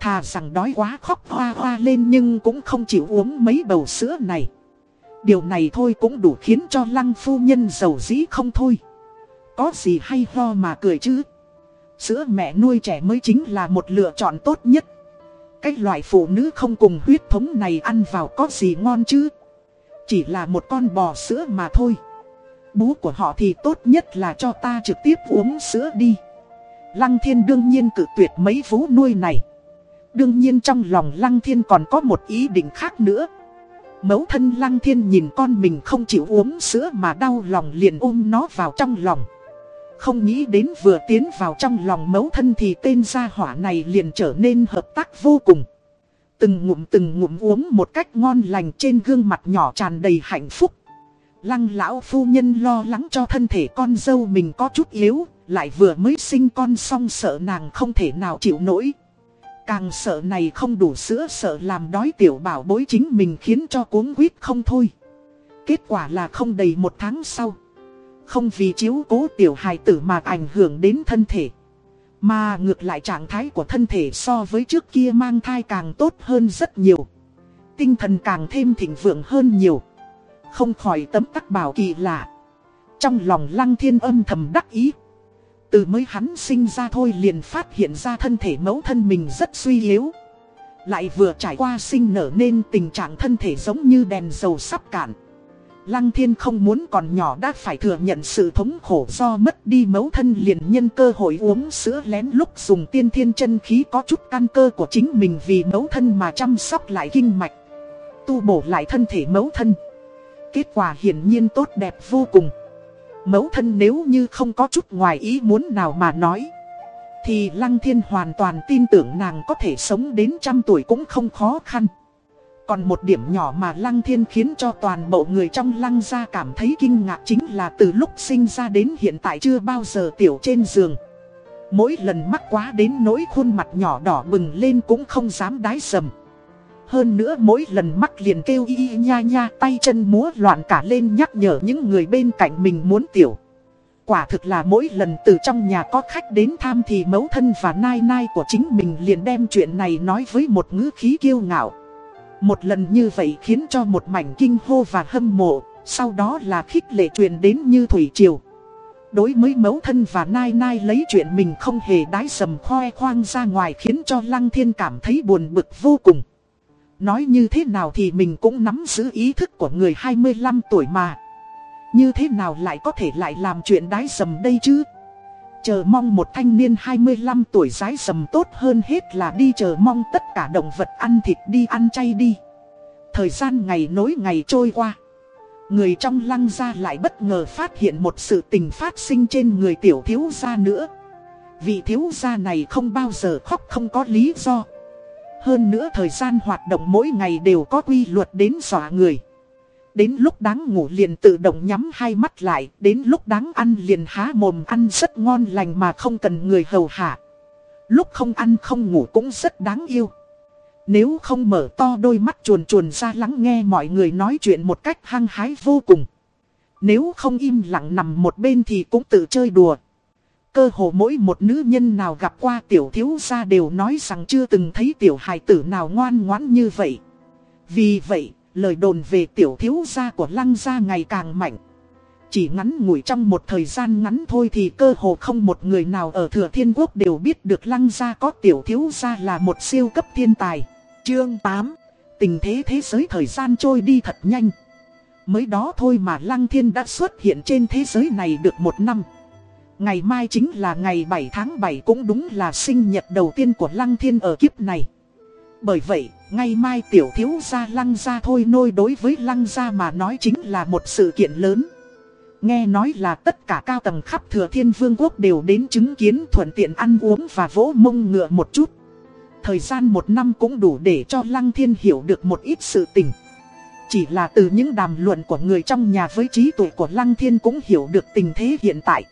[SPEAKER 1] Thà rằng đói quá khóc hoa hoa lên nhưng cũng không chịu uống mấy bầu sữa này. Điều này thôi cũng đủ khiến cho lăng phu nhân giàu dĩ không thôi. Có gì hay ho mà cười chứ. Sữa mẹ nuôi trẻ mới chính là một lựa chọn tốt nhất. Cái loại phụ nữ không cùng huyết thống này ăn vào có gì ngon chứ. Chỉ là một con bò sữa mà thôi. Bú của họ thì tốt nhất là cho ta trực tiếp uống sữa đi. Lăng thiên đương nhiên cự tuyệt mấy vú nuôi này. Đương nhiên trong lòng Lăng Thiên còn có một ý định khác nữa. Mẫu thân Lăng Thiên nhìn con mình không chịu uống sữa mà đau lòng liền ôm nó vào trong lòng. Không nghĩ đến vừa tiến vào trong lòng mẫu thân thì tên gia hỏa này liền trở nên hợp tác vô cùng. Từng ngụm từng ngụm uống một cách ngon lành trên gương mặt nhỏ tràn đầy hạnh phúc. Lăng lão phu nhân lo lắng cho thân thể con dâu mình có chút yếu, lại vừa mới sinh con xong sợ nàng không thể nào chịu nổi. càng sợ này không đủ sữa sợ làm đói tiểu bảo bối chính mình khiến cho cuống quýt không thôi. Kết quả là không đầy một tháng sau. Không vì chiếu cố tiểu hài tử mà ảnh hưởng đến thân thể. Mà ngược lại trạng thái của thân thể so với trước kia mang thai càng tốt hơn rất nhiều. Tinh thần càng thêm thịnh vượng hơn nhiều. Không khỏi tấm tắc bảo kỳ lạ. Trong lòng lăng thiên âm thầm đắc ý. Từ mới hắn sinh ra thôi liền phát hiện ra thân thể mẫu thân mình rất suy yếu. Lại vừa trải qua sinh nở nên tình trạng thân thể giống như đèn dầu sắp cạn. Lăng thiên không muốn còn nhỏ đã phải thừa nhận sự thống khổ do mất đi mẫu thân liền nhân cơ hội uống sữa lén lúc dùng tiên thiên chân khí có chút căn cơ của chính mình vì mẫu thân mà chăm sóc lại kinh mạch. Tu bổ lại thân thể mẫu thân. Kết quả hiển nhiên tốt đẹp vô cùng. Mẫu thân nếu như không có chút ngoài ý muốn nào mà nói, Thì Lăng Thiên hoàn toàn tin tưởng nàng có thể sống đến trăm tuổi cũng không khó khăn còn một điểm nhỏ mà Lăng Thiên khiến cho toàn bộ người trong Lăng gia cảm thấy kinh ngạc chính là từ lúc sinh ra đến hiện tại chưa bao giờ tiểu trên giường Mỗi lần mắc quá đến nỗi khuôn mặt nhỏ đỏ bừng lên cũng không dám đái sầm hơn nữa mỗi lần mắc liền kêu y y nha nha, tay chân múa loạn cả lên nhắc nhở những người bên cạnh mình muốn tiểu. Quả thực là mỗi lần từ trong nhà có khách đến thăm thì mẫu thân và nai nai của chính mình liền đem chuyện này nói với một ngữ khí kiêu ngạo. Một lần như vậy khiến cho một mảnh kinh hô và hâm mộ, sau đó là khích lệ truyền đến như thủy triều. Đối với mẫu thân và nai nai lấy chuyện mình không hề đái sầm khoe khoang ra ngoài khiến cho Lăng Thiên cảm thấy buồn bực vô cùng. Nói như thế nào thì mình cũng nắm giữ ý thức của người 25 tuổi mà. Như thế nào lại có thể lại làm chuyện đái sầm đây chứ? Chờ mong một thanh niên 25 tuổi rái sầm tốt hơn hết là đi chờ mong tất cả động vật ăn thịt đi ăn chay đi. Thời gian ngày nối ngày trôi qua. Người trong lăng gia lại bất ngờ phát hiện một sự tình phát sinh trên người tiểu thiếu gia nữa. Vị thiếu gia này không bao giờ khóc không có lý do. Hơn nữa thời gian hoạt động mỗi ngày đều có quy luật đến dọa người. Đến lúc đáng ngủ liền tự động nhắm hai mắt lại, đến lúc đáng ăn liền há mồm ăn rất ngon lành mà không cần người hầu hạ. Lúc không ăn không ngủ cũng rất đáng yêu. Nếu không mở to đôi mắt chuồn chuồn ra lắng nghe mọi người nói chuyện một cách hăng hái vô cùng. Nếu không im lặng nằm một bên thì cũng tự chơi đùa. Cơ hồ mỗi một nữ nhân nào gặp qua tiểu thiếu gia đều nói rằng chưa từng thấy tiểu hài tử nào ngoan ngoãn như vậy. Vì vậy, lời đồn về tiểu thiếu gia của lăng gia ngày càng mạnh. Chỉ ngắn ngủi trong một thời gian ngắn thôi thì cơ hồ không một người nào ở thừa thiên quốc đều biết được lăng gia có tiểu thiếu gia là một siêu cấp thiên tài. Chương 8 Tình thế thế giới thời gian trôi đi thật nhanh. Mới đó thôi mà lăng thiên đã xuất hiện trên thế giới này được một năm. Ngày mai chính là ngày 7 tháng 7 cũng đúng là sinh nhật đầu tiên của Lăng Thiên ở kiếp này. Bởi vậy, ngày mai tiểu thiếu gia Lăng gia thôi nôi đối với Lăng gia mà nói chính là một sự kiện lớn. Nghe nói là tất cả cao tầng khắp thừa thiên vương quốc đều đến chứng kiến thuận tiện ăn uống và vỗ mông ngựa một chút. Thời gian một năm cũng đủ để cho Lăng Thiên hiểu được một ít sự tình. Chỉ là từ những đàm luận của người trong nhà với trí tuệ của Lăng Thiên cũng hiểu được tình thế hiện tại.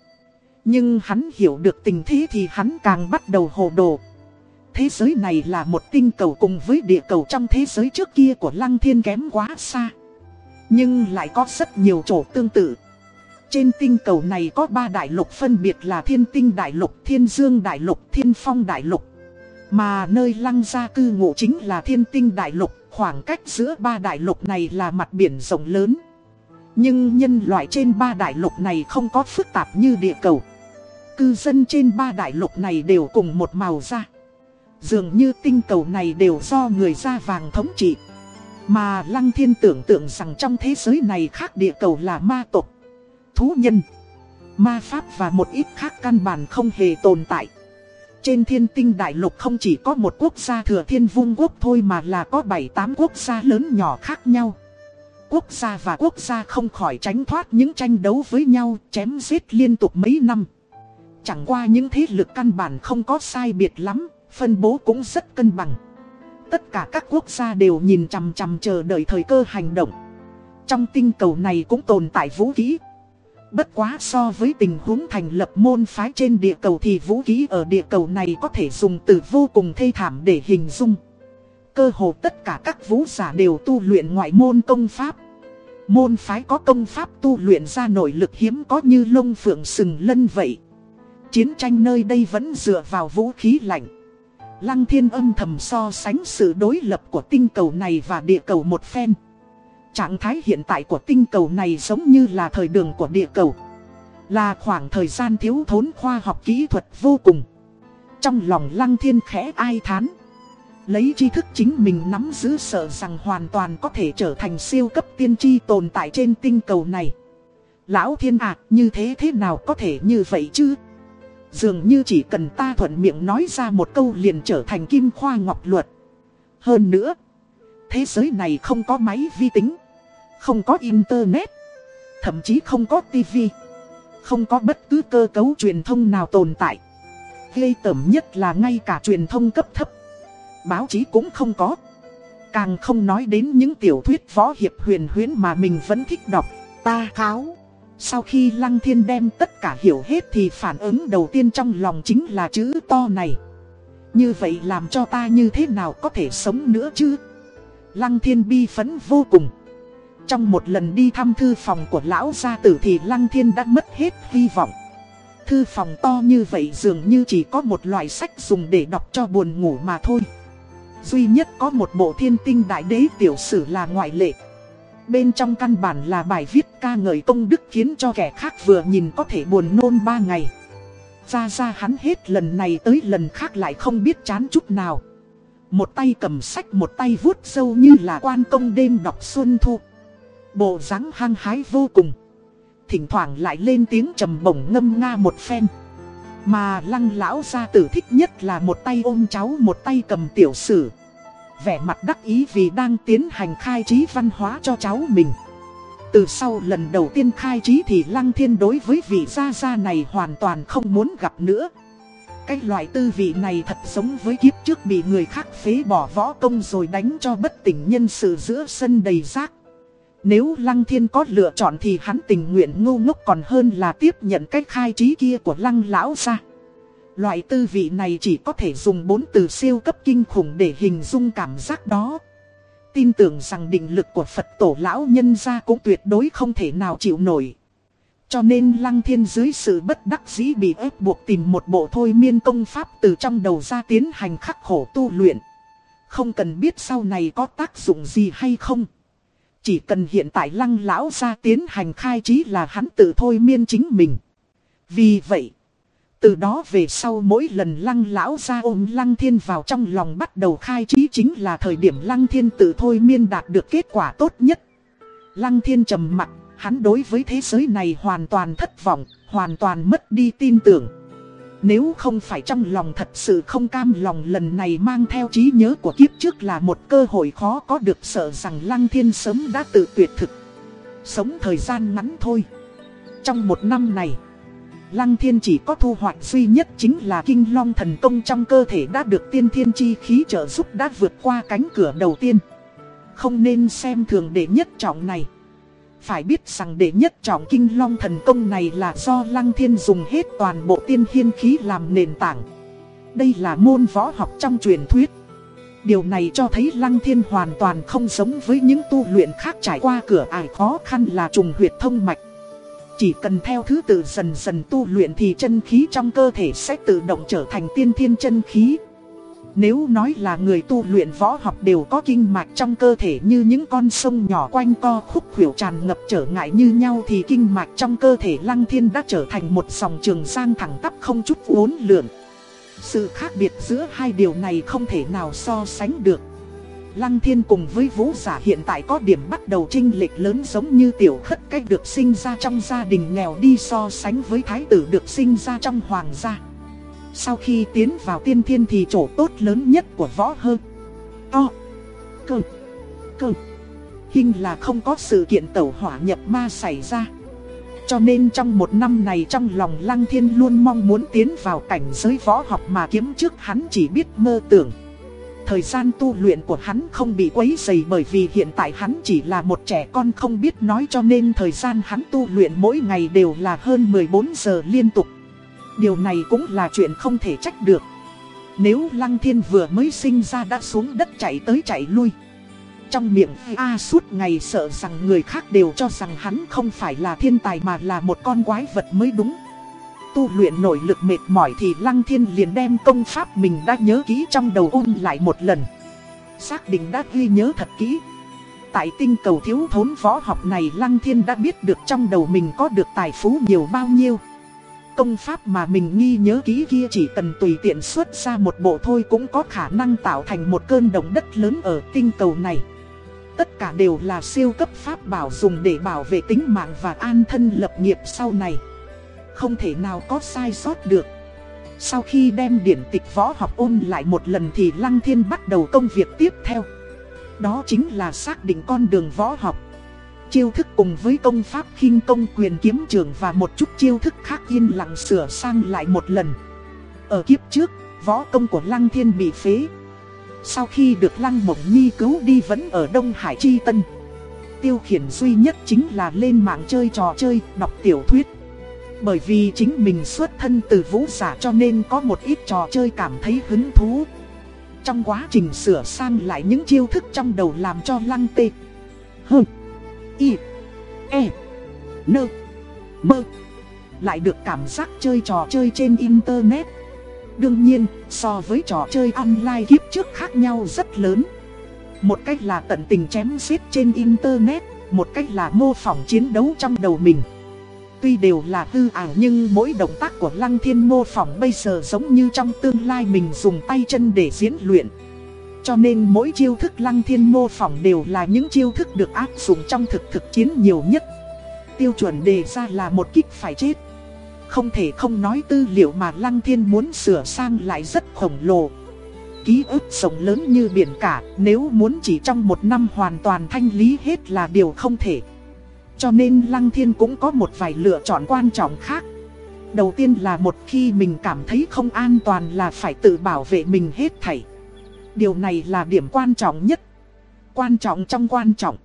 [SPEAKER 1] Nhưng hắn hiểu được tình thế thì hắn càng bắt đầu hồ đồ. Thế giới này là một tinh cầu cùng với địa cầu trong thế giới trước kia của Lăng Thiên kém quá xa. Nhưng lại có rất nhiều chỗ tương tự. Trên tinh cầu này có ba đại lục phân biệt là Thiên Tinh Đại Lục, Thiên Dương Đại Lục, Thiên Phong Đại Lục. Mà nơi Lăng gia cư ngụ chính là Thiên Tinh Đại Lục, khoảng cách giữa ba đại lục này là mặt biển rộng lớn. Nhưng nhân loại trên ba đại lục này không có phức tạp như địa cầu cư dân trên ba đại lục này đều cùng một màu da. Dường như tinh cầu này đều do người da vàng thống trị. Mà Lăng Thiên tưởng tượng rằng trong thế giới này khác địa cầu là ma tộc, thú nhân, ma pháp và một ít khác căn bản không hề tồn tại. Trên thiên tinh đại lục không chỉ có một quốc gia thừa thiên vung quốc thôi mà là có 7-8 quốc gia lớn nhỏ khác nhau. Quốc gia và quốc gia không khỏi tránh thoát những tranh đấu với nhau chém giết liên tục mấy năm. Chẳng qua những thế lực căn bản không có sai biệt lắm, phân bố cũng rất cân bằng. Tất cả các quốc gia đều nhìn chằm chằm chờ đợi thời cơ hành động. Trong tinh cầu này cũng tồn tại vũ khí. Bất quá so với tình huống thành lập môn phái trên địa cầu thì vũ khí ở địa cầu này có thể dùng từ vô cùng thê thảm để hình dung. Cơ hồ tất cả các vũ giả đều tu luyện ngoại môn công pháp. Môn phái có công pháp tu luyện ra nội lực hiếm có như lông phượng sừng lân vậy. Chiến tranh nơi đây vẫn dựa vào vũ khí lạnh. Lăng thiên âm thầm so sánh sự đối lập của tinh cầu này và địa cầu một phen. Trạng thái hiện tại của tinh cầu này giống như là thời đường của địa cầu. Là khoảng thời gian thiếu thốn khoa học kỹ thuật vô cùng. Trong lòng lăng thiên khẽ ai thán. Lấy tri thức chính mình nắm giữ sợ rằng hoàn toàn có thể trở thành siêu cấp tiên tri tồn tại trên tinh cầu này. Lão thiên ạ, à, như thế thế nào có thể như vậy chứ? Dường như chỉ cần ta thuận miệng nói ra một câu liền trở thành kim khoa ngọc luật. Hơn nữa, thế giới này không có máy vi tính, không có internet, thậm chí không có tivi, không có bất cứ cơ cấu truyền thông nào tồn tại. Gây tẩm nhất là ngay cả truyền thông cấp thấp, báo chí cũng không có. Càng không nói đến những tiểu thuyết võ hiệp huyền huyến mà mình vẫn thích đọc, ta kháo. Sau khi Lăng Thiên đem tất cả hiểu hết thì phản ứng đầu tiên trong lòng chính là chữ to này. Như vậy làm cho ta như thế nào có thể sống nữa chứ? Lăng Thiên bi phấn vô cùng. Trong một lần đi thăm thư phòng của lão gia tử thì Lăng Thiên đã mất hết hy vọng. Thư phòng to như vậy dường như chỉ có một loại sách dùng để đọc cho buồn ngủ mà thôi. Duy nhất có một bộ thiên tinh đại đế tiểu sử là ngoại lệ. Bên trong căn bản là bài viết ca ngợi công đức khiến cho kẻ khác vừa nhìn có thể buồn nôn ba ngày. Ra ra hắn hết lần này tới lần khác lại không biết chán chút nào. Một tay cầm sách một tay vuốt sâu như là quan công đêm đọc xuân thu. Bộ dáng hăng hái vô cùng. Thỉnh thoảng lại lên tiếng trầm bổng ngâm nga một phen. Mà lăng lão gia tử thích nhất là một tay ôm cháu, một tay cầm tiểu sử vẻ mặt đắc ý vì đang tiến hành khai trí văn hóa cho cháu mình. Từ sau lần đầu tiên khai trí thì Lăng Thiên đối với vị gia gia này hoàn toàn không muốn gặp nữa. Cái loại tư vị này thật giống với kiếp trước bị người khác phế bỏ võ công rồi đánh cho bất tỉnh nhân sự giữa sân đầy rác. Nếu Lăng Thiên có lựa chọn thì hắn tình nguyện ngu ngốc còn hơn là tiếp nhận cách khai trí kia của Lăng Lão gia. Loại tư vị này chỉ có thể dùng bốn từ siêu cấp kinh khủng để hình dung cảm giác đó. Tin tưởng rằng định lực của Phật tổ lão nhân gia cũng tuyệt đối không thể nào chịu nổi. Cho nên Lăng Thiên dưới sự bất đắc dĩ bị ép buộc tìm một bộ thôi miên công pháp từ trong đầu ra tiến hành khắc khổ tu luyện. Không cần biết sau này có tác dụng gì hay không. Chỉ cần hiện tại Lăng Lão ra tiến hành khai trí là hắn tự thôi miên chính mình. Vì vậy, từ đó về sau mỗi lần lăng lão ra ôm lăng thiên vào trong lòng bắt đầu khai trí chính là thời điểm lăng thiên tự thôi miên đạt được kết quả tốt nhất. Lăng thiên trầm mặt, hắn đối với thế giới này hoàn toàn thất vọng, hoàn toàn mất đi tin tưởng. Nếu không phải trong lòng thật sự không cam lòng lần này mang theo trí nhớ của kiếp trước là một cơ hội khó có được sợ rằng Lăng Thiên sớm đã tự tuyệt thực. Sống thời gian ngắn thôi. Trong một năm này, Lăng thiên chỉ có thu hoạch duy nhất chính là kinh long thần công trong cơ thể đã được tiên thiên chi khí trợ giúp đã vượt qua cánh cửa đầu tiên. Không nên xem thường đệ nhất trọng này. Phải biết rằng đệ nhất trọng kinh long thần công này là do lăng thiên dùng hết toàn bộ tiên hiên khí làm nền tảng. Đây là môn võ học trong truyền thuyết. Điều này cho thấy lăng thiên hoàn toàn không giống với những tu luyện khác trải qua cửa ải khó khăn là trùng huyệt thông mạch. Chỉ cần theo thứ tự dần dần tu luyện thì chân khí trong cơ thể sẽ tự động trở thành tiên thiên chân khí. Nếu nói là người tu luyện võ học đều có kinh mạch trong cơ thể như những con sông nhỏ quanh co khúc khuỷu tràn ngập trở ngại như nhau thì kinh mạch trong cơ thể lăng thiên đã trở thành một dòng trường sang thẳng tắp không chút uốn lượn. Sự khác biệt giữa hai điều này không thể nào so sánh được. Lăng thiên cùng với vũ giả hiện tại có điểm bắt đầu trinh lệch lớn giống như tiểu khất cách được sinh ra trong gia đình nghèo đi so sánh với thái tử được sinh ra trong hoàng gia. Sau khi tiến vào tiên thiên thì chỗ tốt lớn nhất của võ hơn. To. Cơ. Cơ. Hình là không có sự kiện tẩu hỏa nhập ma xảy ra. Cho nên trong một năm này trong lòng Lăng Thiên luôn mong muốn tiến vào cảnh giới võ học mà kiếm trước hắn chỉ biết mơ tưởng thời gian tu luyện của hắn không bị quấy dày bởi vì hiện tại hắn chỉ là một trẻ con không biết nói cho nên thời gian hắn tu luyện mỗi ngày đều là hơn 14 giờ liên tục. Điều này cũng là chuyện không thể trách được. Nếu Lăng Thiên vừa mới sinh ra đã xuống đất chạy tới chạy lui. Trong miệng A suốt ngày sợ rằng người khác đều cho rằng hắn không phải là thiên tài mà là một con quái vật mới đúng tu luyện nội lực mệt mỏi thì Lăng Thiên liền đem công pháp mình đã nhớ kỹ trong đầu ôn lại một lần. Xác định đã ghi nhớ thật kỹ. Tại tinh cầu thiếu thốn võ học này Lăng Thiên đã biết được trong đầu mình có được tài phú nhiều bao nhiêu. Công pháp mà mình nghi nhớ kỹ kia chỉ cần tùy tiện xuất ra một bộ thôi cũng có khả năng tạo thành một cơn động đất lớn ở tinh cầu này. Tất cả đều là siêu cấp pháp bảo dùng để bảo vệ tính mạng và an thân lập nghiệp sau này không thể nào có sai sót được. Sau khi đem điển tịch võ học ôn lại một lần thì Lăng Thiên bắt đầu công việc tiếp theo. Đó chính là xác định con đường võ học. Chiêu thức cùng với công pháp khinh công quyền kiếm trường và một chút chiêu thức khác yên lặng sửa sang lại một lần. Ở kiếp trước, võ công của Lăng Thiên bị phế. Sau khi được Lăng Mộng Nhi cứu đi vẫn ở Đông Hải Chi Tân. Tiêu khiển duy nhất chính là lên mạng chơi trò chơi, đọc tiểu thuyết. Bởi vì chính mình xuất thân từ vũ giả cho nên có một ít trò chơi cảm thấy hứng thú. Trong quá trình sửa sang lại những chiêu thức trong đầu làm cho lăng tê. Hơ Y. E. Nơ Mơ Lại được cảm giác chơi trò chơi trên internet. Đương nhiên, so với trò chơi online kiếp trước khác nhau rất lớn. Một cách là tận tình chém giết trên internet Một cách là mô phỏng chiến đấu trong đầu mình. Tuy đều là tư ảo nhưng mỗi động tác của Lăng Thiên mô phỏng bây giờ giống như trong tương lai mình dùng tay chân để diễn luyện. Cho nên mỗi chiêu thức Lăng Thiên mô phỏng đều là những chiêu thức được áp dụng trong thực thực chiến nhiều nhất. Tiêu chuẩn đề ra là một kích phải chết. Không thể không nói tư liệu mà Lăng Thiên muốn sửa sang lại rất khổng lồ. Ký ức rộng lớn như biển cả, nếu muốn chỉ trong một năm hoàn toàn thanh lý hết là điều không thể. Cho nên Lăng Thiên cũng có một vài lựa chọn quan trọng khác. Đầu tiên là một khi mình cảm thấy không an toàn là phải tự bảo vệ mình hết thảy. Điều này là điểm quan trọng nhất. Quan trọng trong quan trọng.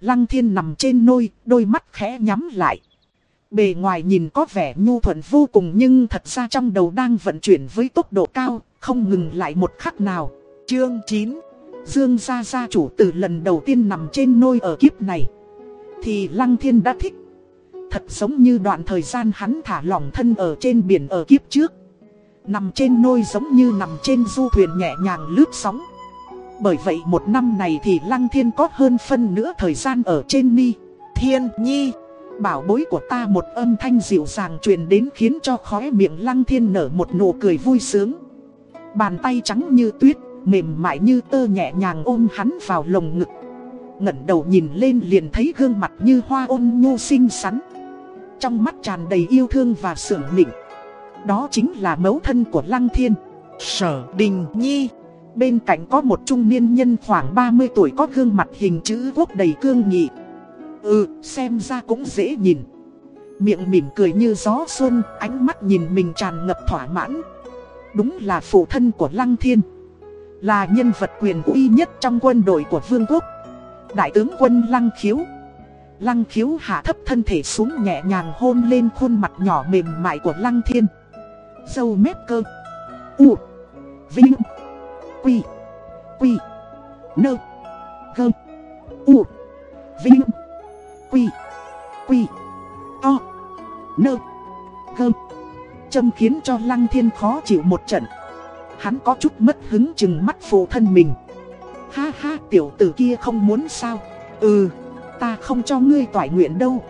[SPEAKER 1] Lăng Thiên nằm trên nôi, đôi mắt khẽ nhắm lại. Bề ngoài nhìn có vẻ nhu thuận vô cùng nhưng thật ra trong đầu đang vận chuyển với tốc độ cao, không ngừng lại một khắc nào. Chương 9 Dương Gia Gia chủ từ lần đầu tiên nằm trên nôi ở kiếp này. Thì Lăng Thiên đã thích. Thật giống như đoạn thời gian hắn thả lỏng thân ở trên biển ở kiếp trước. Nằm trên nôi giống như nằm trên du thuyền nhẹ nhàng lướt sóng. Bởi vậy một năm này thì Lăng Thiên có hơn phân nữa thời gian ở trên ni Thiên Nhi. Bảo bối của ta một âm thanh dịu dàng truyền đến khiến cho khóe miệng Lăng Thiên nở một nụ cười vui sướng. Bàn tay trắng như tuyết, mềm mại như tơ nhẹ nhàng ôm hắn vào lồng ngực ngẩng đầu nhìn lên liền thấy gương mặt như hoa ôn nhu xinh xắn. Trong mắt tràn đầy yêu thương và sưởng nịnh. Đó chính là mẫu thân của Lăng Thiên Sở Đình Nhi. Bên cạnh có một trung niên nhân khoảng 30 tuổi có gương mặt hình chữ quốc đầy cương nghị. Ừ, xem ra cũng dễ nhìn. Miệng mỉm cười như gió xuân, ánh mắt nhìn mình tràn ngập thỏa mãn. Đúng là phụ thân của Lăng Thiên. Là nhân vật quyền uy nhất trong quân đội của vương quốc. Đại tướng quân Lăng Khiếu. Lăng Khiếu hạ thấp thân thể xuống nhẹ nhàng hôn lên khuôn mặt nhỏ mềm mại của Lăng Thiên. Dâu mép cơ. U. Vinh. Quy. Quy. Nơ. Gơ. U. Vinh. Quy. Quy. To. Nơ. Gơ. Châm khiến cho Lăng Thiên khó chịu một trận. Hắn có chút mất hứng chừng mắt phụ thân mình tiểu tử kia không muốn sao? Ừ ta không cho ngươi toại nguyện đâu.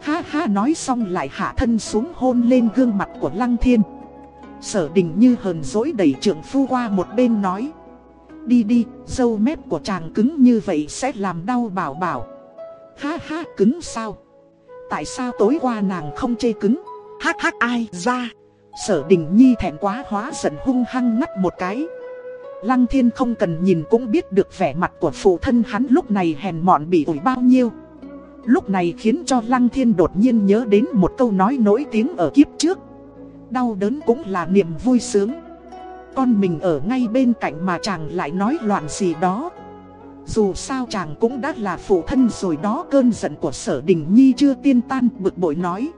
[SPEAKER 1] Ha ha nói xong lại hạ thân xuống hôn lên gương mặt của Lăng Thiên. Sở đình như hờn dỗi đẩy trưởng phu qua một bên nói. Đi đi, dâu mép của chàng cứng như vậy sẽ làm đau bảo bảo. Ha ha cứng sao? Tại sao tối qua nàng không chê cứng? Hắc hắc ai ra? Sở đình nhi thẹn quá hóa giận hung hăng ngắt một cái. Lăng thiên không cần nhìn cũng biết được vẻ mặt của phụ thân hắn lúc này hèn mọn bị ủi bao nhiêu. Lúc này khiến cho Lăng thiên đột nhiên nhớ đến một câu nói nổi tiếng ở kiếp trước. Đau đớn cũng là niềm vui sướng. Con mình ở ngay bên cạnh mà chàng lại nói loạn gì đó. Dù sao chàng cũng đã là phụ thân rồi đó, Cơn giận của sở đình nhi chưa tiên tan, bực bội nói.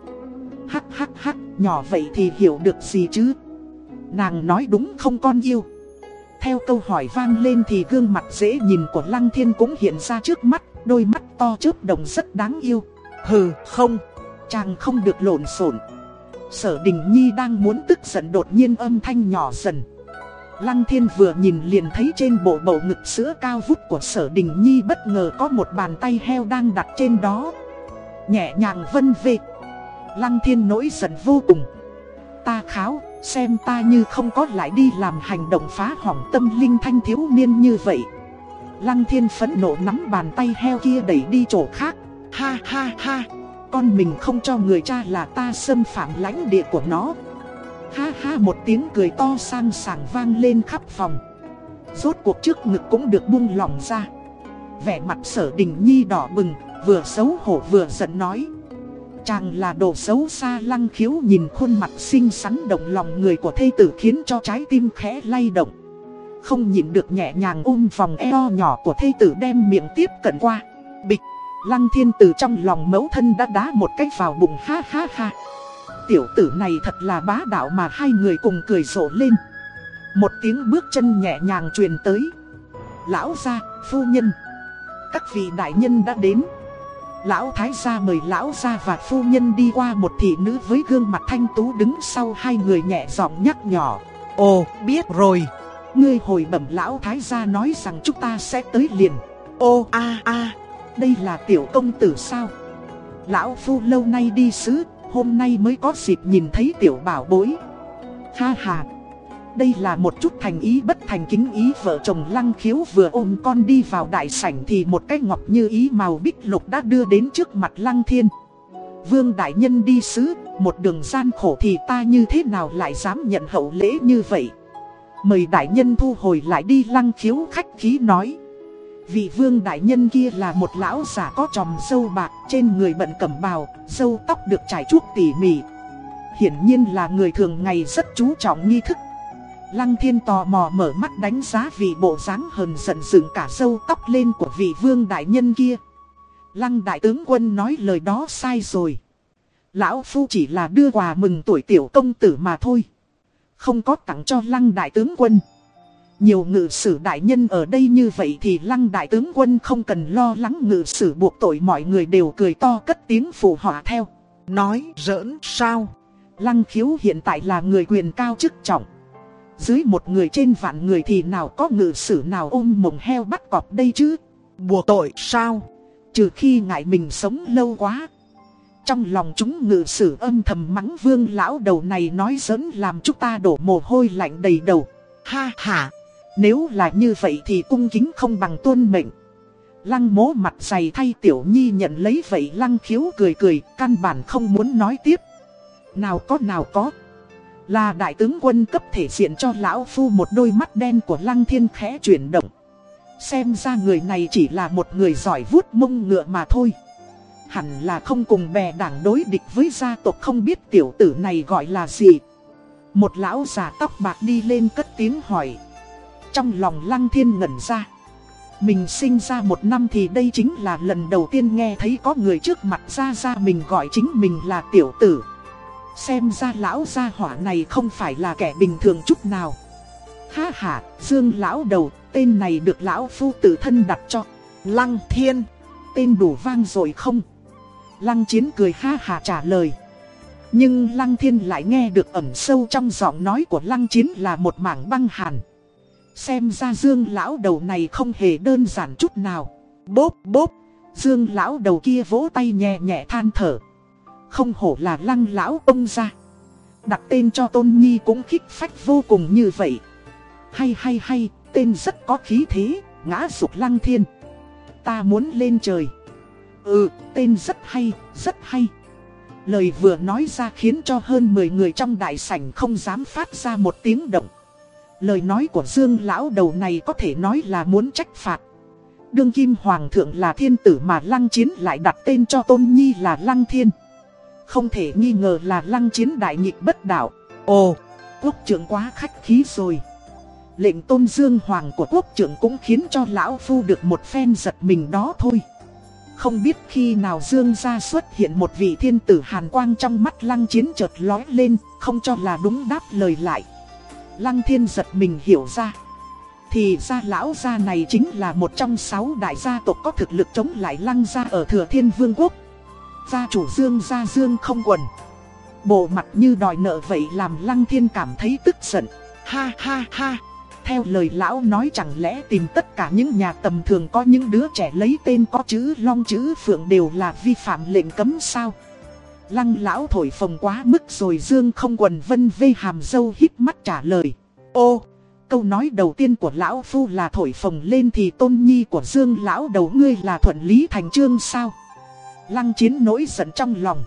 [SPEAKER 1] Hắc hắc hắc, nhỏ vậy thì hiểu được gì chứ? Nàng nói đúng không con yêu? Theo câu hỏi vang lên thì gương mặt dễ nhìn của Lăng Thiên cũng hiện ra trước mắt Đôi mắt to chớp đồng rất đáng yêu. Hừ không. Chàng không được lộn xộn. Sở Đình Nhi đang muốn tức giận đột nhiên âm thanh nhỏ dần. Lăng thiên vừa nhìn liền thấy trên bộ bầu ngực sữa cao vút của sở đình nhi bất ngờ có một bàn tay heo đang đặt trên đó. Nhẹ nhàng vân về Lăng thiên nổi giận vô cùng. Ta kháo, xem ta như không có lại đi làm hành động phá hỏng tâm linh thanh thiếu niên như vậy. Lăng thiên phẫn nộ nắm bàn tay heo kia đẩy đi chỗ khác. Ha ha ha, con mình không cho người cha là ta xâm phạm lãnh địa của nó. Ha ha một tiếng cười to sang sảng vang lên khắp phòng. Rốt cuộc trước ngực cũng được buông lỏng ra. Vẻ mặt sở đình nhi đỏ bừng Vừa xấu hổ vừa giận nói. Chàng là đồ xấu xa lăng khiếu nhìn khuôn mặt xinh xắn động lòng người của thây tử khiến cho trái tim khẽ lay động. Không nhìn được nhẹ nhàng ôm vòng eo nhỏ của thây tử đem miệng tiếp cận qua. Bịch, lăng thiên từ trong lòng mẫu thân đã đá một cách vào bụng ha ha ha. Tiểu tử này thật là bá đạo mà hai người cùng cười rộ lên. Một tiếng bước chân nhẹ nhàng truyền tới. Lão gia, phu nhân Các vị đại nhân đã đến. Lão thái gia mời lão gia và phu nhân đi qua một thị nữ với gương mặt thanh tú đứng sau hai người nhẹ giọng nhắc nhỏ Ồ, biết rồi. Ngươi hồi bẩm lão thái gia nói rằng chúng ta sẽ tới liền. Ô a a. Đây là tiểu công tử sao? Lão phu lâu nay đi sứ hôm nay mới có dịp nhìn thấy tiểu bảo bối. Ha ha, đây là một chút thành ý bất thành kính ý vợ chồng lăng khiếu vừa ôm con đi vào đại sảnh thì một cái ngọc như ý màu bích lục đã đưa đến trước mặt lăng thiên. Vương đại nhân đi sứ, một đường gian khổ thì ta như thế nào lại dám nhận hậu lễ như vậy. Mời đại nhân thu hồi lại đi lăng khiếu khách khí nói. Vị vương đại nhân kia là một lão giả có tròm sâu bạc trên người bận cẩm bào, sâu tóc được trải chuốt tỉ mỉ. Hiển nhiên là người thường ngày rất chú trọng nghi thức. Lăng thiên tò mò mở mắt đánh giá vị bộ dáng hờn giận dựng cả sâu tóc lên của vị vương đại nhân kia. Lăng đại tướng quân nói lời đó sai rồi. Lão Phu chỉ là đưa quà mừng tuổi tiểu công tử mà thôi. Không có tặng cho lăng đại tướng quân. Nhiều ngự sử đại nhân ở đây như vậy thì lăng đại tướng quân không cần lo lắng ngự sử buộc tội mọi người đều cười to cất tiếng phụ họa theo. Nói giỡn sao? Lăng khiếu hiện tại là người quyền cao chức trọng. Dưới một người trên vạn người thì nào có ngự sử nào ôm mồng heo bắt cọp đây chứ? bùa tội sao? Trừ khi ngại mình sống lâu quá. Trong lòng chúng ngự sử âm thầm mắng vương lão đầu này nói giỡn làm chúng ta đổ mồ hôi lạnh đầy đầu. Ha ha! Nếu là như vậy thì cung kính không bằng tuân mệnh. Lăng mố mặt dày thay tiểu nhi nhận lấy vậy lăng khiếu cười cười, căn bản không muốn nói tiếp. Nào có nào có. Là đại tướng quân cấp thể diện cho lão phu một đôi mắt đen của lăng thiên khẽ chuyển động. Xem ra người này chỉ là một người giỏi vuốt mông ngựa mà thôi. Hẳn là không cùng bè đảng đối địch với gia tộc không biết tiểu tử này gọi là gì. Một lão già tóc bạc đi lên cất tiếng hỏi. Trong lòng lăng thiên ngẩn ra Mình sinh ra một năm thì đây chính là lần đầu tiên nghe thấy có người trước mặt ra ra mình gọi chính mình là tiểu tử Xem ra lão gia hỏa này không phải là kẻ bình thường chút nào Ha ha, Dương lão đầu, tên này được lão phu tử thân đặt cho Lăng thiên, tên đủ vang rồi không? Lăng chiến cười ha ha trả lời Nhưng Lăng thiên lại nghe được ẩn sâu trong giọng nói của Lăng chiến là một mảng băng hàn Xem ra dương lão đầu này không hề đơn giản chút nào. Bốp bốp, dương lão đầu kia vỗ tay nhẹ nhẹ than thở. Không hổ là lăng lão ông ra. Đặt tên cho Tôn Nhi cũng khích phách vô cùng như vậy. Hay hay hay, tên rất có khí thế, ngã sụp lăng thiên. Ta muốn lên trời. Ừ, tên rất hay, rất hay. Lời vừa nói ra khiến cho hơn 10 người trong đại sảnh không dám phát ra một tiếng động. Lời nói của Dương lão đầu này có thể nói là muốn trách phạt. Đương kim hoàng thượng là thiên tử mà lăng chiến lại đặt tên cho tôn nhi là lăng thiên. Không thể nghi ngờ là lăng chiến đại nhịp bất đạo. Ồ, quốc trưởng quá khách khí rồi. Lệnh tôn dương hoàng của quốc trưởng cũng khiến cho lão phu được một phen giật mình đó thôi. Không biết khi nào dương gia xuất hiện một vị thiên tử hàn quang trong mắt lăng chiến chợt lói lên, không cho là đúng đáp lời lại. Lăng thiên giật mình hiểu ra. Thì ra lão gia này chính là một trong sáu đại gia tộc có thực lực chống lại lăng gia ở thừa thiên vương quốc. Gia chủ dương gia dương không quần. Bộ mặt như đòi nợ vậy làm lăng thiên cảm thấy tức giận. Ha ha ha. Theo lời lão nói chẳng lẽ tìm tất cả những nhà tầm thường có những đứa trẻ lấy tên có chữ long chữ phượng đều là vi phạm lệnh cấm sao? Lăng lão thổi phồng quá mức rồi dương không quần vân vê hàm dâu hít mắt trả lời. Ô, câu nói đầu tiên của lão phu là thổi phồng lên thì tôn nhi của dương lão đầu ngươi là thuận lý thành trương sao? Lăng chiến nỗi giận trong lòng.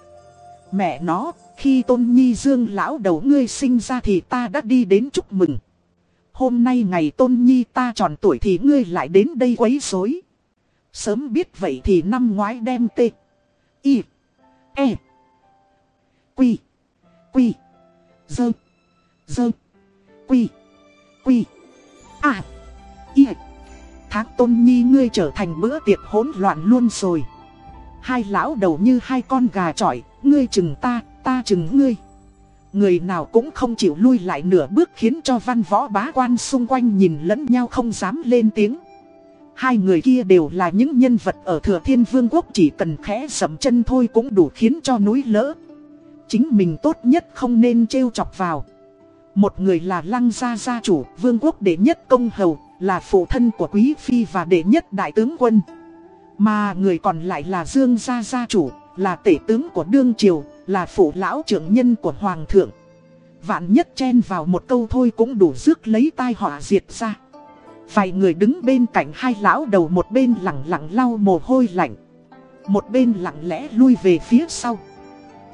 [SPEAKER 1] Mẹ nó, khi tôn nhi dương lão đầu ngươi sinh ra thì ta đã đi đến chúc mừng. Hôm nay ngày tôn nhi ta tròn tuổi thì ngươi lại đến đây quấy rối. Sớm biết vậy thì năm ngoái đem tê. Y. E. Quy. Quy. Dơ. Dơ. Quy. Quy. À. Y. Tháng tôn nhi ngươi trở thành bữa tiệc hỗn loạn luôn rồi. Hai lão đầu như hai con gà trọi, ngươi chừng ta, ta chừng ngươi. Người nào cũng không chịu lui lại nửa bước khiến cho văn võ bá quan xung quanh nhìn lẫn nhau không dám lên tiếng. Hai người kia đều là những nhân vật ở thừa thiên vương quốc chỉ cần khẽ sầm chân thôi cũng đủ khiến cho núi lỡ. Chính mình tốt nhất không nên trêu chọc vào. Một người là lăng gia gia chủ, vương quốc đệ nhất công hầu, là phụ thân của quý phi và đệ nhất đại tướng quân. Mà người còn lại là dương gia gia chủ, là tể tướng của đương triều, là phụ lão trưởng nhân của hoàng thượng. Vạn nhất chen vào một câu thôi cũng đủ rước lấy tai họa diệt ra. Vài người đứng bên cạnh hai lão đầu một bên lặng lặng lau mồ hôi lạnh. Một bên lặng lẽ lui về phía sau.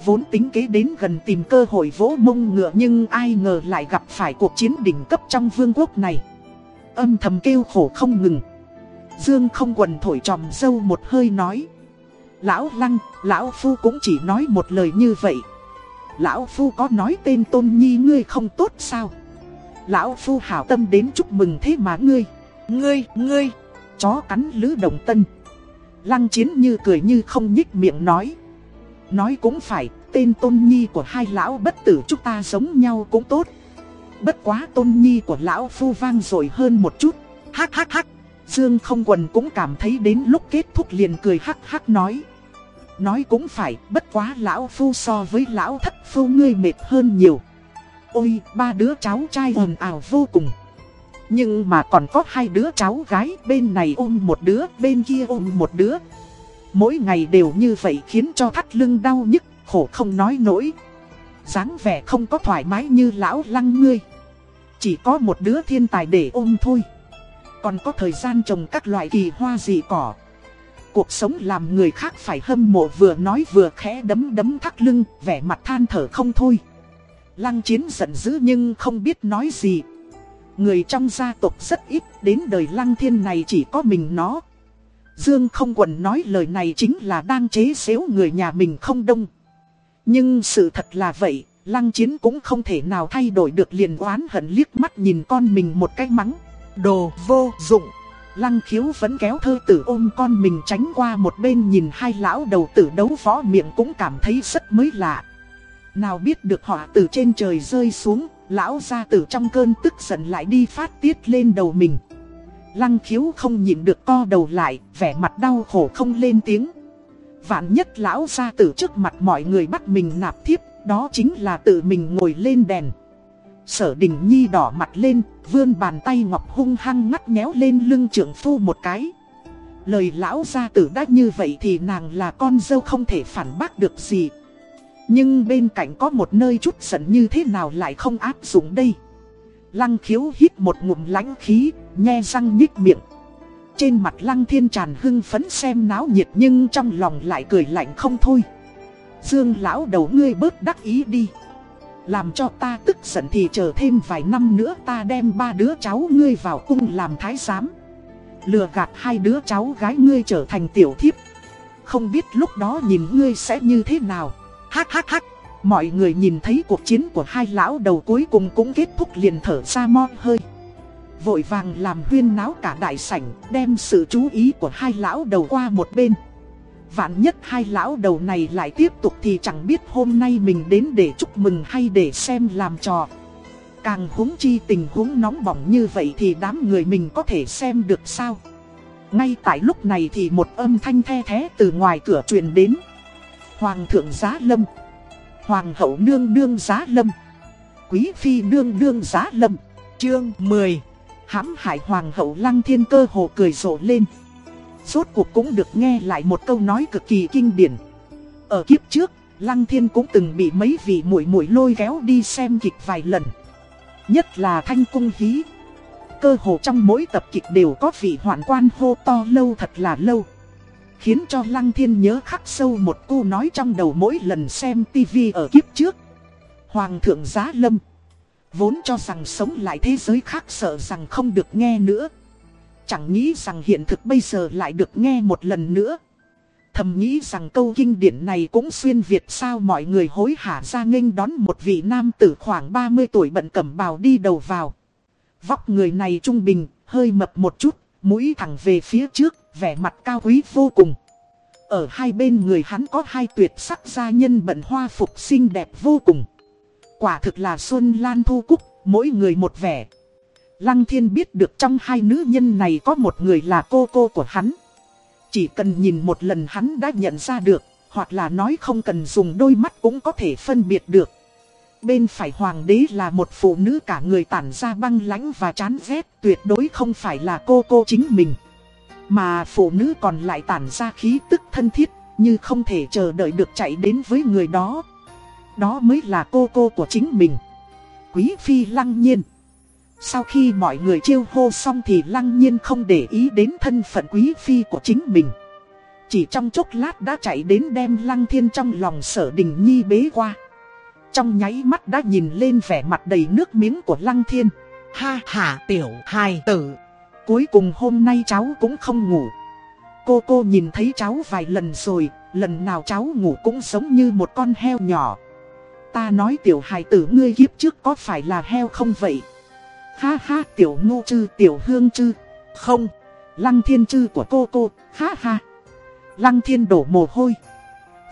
[SPEAKER 1] Vốn tính kế đến gần tìm cơ hội vỗ mông ngựa nhưng ai ngờ lại gặp phải cuộc chiến đỉnh cấp trong vương quốc này. Âm thầm kêu khổ không ngừng. Dương không quần thổi tròm dâu một hơi nói. Lão Lăng, Lão Phu cũng chỉ nói một lời như vậy. Lão Phu có nói tên Tôn Nhi ngươi không tốt sao? Lão Phu hảo tâm đến chúc mừng thế mà ngươi, ngươi, ngươi, chó cắn lứ đồng tân. Lăng chiến như cười như không nhích miệng nói. Nói cũng phải, tên Tôn Nhi của hai lão bất tử chúng ta giống nhau cũng tốt. Bất quá Tôn Nhi của lão Phu vang rồi hơn một chút. Hắc hắc hắc. Dương không quần cũng cảm thấy đến lúc kết thúc liền cười hắc hắc nói. Nói cũng phải, bất quá lão phu so với lão thất phu ngươi mệt hơn nhiều. Ôi, ba đứa cháu trai ồn ào vô cùng. Nhưng mà còn có hai đứa cháu gái, bên này ôm một đứa, bên kia ôm một đứa. Mỗi ngày đều như vậy khiến cho thắt lưng đau nhức, khổ không nói nổi. dáng vẻ không có thoải mái như lão lăng ngươi. Chỉ có một đứa thiên tài để ôm thôi. Còn có thời gian trồng các loại kỳ hoa dị cỏ. Cuộc sống làm người khác phải hâm mộ vừa nói vừa khẽ đấm đấm thắt lưng, vẻ mặt than thở không thôi. Lăng chiến giận dữ nhưng không biết nói gì. Người trong gia tộc rất ít, đến đời lăng thiên này chỉ có mình nó. Dương không quần nói lời này chính là đang chế xếu người nhà mình không đông. Nhưng sự thật là vậy, lăng chiến cũng không thể nào thay đổi được liền oán hận liếc mắt nhìn con mình một cái mắng. Đồ vô dụng. Lăng khiếu vẫn kéo thơ tử ôm con mình tránh qua một bên nhìn hai lão đầu tử đấu võ miệng cũng cảm thấy rất mới lạ. Nào biết được họ từ trên trời rơi xuống, lão gia tử trong cơn tức giận lại đi phát tiết lên đầu mình. Lăng khiếu không nhịn được co đầu lại, vẻ mặt đau khổ không lên tiếng. Vạn nhất lão gia tử trước mặt mọi người bắt mình nạp thiếp, đó chính là tự mình ngồi lên đèn. Sở đình nhi đỏ mặt lên, vươn bàn tay ngọc hung hăng ngắt nhéo lên lưng trưởng phu một cái. Lời lão gia tử đã như vậy thì nàng là con dâu không thể phản bác được gì. Nhưng bên cạnh có một nơi chút giận như thế nào lại không áp dụng đây. Lăng khiếu hít một ngụm lánh khí, nhe răng nhích miệng. Trên mặt lăng thiên tràn hưng phấn xem náo nhiệt nhưng trong lòng lại cười lạnh không thôi. Dương lão đầu ngươi bớt đắc ý đi. Làm cho ta tức giận thì chờ thêm vài năm nữa ta đem ba đứa cháu ngươi vào cung làm thái giám. Lừa gạt hai đứa cháu gái ngươi trở thành tiểu thiếp. Không biết lúc đó nhìn ngươi sẽ như thế nào. Hắc hắc hắc. Mọi người nhìn thấy cuộc chiến của hai lão đầu cuối cùng cũng kết thúc liền thở ra mo hơi. Vội vàng làm huyên náo cả đại sảnh, Đem sự chú ý của hai lão đầu qua một bên. Vạn nhất hai lão đầu này lại tiếp tục thì chẳng biết hôm nay mình đến để chúc mừng hay để xem làm trò. Càng húng chi tình huống nóng bỏng như vậy thì đám người mình có thể xem được sao? Ngay tại lúc này thì một âm thanh the thế từ ngoài cửa truyền đến. Hoàng thượng giá lâm. Hoàng hậu nương nương giá lâm. Quý phi nương nương giá lâm. Chương 10 hãm hại hoàng hậu lăng thiên cơ hồ cười rộ lên. Rốt cuộc cũng được nghe lại một câu nói cực kỳ kinh điển. Ở kiếp trước, lăng thiên cũng từng bị mấy vị muội muội lôi kéo đi xem kịch vài lần. Nhất là thanh cung hí. Cơ hồ trong mỗi tập kịch đều có vị hoạn quan hô to lâu thật là lâu. Khiến cho lăng thiên nhớ khắc sâu một câu nói trong đầu mỗi lần xem tivi ở kiếp trước. Hoàng thượng giá lâm. Vốn cho rằng sống lại thế giới khác sợ rằng không được nghe nữa. Chẳng nghĩ rằng hiện thực bây giờ lại được nghe một lần nữa Thầm nghĩ rằng câu kinh điển này cũng xuyên Việt sao mọi người hối hả ra nghênh đón một vị nam tử khoảng 30 tuổi bận cẩm bào đi đầu vào. Vóc người này trung bình, hơi mập một chút, mũi thẳng về phía trước, vẻ mặt cao quý vô cùng. Ở hai bên người hắn có hai tuyệt sắc gia nhân bận hoa phục xinh đẹp vô cùng. Quả thực là Xuân Lan Thu Cúc, mỗi người một vẻ. Lăng Thiên biết được trong hai nữ nhân này có một người là cô cô của hắn. Chỉ cần nhìn một lần hắn đã nhận ra được, hoặc là nói không cần dùng đôi mắt cũng có thể phân biệt được. Bên phải hoàng đế là một phụ nữ cả người tản ra băng lãnh và chán ghét, tuyệt đối không phải là cô cô chính mình. Mà phụ nữ còn lại tản ra khí tức thân thiết, như không thể chờ đợi được chạy đến với người đó. Đó mới là cô cô của chính mình. Quý phi lăng nhiên. Sau khi mọi người chiêu hô xong thì lăng nhiên không để ý đến thân phận quý phi của chính mình. Chỉ trong chốc lát đã chạy đến đem lăng thiên trong lòng sở đình nhi bế qua. Trong nháy mắt đã nhìn lên vẻ mặt đầy nước miếng của lăng thiên. Ha ha tiểu hài tử. Cuối cùng hôm nay cháu cũng không ngủ. Cô cô nhìn thấy cháu vài lần rồi, lần nào cháu ngủ cũng giống như một con heo nhỏ. Ta nói tiểu hài tử ngươi kiếp trước có phải là heo không vậy? Ha ha tiểu ngu chư tiểu hương chư. Không, lăng thiên chư của cô cô, ha ha. Lăng thiên đổ mồ hôi.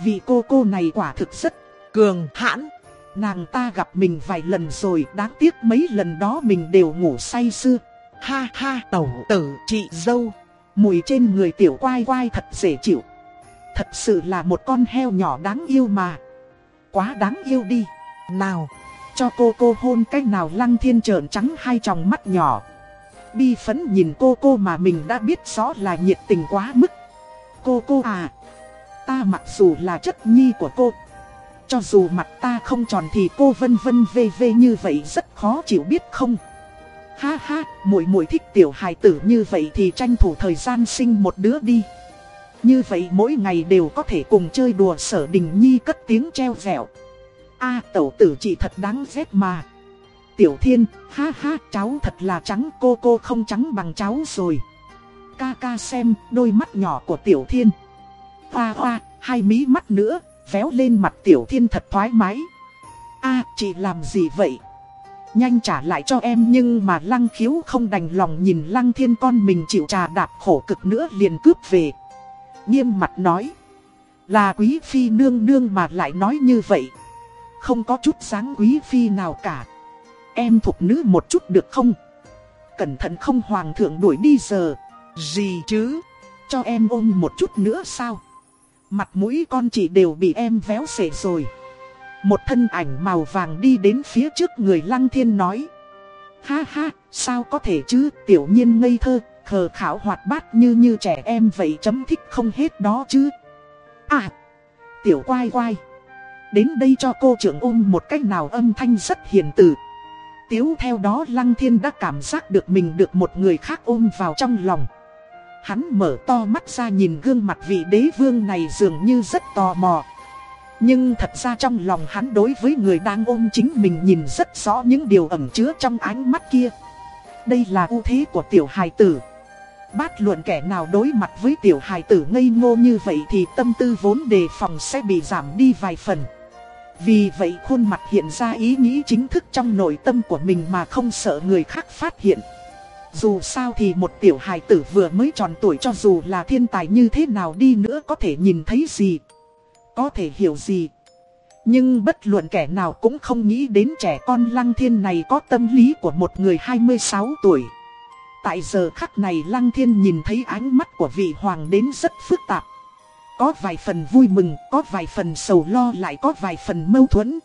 [SPEAKER 1] Vì cô cô này quả thực rất cường hãn. Nàng ta gặp mình vài lần rồi, đáng tiếc mấy lần đó mình đều ngủ say sưa. Ha ha tẩu tử chị dâu. Mùi trên người tiểu quai quai thật dễ chịu. Thật sự là một con heo nhỏ đáng yêu mà. Quá đáng yêu đi. Nào. Cho cô cô hôn cách nào lăng thiên trợn trắng hai tròng mắt nhỏ. Bi phấn nhìn cô cô mà mình đã biết rõ là nhiệt tình quá mức. Cô cô à Ta mặc dù là chất nhi của cô Cho dù mặt ta không tròn thì cô vân vân vê vê như vậy rất khó chịu biết không? Ha ha, muội muội thích tiểu hài tử như vậy thì tranh thủ thời gian sinh một đứa đi. Như vậy mỗi ngày đều có thể cùng chơi đùa sở đình nhi cất tiếng treo vẹo a tẩu tử chị thật đáng ghét mà. Tiểu thiên, ha ha, cháu thật là trắng cô cô không trắng bằng cháu rồi. Ca ca xem, đôi mắt nhỏ của tiểu thiên. Hoa hoa, hai mí mắt nữa, véo lên mặt tiểu thiên thật thoải mái. a chị làm gì vậy? Nhanh trả lại cho em nhưng mà lăng khiếu không đành lòng nhìn lăng thiên con mình chịu trà đạp khổ cực nữa liền cướp về. Nghiêm mặt nói. Là quý phi nương nương mà lại nói như vậy. Không có chút sáng quý phi nào cả. Em thuộc nữ một chút được không? Cẩn thận không hoàng thượng đuổi đi giờ. Gì chứ? Cho em ôm một chút nữa sao? Mặt mũi con chị đều bị em véo xệ rồi. Một thân ảnh màu vàng đi đến phía trước người lăng thiên nói. Ha ha, sao có thể chứ, tiểu nhiên ngây thơ, khờ khảo hoạt bát như như trẻ em vậy chấm thích không hết đó chứ. À, tiểu quai quai. Đến đây cho cô trưởng ôm một cách nào âm thanh rất hiền từ. Tiếu theo đó Lăng Thiên đã cảm giác được mình được một người khác ôm vào trong lòng. Hắn mở to mắt ra nhìn gương mặt vị đế vương này dường như rất tò mò. Nhưng thật ra trong lòng hắn đối với người đang ôm chính mình nhìn rất rõ những điều ẩn chứa trong ánh mắt kia. Đây là ưu thế của tiểu hài tử. Bát luận kẻ nào đối mặt với tiểu hài tử ngây ngô như vậy thì tâm tư vốn đề phòng sẽ bị giảm đi vài phần vì vậy khuôn mặt hiện ra ý nghĩ chính thức trong nội tâm của mình mà không sợ người khác phát hiện. Dù sao thì một tiểu hài tử vừa mới tròn tuổi cho dù là thiên tài như thế nào đi nữa có thể nhìn thấy gì, có thể hiểu gì. Nhưng bất luận kẻ nào cũng không nghĩ đến trẻ con lăng thiên này có tâm lý của một người 26 tuổi. Tại giờ khắc này lăng thiên nhìn thấy ánh mắt của vị hoàng đến rất phức tạp. Có vài phần vui mừng, có vài phần sầu lo lại có vài phần mâu thuẫn.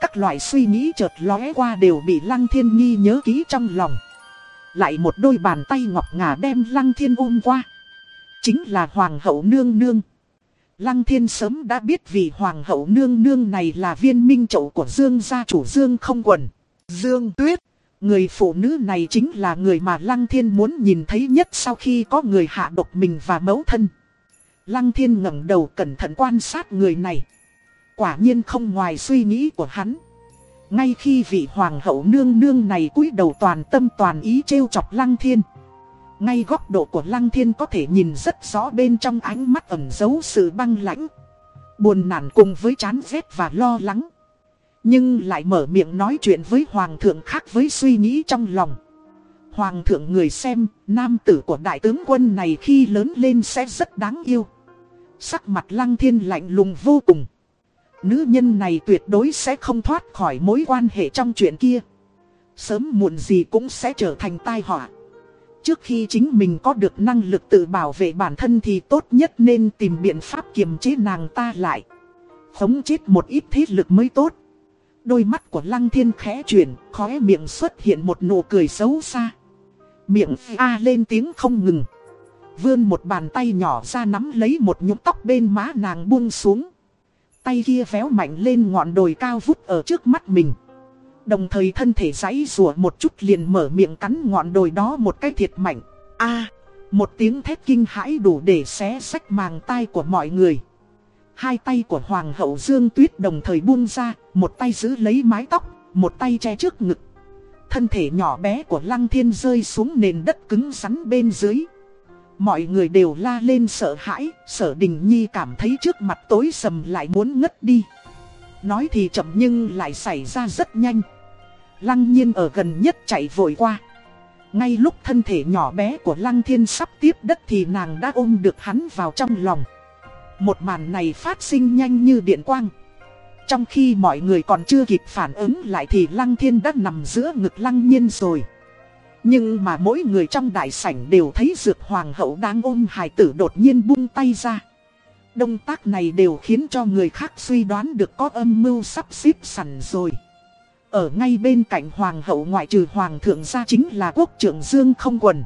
[SPEAKER 1] Các loại suy nghĩ chợt lóe qua đều bị lăng thiên nghi nhớ kỹ trong lòng. Lại một đôi bàn tay ngọc ngà đem lăng thiên ôm qua. Chính là hoàng hậu nương nương. Lăng thiên sớm đã biết vì hoàng hậu nương nương này là viên minh chậu của Dương gia chủ Dương không quần. Dương tuyết. Người phụ nữ này chính là người mà Lăng thiên muốn nhìn thấy nhất sau khi có người hạ độc mình và mẫu thân. Lăng thiên ngẩng đầu cẩn thận quan sát người này. Quả nhiên không ngoài suy nghĩ của hắn. Ngay khi vị hoàng hậu nương nương này cúi đầu toàn tâm toàn ý trêu chọc lăng thiên. Ngay góc độ của lăng thiên có thể nhìn rất rõ bên trong ánh mắt ẩn giấu sự băng lãnh. Buồn nản cùng với chán ghét và lo lắng. Nhưng lại mở miệng nói chuyện với hoàng thượng khác với suy nghĩ trong lòng. Hoàng thượng người xem, nam tử của đại tướng quân này khi lớn lên sẽ rất đáng yêu. Sắc mặt lăng thiên lạnh lùng vô cùng. Nữ nhân này tuyệt đối sẽ không thoát khỏi mối quan hệ trong chuyện kia. Sớm muộn gì cũng sẽ trở thành tai họa. Trước khi chính mình có được năng lực tự bảo vệ bản thân thì tốt nhất nên tìm biện pháp kiềm chế nàng ta lại. Khống chết một ít thế lực mới tốt. Đôi mắt của lăng thiên khẽ chuyển, khóe miệng xuất hiện một nụ cười xấu xa. Miệng a lên tiếng không ngừng. Vươn một bàn tay nhỏ ra nắm lấy một nhúm tóc bên má nàng buông xuống. Tay kia véo mạnh lên ngọn đồi cao vút ở trước mắt mình. Đồng thời thân thể giãy rùa một chút liền mở miệng cắn ngọn đồi đó một cái thiệt mạnh. a một tiếng thét kinh hãi đủ để xé sách màng tai của mọi người. Hai tay của Hoàng hậu Dương Tuyết đồng thời buông ra, một tay giữ lấy mái tóc, một tay che trước ngực. Thân thể nhỏ bé của Lăng Thiên rơi xuống nền đất cứng rắn bên dưới. Mọi người đều la lên sợ hãi, sở đình nhi cảm thấy trước mặt tối sầm lại muốn ngất đi. Nói thì chậm nhưng lại xảy ra rất nhanh. Lăng nhiên ở gần nhất chạy vội qua. Ngay lúc thân thể nhỏ bé của Lăng Thiên sắp tiếp đất thì nàng đã ôm được hắn vào trong lòng. Một màn này phát sinh nhanh như điện quang. Trong khi mọi người còn chưa kịp phản ứng lại thì Lăng Thiên đã nằm giữa ngực Lăng Nhiên rồi. Nhưng mà mỗi người trong đại sảnh đều thấy dược hoàng hậu đang ôm hài tử đột nhiên buông tay ra. Động tác này đều khiến cho người khác suy đoán được có âm mưu sắp xếp sẵn rồi. Ở ngay bên cạnh hoàng hậu ngoại trừ hoàng thượng ra chính là quốc trưởng Dương không quần.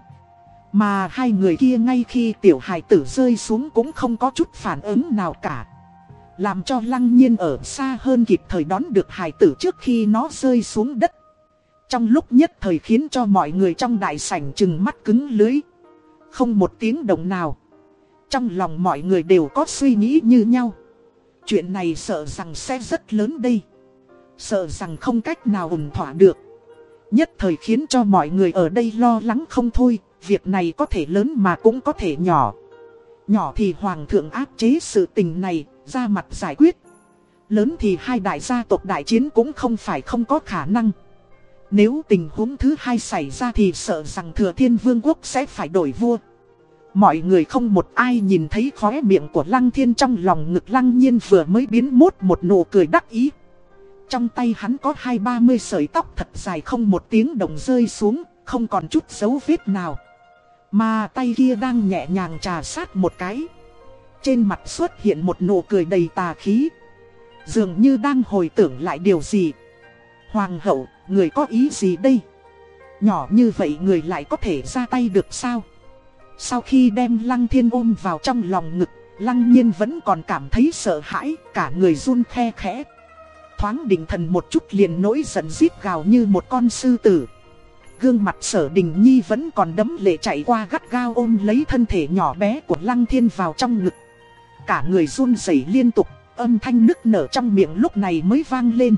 [SPEAKER 1] Mà hai người kia ngay khi tiểu hài tử rơi xuống cũng không có chút phản ứng nào cả. Làm cho lăng nhiên ở xa hơn kịp thời đón được hài tử trước khi nó rơi xuống đất. Trong lúc nhất thời khiến cho mọi người trong đại sảnh chừng mắt cứng lưới. Không một tiếng động nào. Trong lòng mọi người đều có suy nghĩ như nhau. Chuyện này sợ rằng sẽ rất lớn đây. Sợ rằng không cách nào ủng thỏa được. Nhất thời khiến cho mọi người ở đây lo lắng không thôi. Việc này có thể lớn mà cũng có thể nhỏ. Nhỏ thì hoàng thượng áp chế sự tình này, ra mặt giải quyết. Lớn thì hai đại gia tộc đại chiến cũng không phải không có khả năng. Nếu tình huống thứ hai xảy ra thì sợ rằng thừa thiên vương quốc sẽ phải đổi vua. Mọi người không một ai nhìn thấy khóe miệng của lăng thiên trong lòng ngực lăng nhiên vừa mới biến mốt một nụ cười đắc ý. Trong tay hắn có hai ba mươi sợi tóc thật dài không một tiếng đồng rơi xuống, không còn chút dấu vết nào. Mà tay kia đang nhẹ nhàng trà sát một cái. Trên mặt xuất hiện một nụ cười đầy tà khí. Dường như đang hồi tưởng lại điều gì. Hoàng hậu, người có ý gì đây? Nhỏ như vậy người lại có thể ra tay được sao? Sau khi đem Lăng Thiên ôm vào trong lòng ngực, Lăng Nhiên vẫn còn cảm thấy sợ hãi, cả người run khe khẽ. Thoáng định thần một chút liền nỗi giận giết gào như một con sư tử. Gương mặt sở đình nhi vẫn còn đấm lệ chạy qua gắt gao ôm lấy thân thể nhỏ bé của Lăng Thiên vào trong ngực. Cả người run rẩy liên tục, âm thanh nức nở trong miệng lúc này mới vang lên.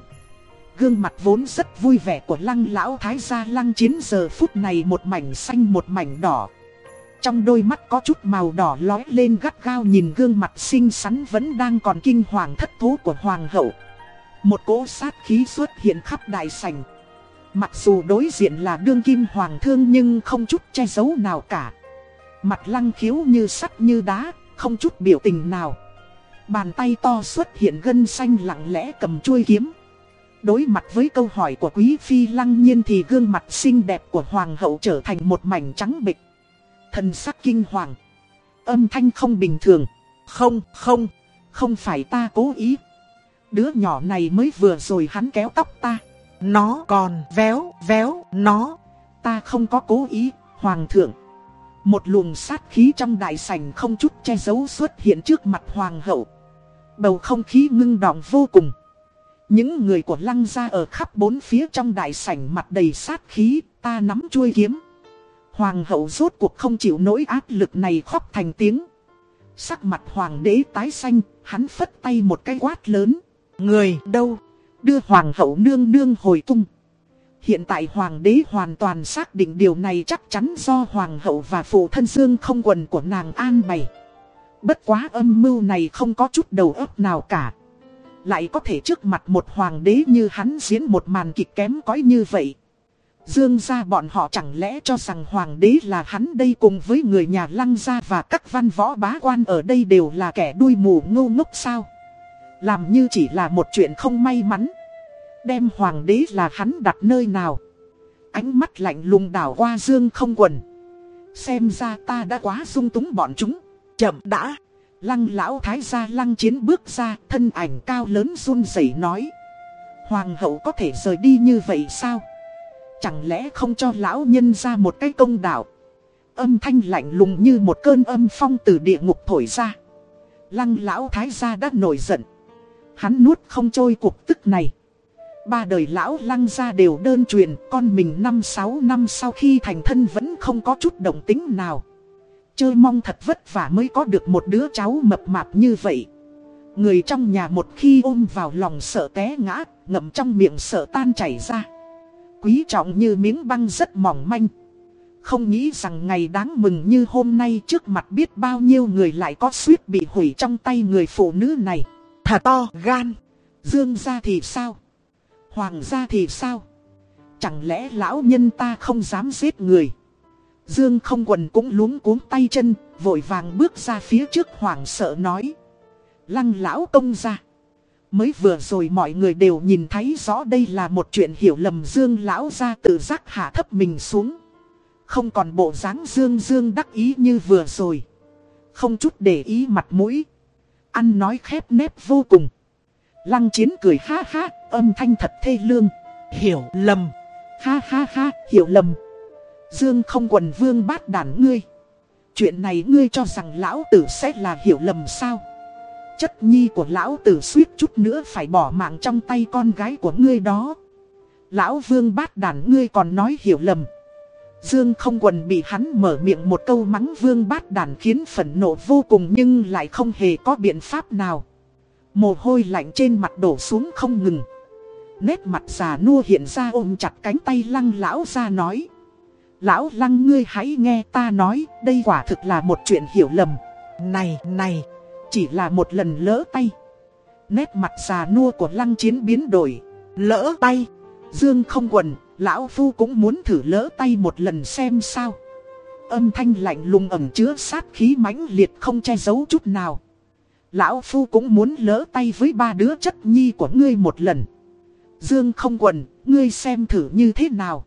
[SPEAKER 1] Gương mặt vốn rất vui vẻ của lăng lão thái gia lăng chiến giờ phút này một mảnh xanh một mảnh đỏ. Trong đôi mắt có chút màu đỏ lói lên gắt gao nhìn gương mặt xinh xắn vẫn đang còn kinh hoàng thất thú của hoàng hậu. Một cỗ sát khí xuất hiện khắp đại sảnh. Mặc dù đối diện là đương kim hoàng thương nhưng không chút che giấu nào cả. Mặt lăng khiếu như sắt như đá, không chút biểu tình nào. Bàn tay to xuất hiện gân xanh lặng lẽ cầm chuôi kiếm. Đối mặt với câu hỏi của quý phi lăng nhiên thì gương mặt xinh đẹp của hoàng hậu trở thành một mảnh trắng bịch. Thần sắc kinh hoàng. Âm thanh không bình thường. Không, không, không phải ta cố ý. Đứa nhỏ này mới vừa rồi hắn kéo tóc ta. Nó còn véo, véo, nó. Ta không có cố ý, hoàng thượng. Một luồng sát khí trong đại sảnh không chút che giấu xuất hiện trước mặt hoàng hậu. Bầu không khí ngưng đọng vô cùng. Những người của lăng gia ở khắp bốn phía trong đại sảnh mặt đầy sát khí, ta nắm chuôi kiếm. Hoàng hậu rốt cuộc không chịu nỗi áp lực này khóc thành tiếng. Sắc mặt hoàng đế tái xanh, hắn phất tay một cái quát lớn. Người đâu? Đưa hoàng hậu nương nương hồi cung. Hiện tại hoàng đế hoàn toàn xác định điều này chắc chắn do hoàng hậu và phụ thân dương không quần của nàng an bày. Bất quá âm mưu này không có chút đầu óc nào cả. Lại có thể trước mặt một hoàng đế như hắn diễn một màn kịch kém cõi như vậy. Dương gia bọn họ chẳng lẽ cho rằng hoàng đế là hắn đây cùng với người nhà lăng gia và các văn võ bá quan ở đây đều là kẻ đuôi mù ngu ngốc sao? Làm như chỉ là một chuyện không may mắn. Đem hoàng đế là hắn đặt nơi nào? Ánh mắt lạnh lùng đảo qua dương không quần. Xem ra ta đã quá sung túng bọn chúng. Chậm đã. Lăng lão thái gia lăng chiến bước ra, thân ảnh cao lớn run rẩy nói. Hoàng hậu có thể rời đi như vậy sao? Chẳng lẽ không cho lão nhân ra một cái công đạo? Âm thanh lạnh lùng như một cơn âm phong từ địa ngục thổi ra. Lăng lão thái gia đã nổi giận. Hắn nuốt không trôi cuộc tức này. Ba đời lão lăng gia đều đơn truyền, con mình năm sáu năm sau khi thành thân vẫn không có chút động tính nào. Chơi mong thật vất vả mới có được một đứa cháu mập mạp như vậy. Người trong nhà một khi ôm vào lòng sợ té ngã, ngậm trong miệng sợ tan chảy ra. Quý trọng như miếng băng rất mỏng manh. Không nghĩ rằng ngày đáng mừng như hôm nay trước mặt biết bao nhiêu người lại có suýt bị hủy trong tay người phụ nữ này. thả to gan. Dương gia thì sao? Hoàng gia thì sao? Chẳng lẽ lão nhân ta không dám giết người? Dương không quần cũng luống cuống tay chân, vội vàng bước ra phía trước hoảng sợ nói. Lăng lão công ra. Mới vừa rồi mọi người đều nhìn thấy rõ đây là một chuyện hiểu lầm Dương lão ra tự giác hạ thấp mình xuống. Không còn bộ dáng Dương Dương đắc ý như vừa rồi. Không chút để ý mặt mũi. Ăn nói khép nép vô cùng. Lăng chiến cười ha ha, âm thanh thật thê lương. Hiểu lầm. Ha ha ha, hiểu lầm. Dương không quần vương bát đàn ngươi. Chuyện này ngươi cho rằng lão tử sẽ là hiểu lầm sao? Chất nhi của lão tử suýt chút nữa phải bỏ mạng trong tay con gái của ngươi đó. Lão vương bát đàn ngươi còn nói hiểu lầm. Dương không quần bị hắn mở miệng một câu mắng vương bát đàn khiến phẫn nộ vô cùng nhưng lại không hề có biện pháp nào. Mồ hôi lạnh trên mặt đổ xuống không ngừng. Nét mặt già nua hiện ra ôm chặt cánh tay lăng lão ra nói. Lão lăng ngươi hãy nghe ta nói, đây quả thực là một chuyện hiểu lầm. Này, này, chỉ là một lần lỡ tay. Nét mặt già nua của lăng chiến biến đổi. Lỡ tay. Dương không quần, lão phu cũng muốn thử lỡ tay một lần xem sao. Âm thanh lạnh lùng ẩm chứa sát khí mãnh liệt không che giấu chút nào. Lão phu cũng muốn lỡ tay với ba đứa chất nhi của ngươi một lần. Dương không quần, ngươi xem thử như thế nào.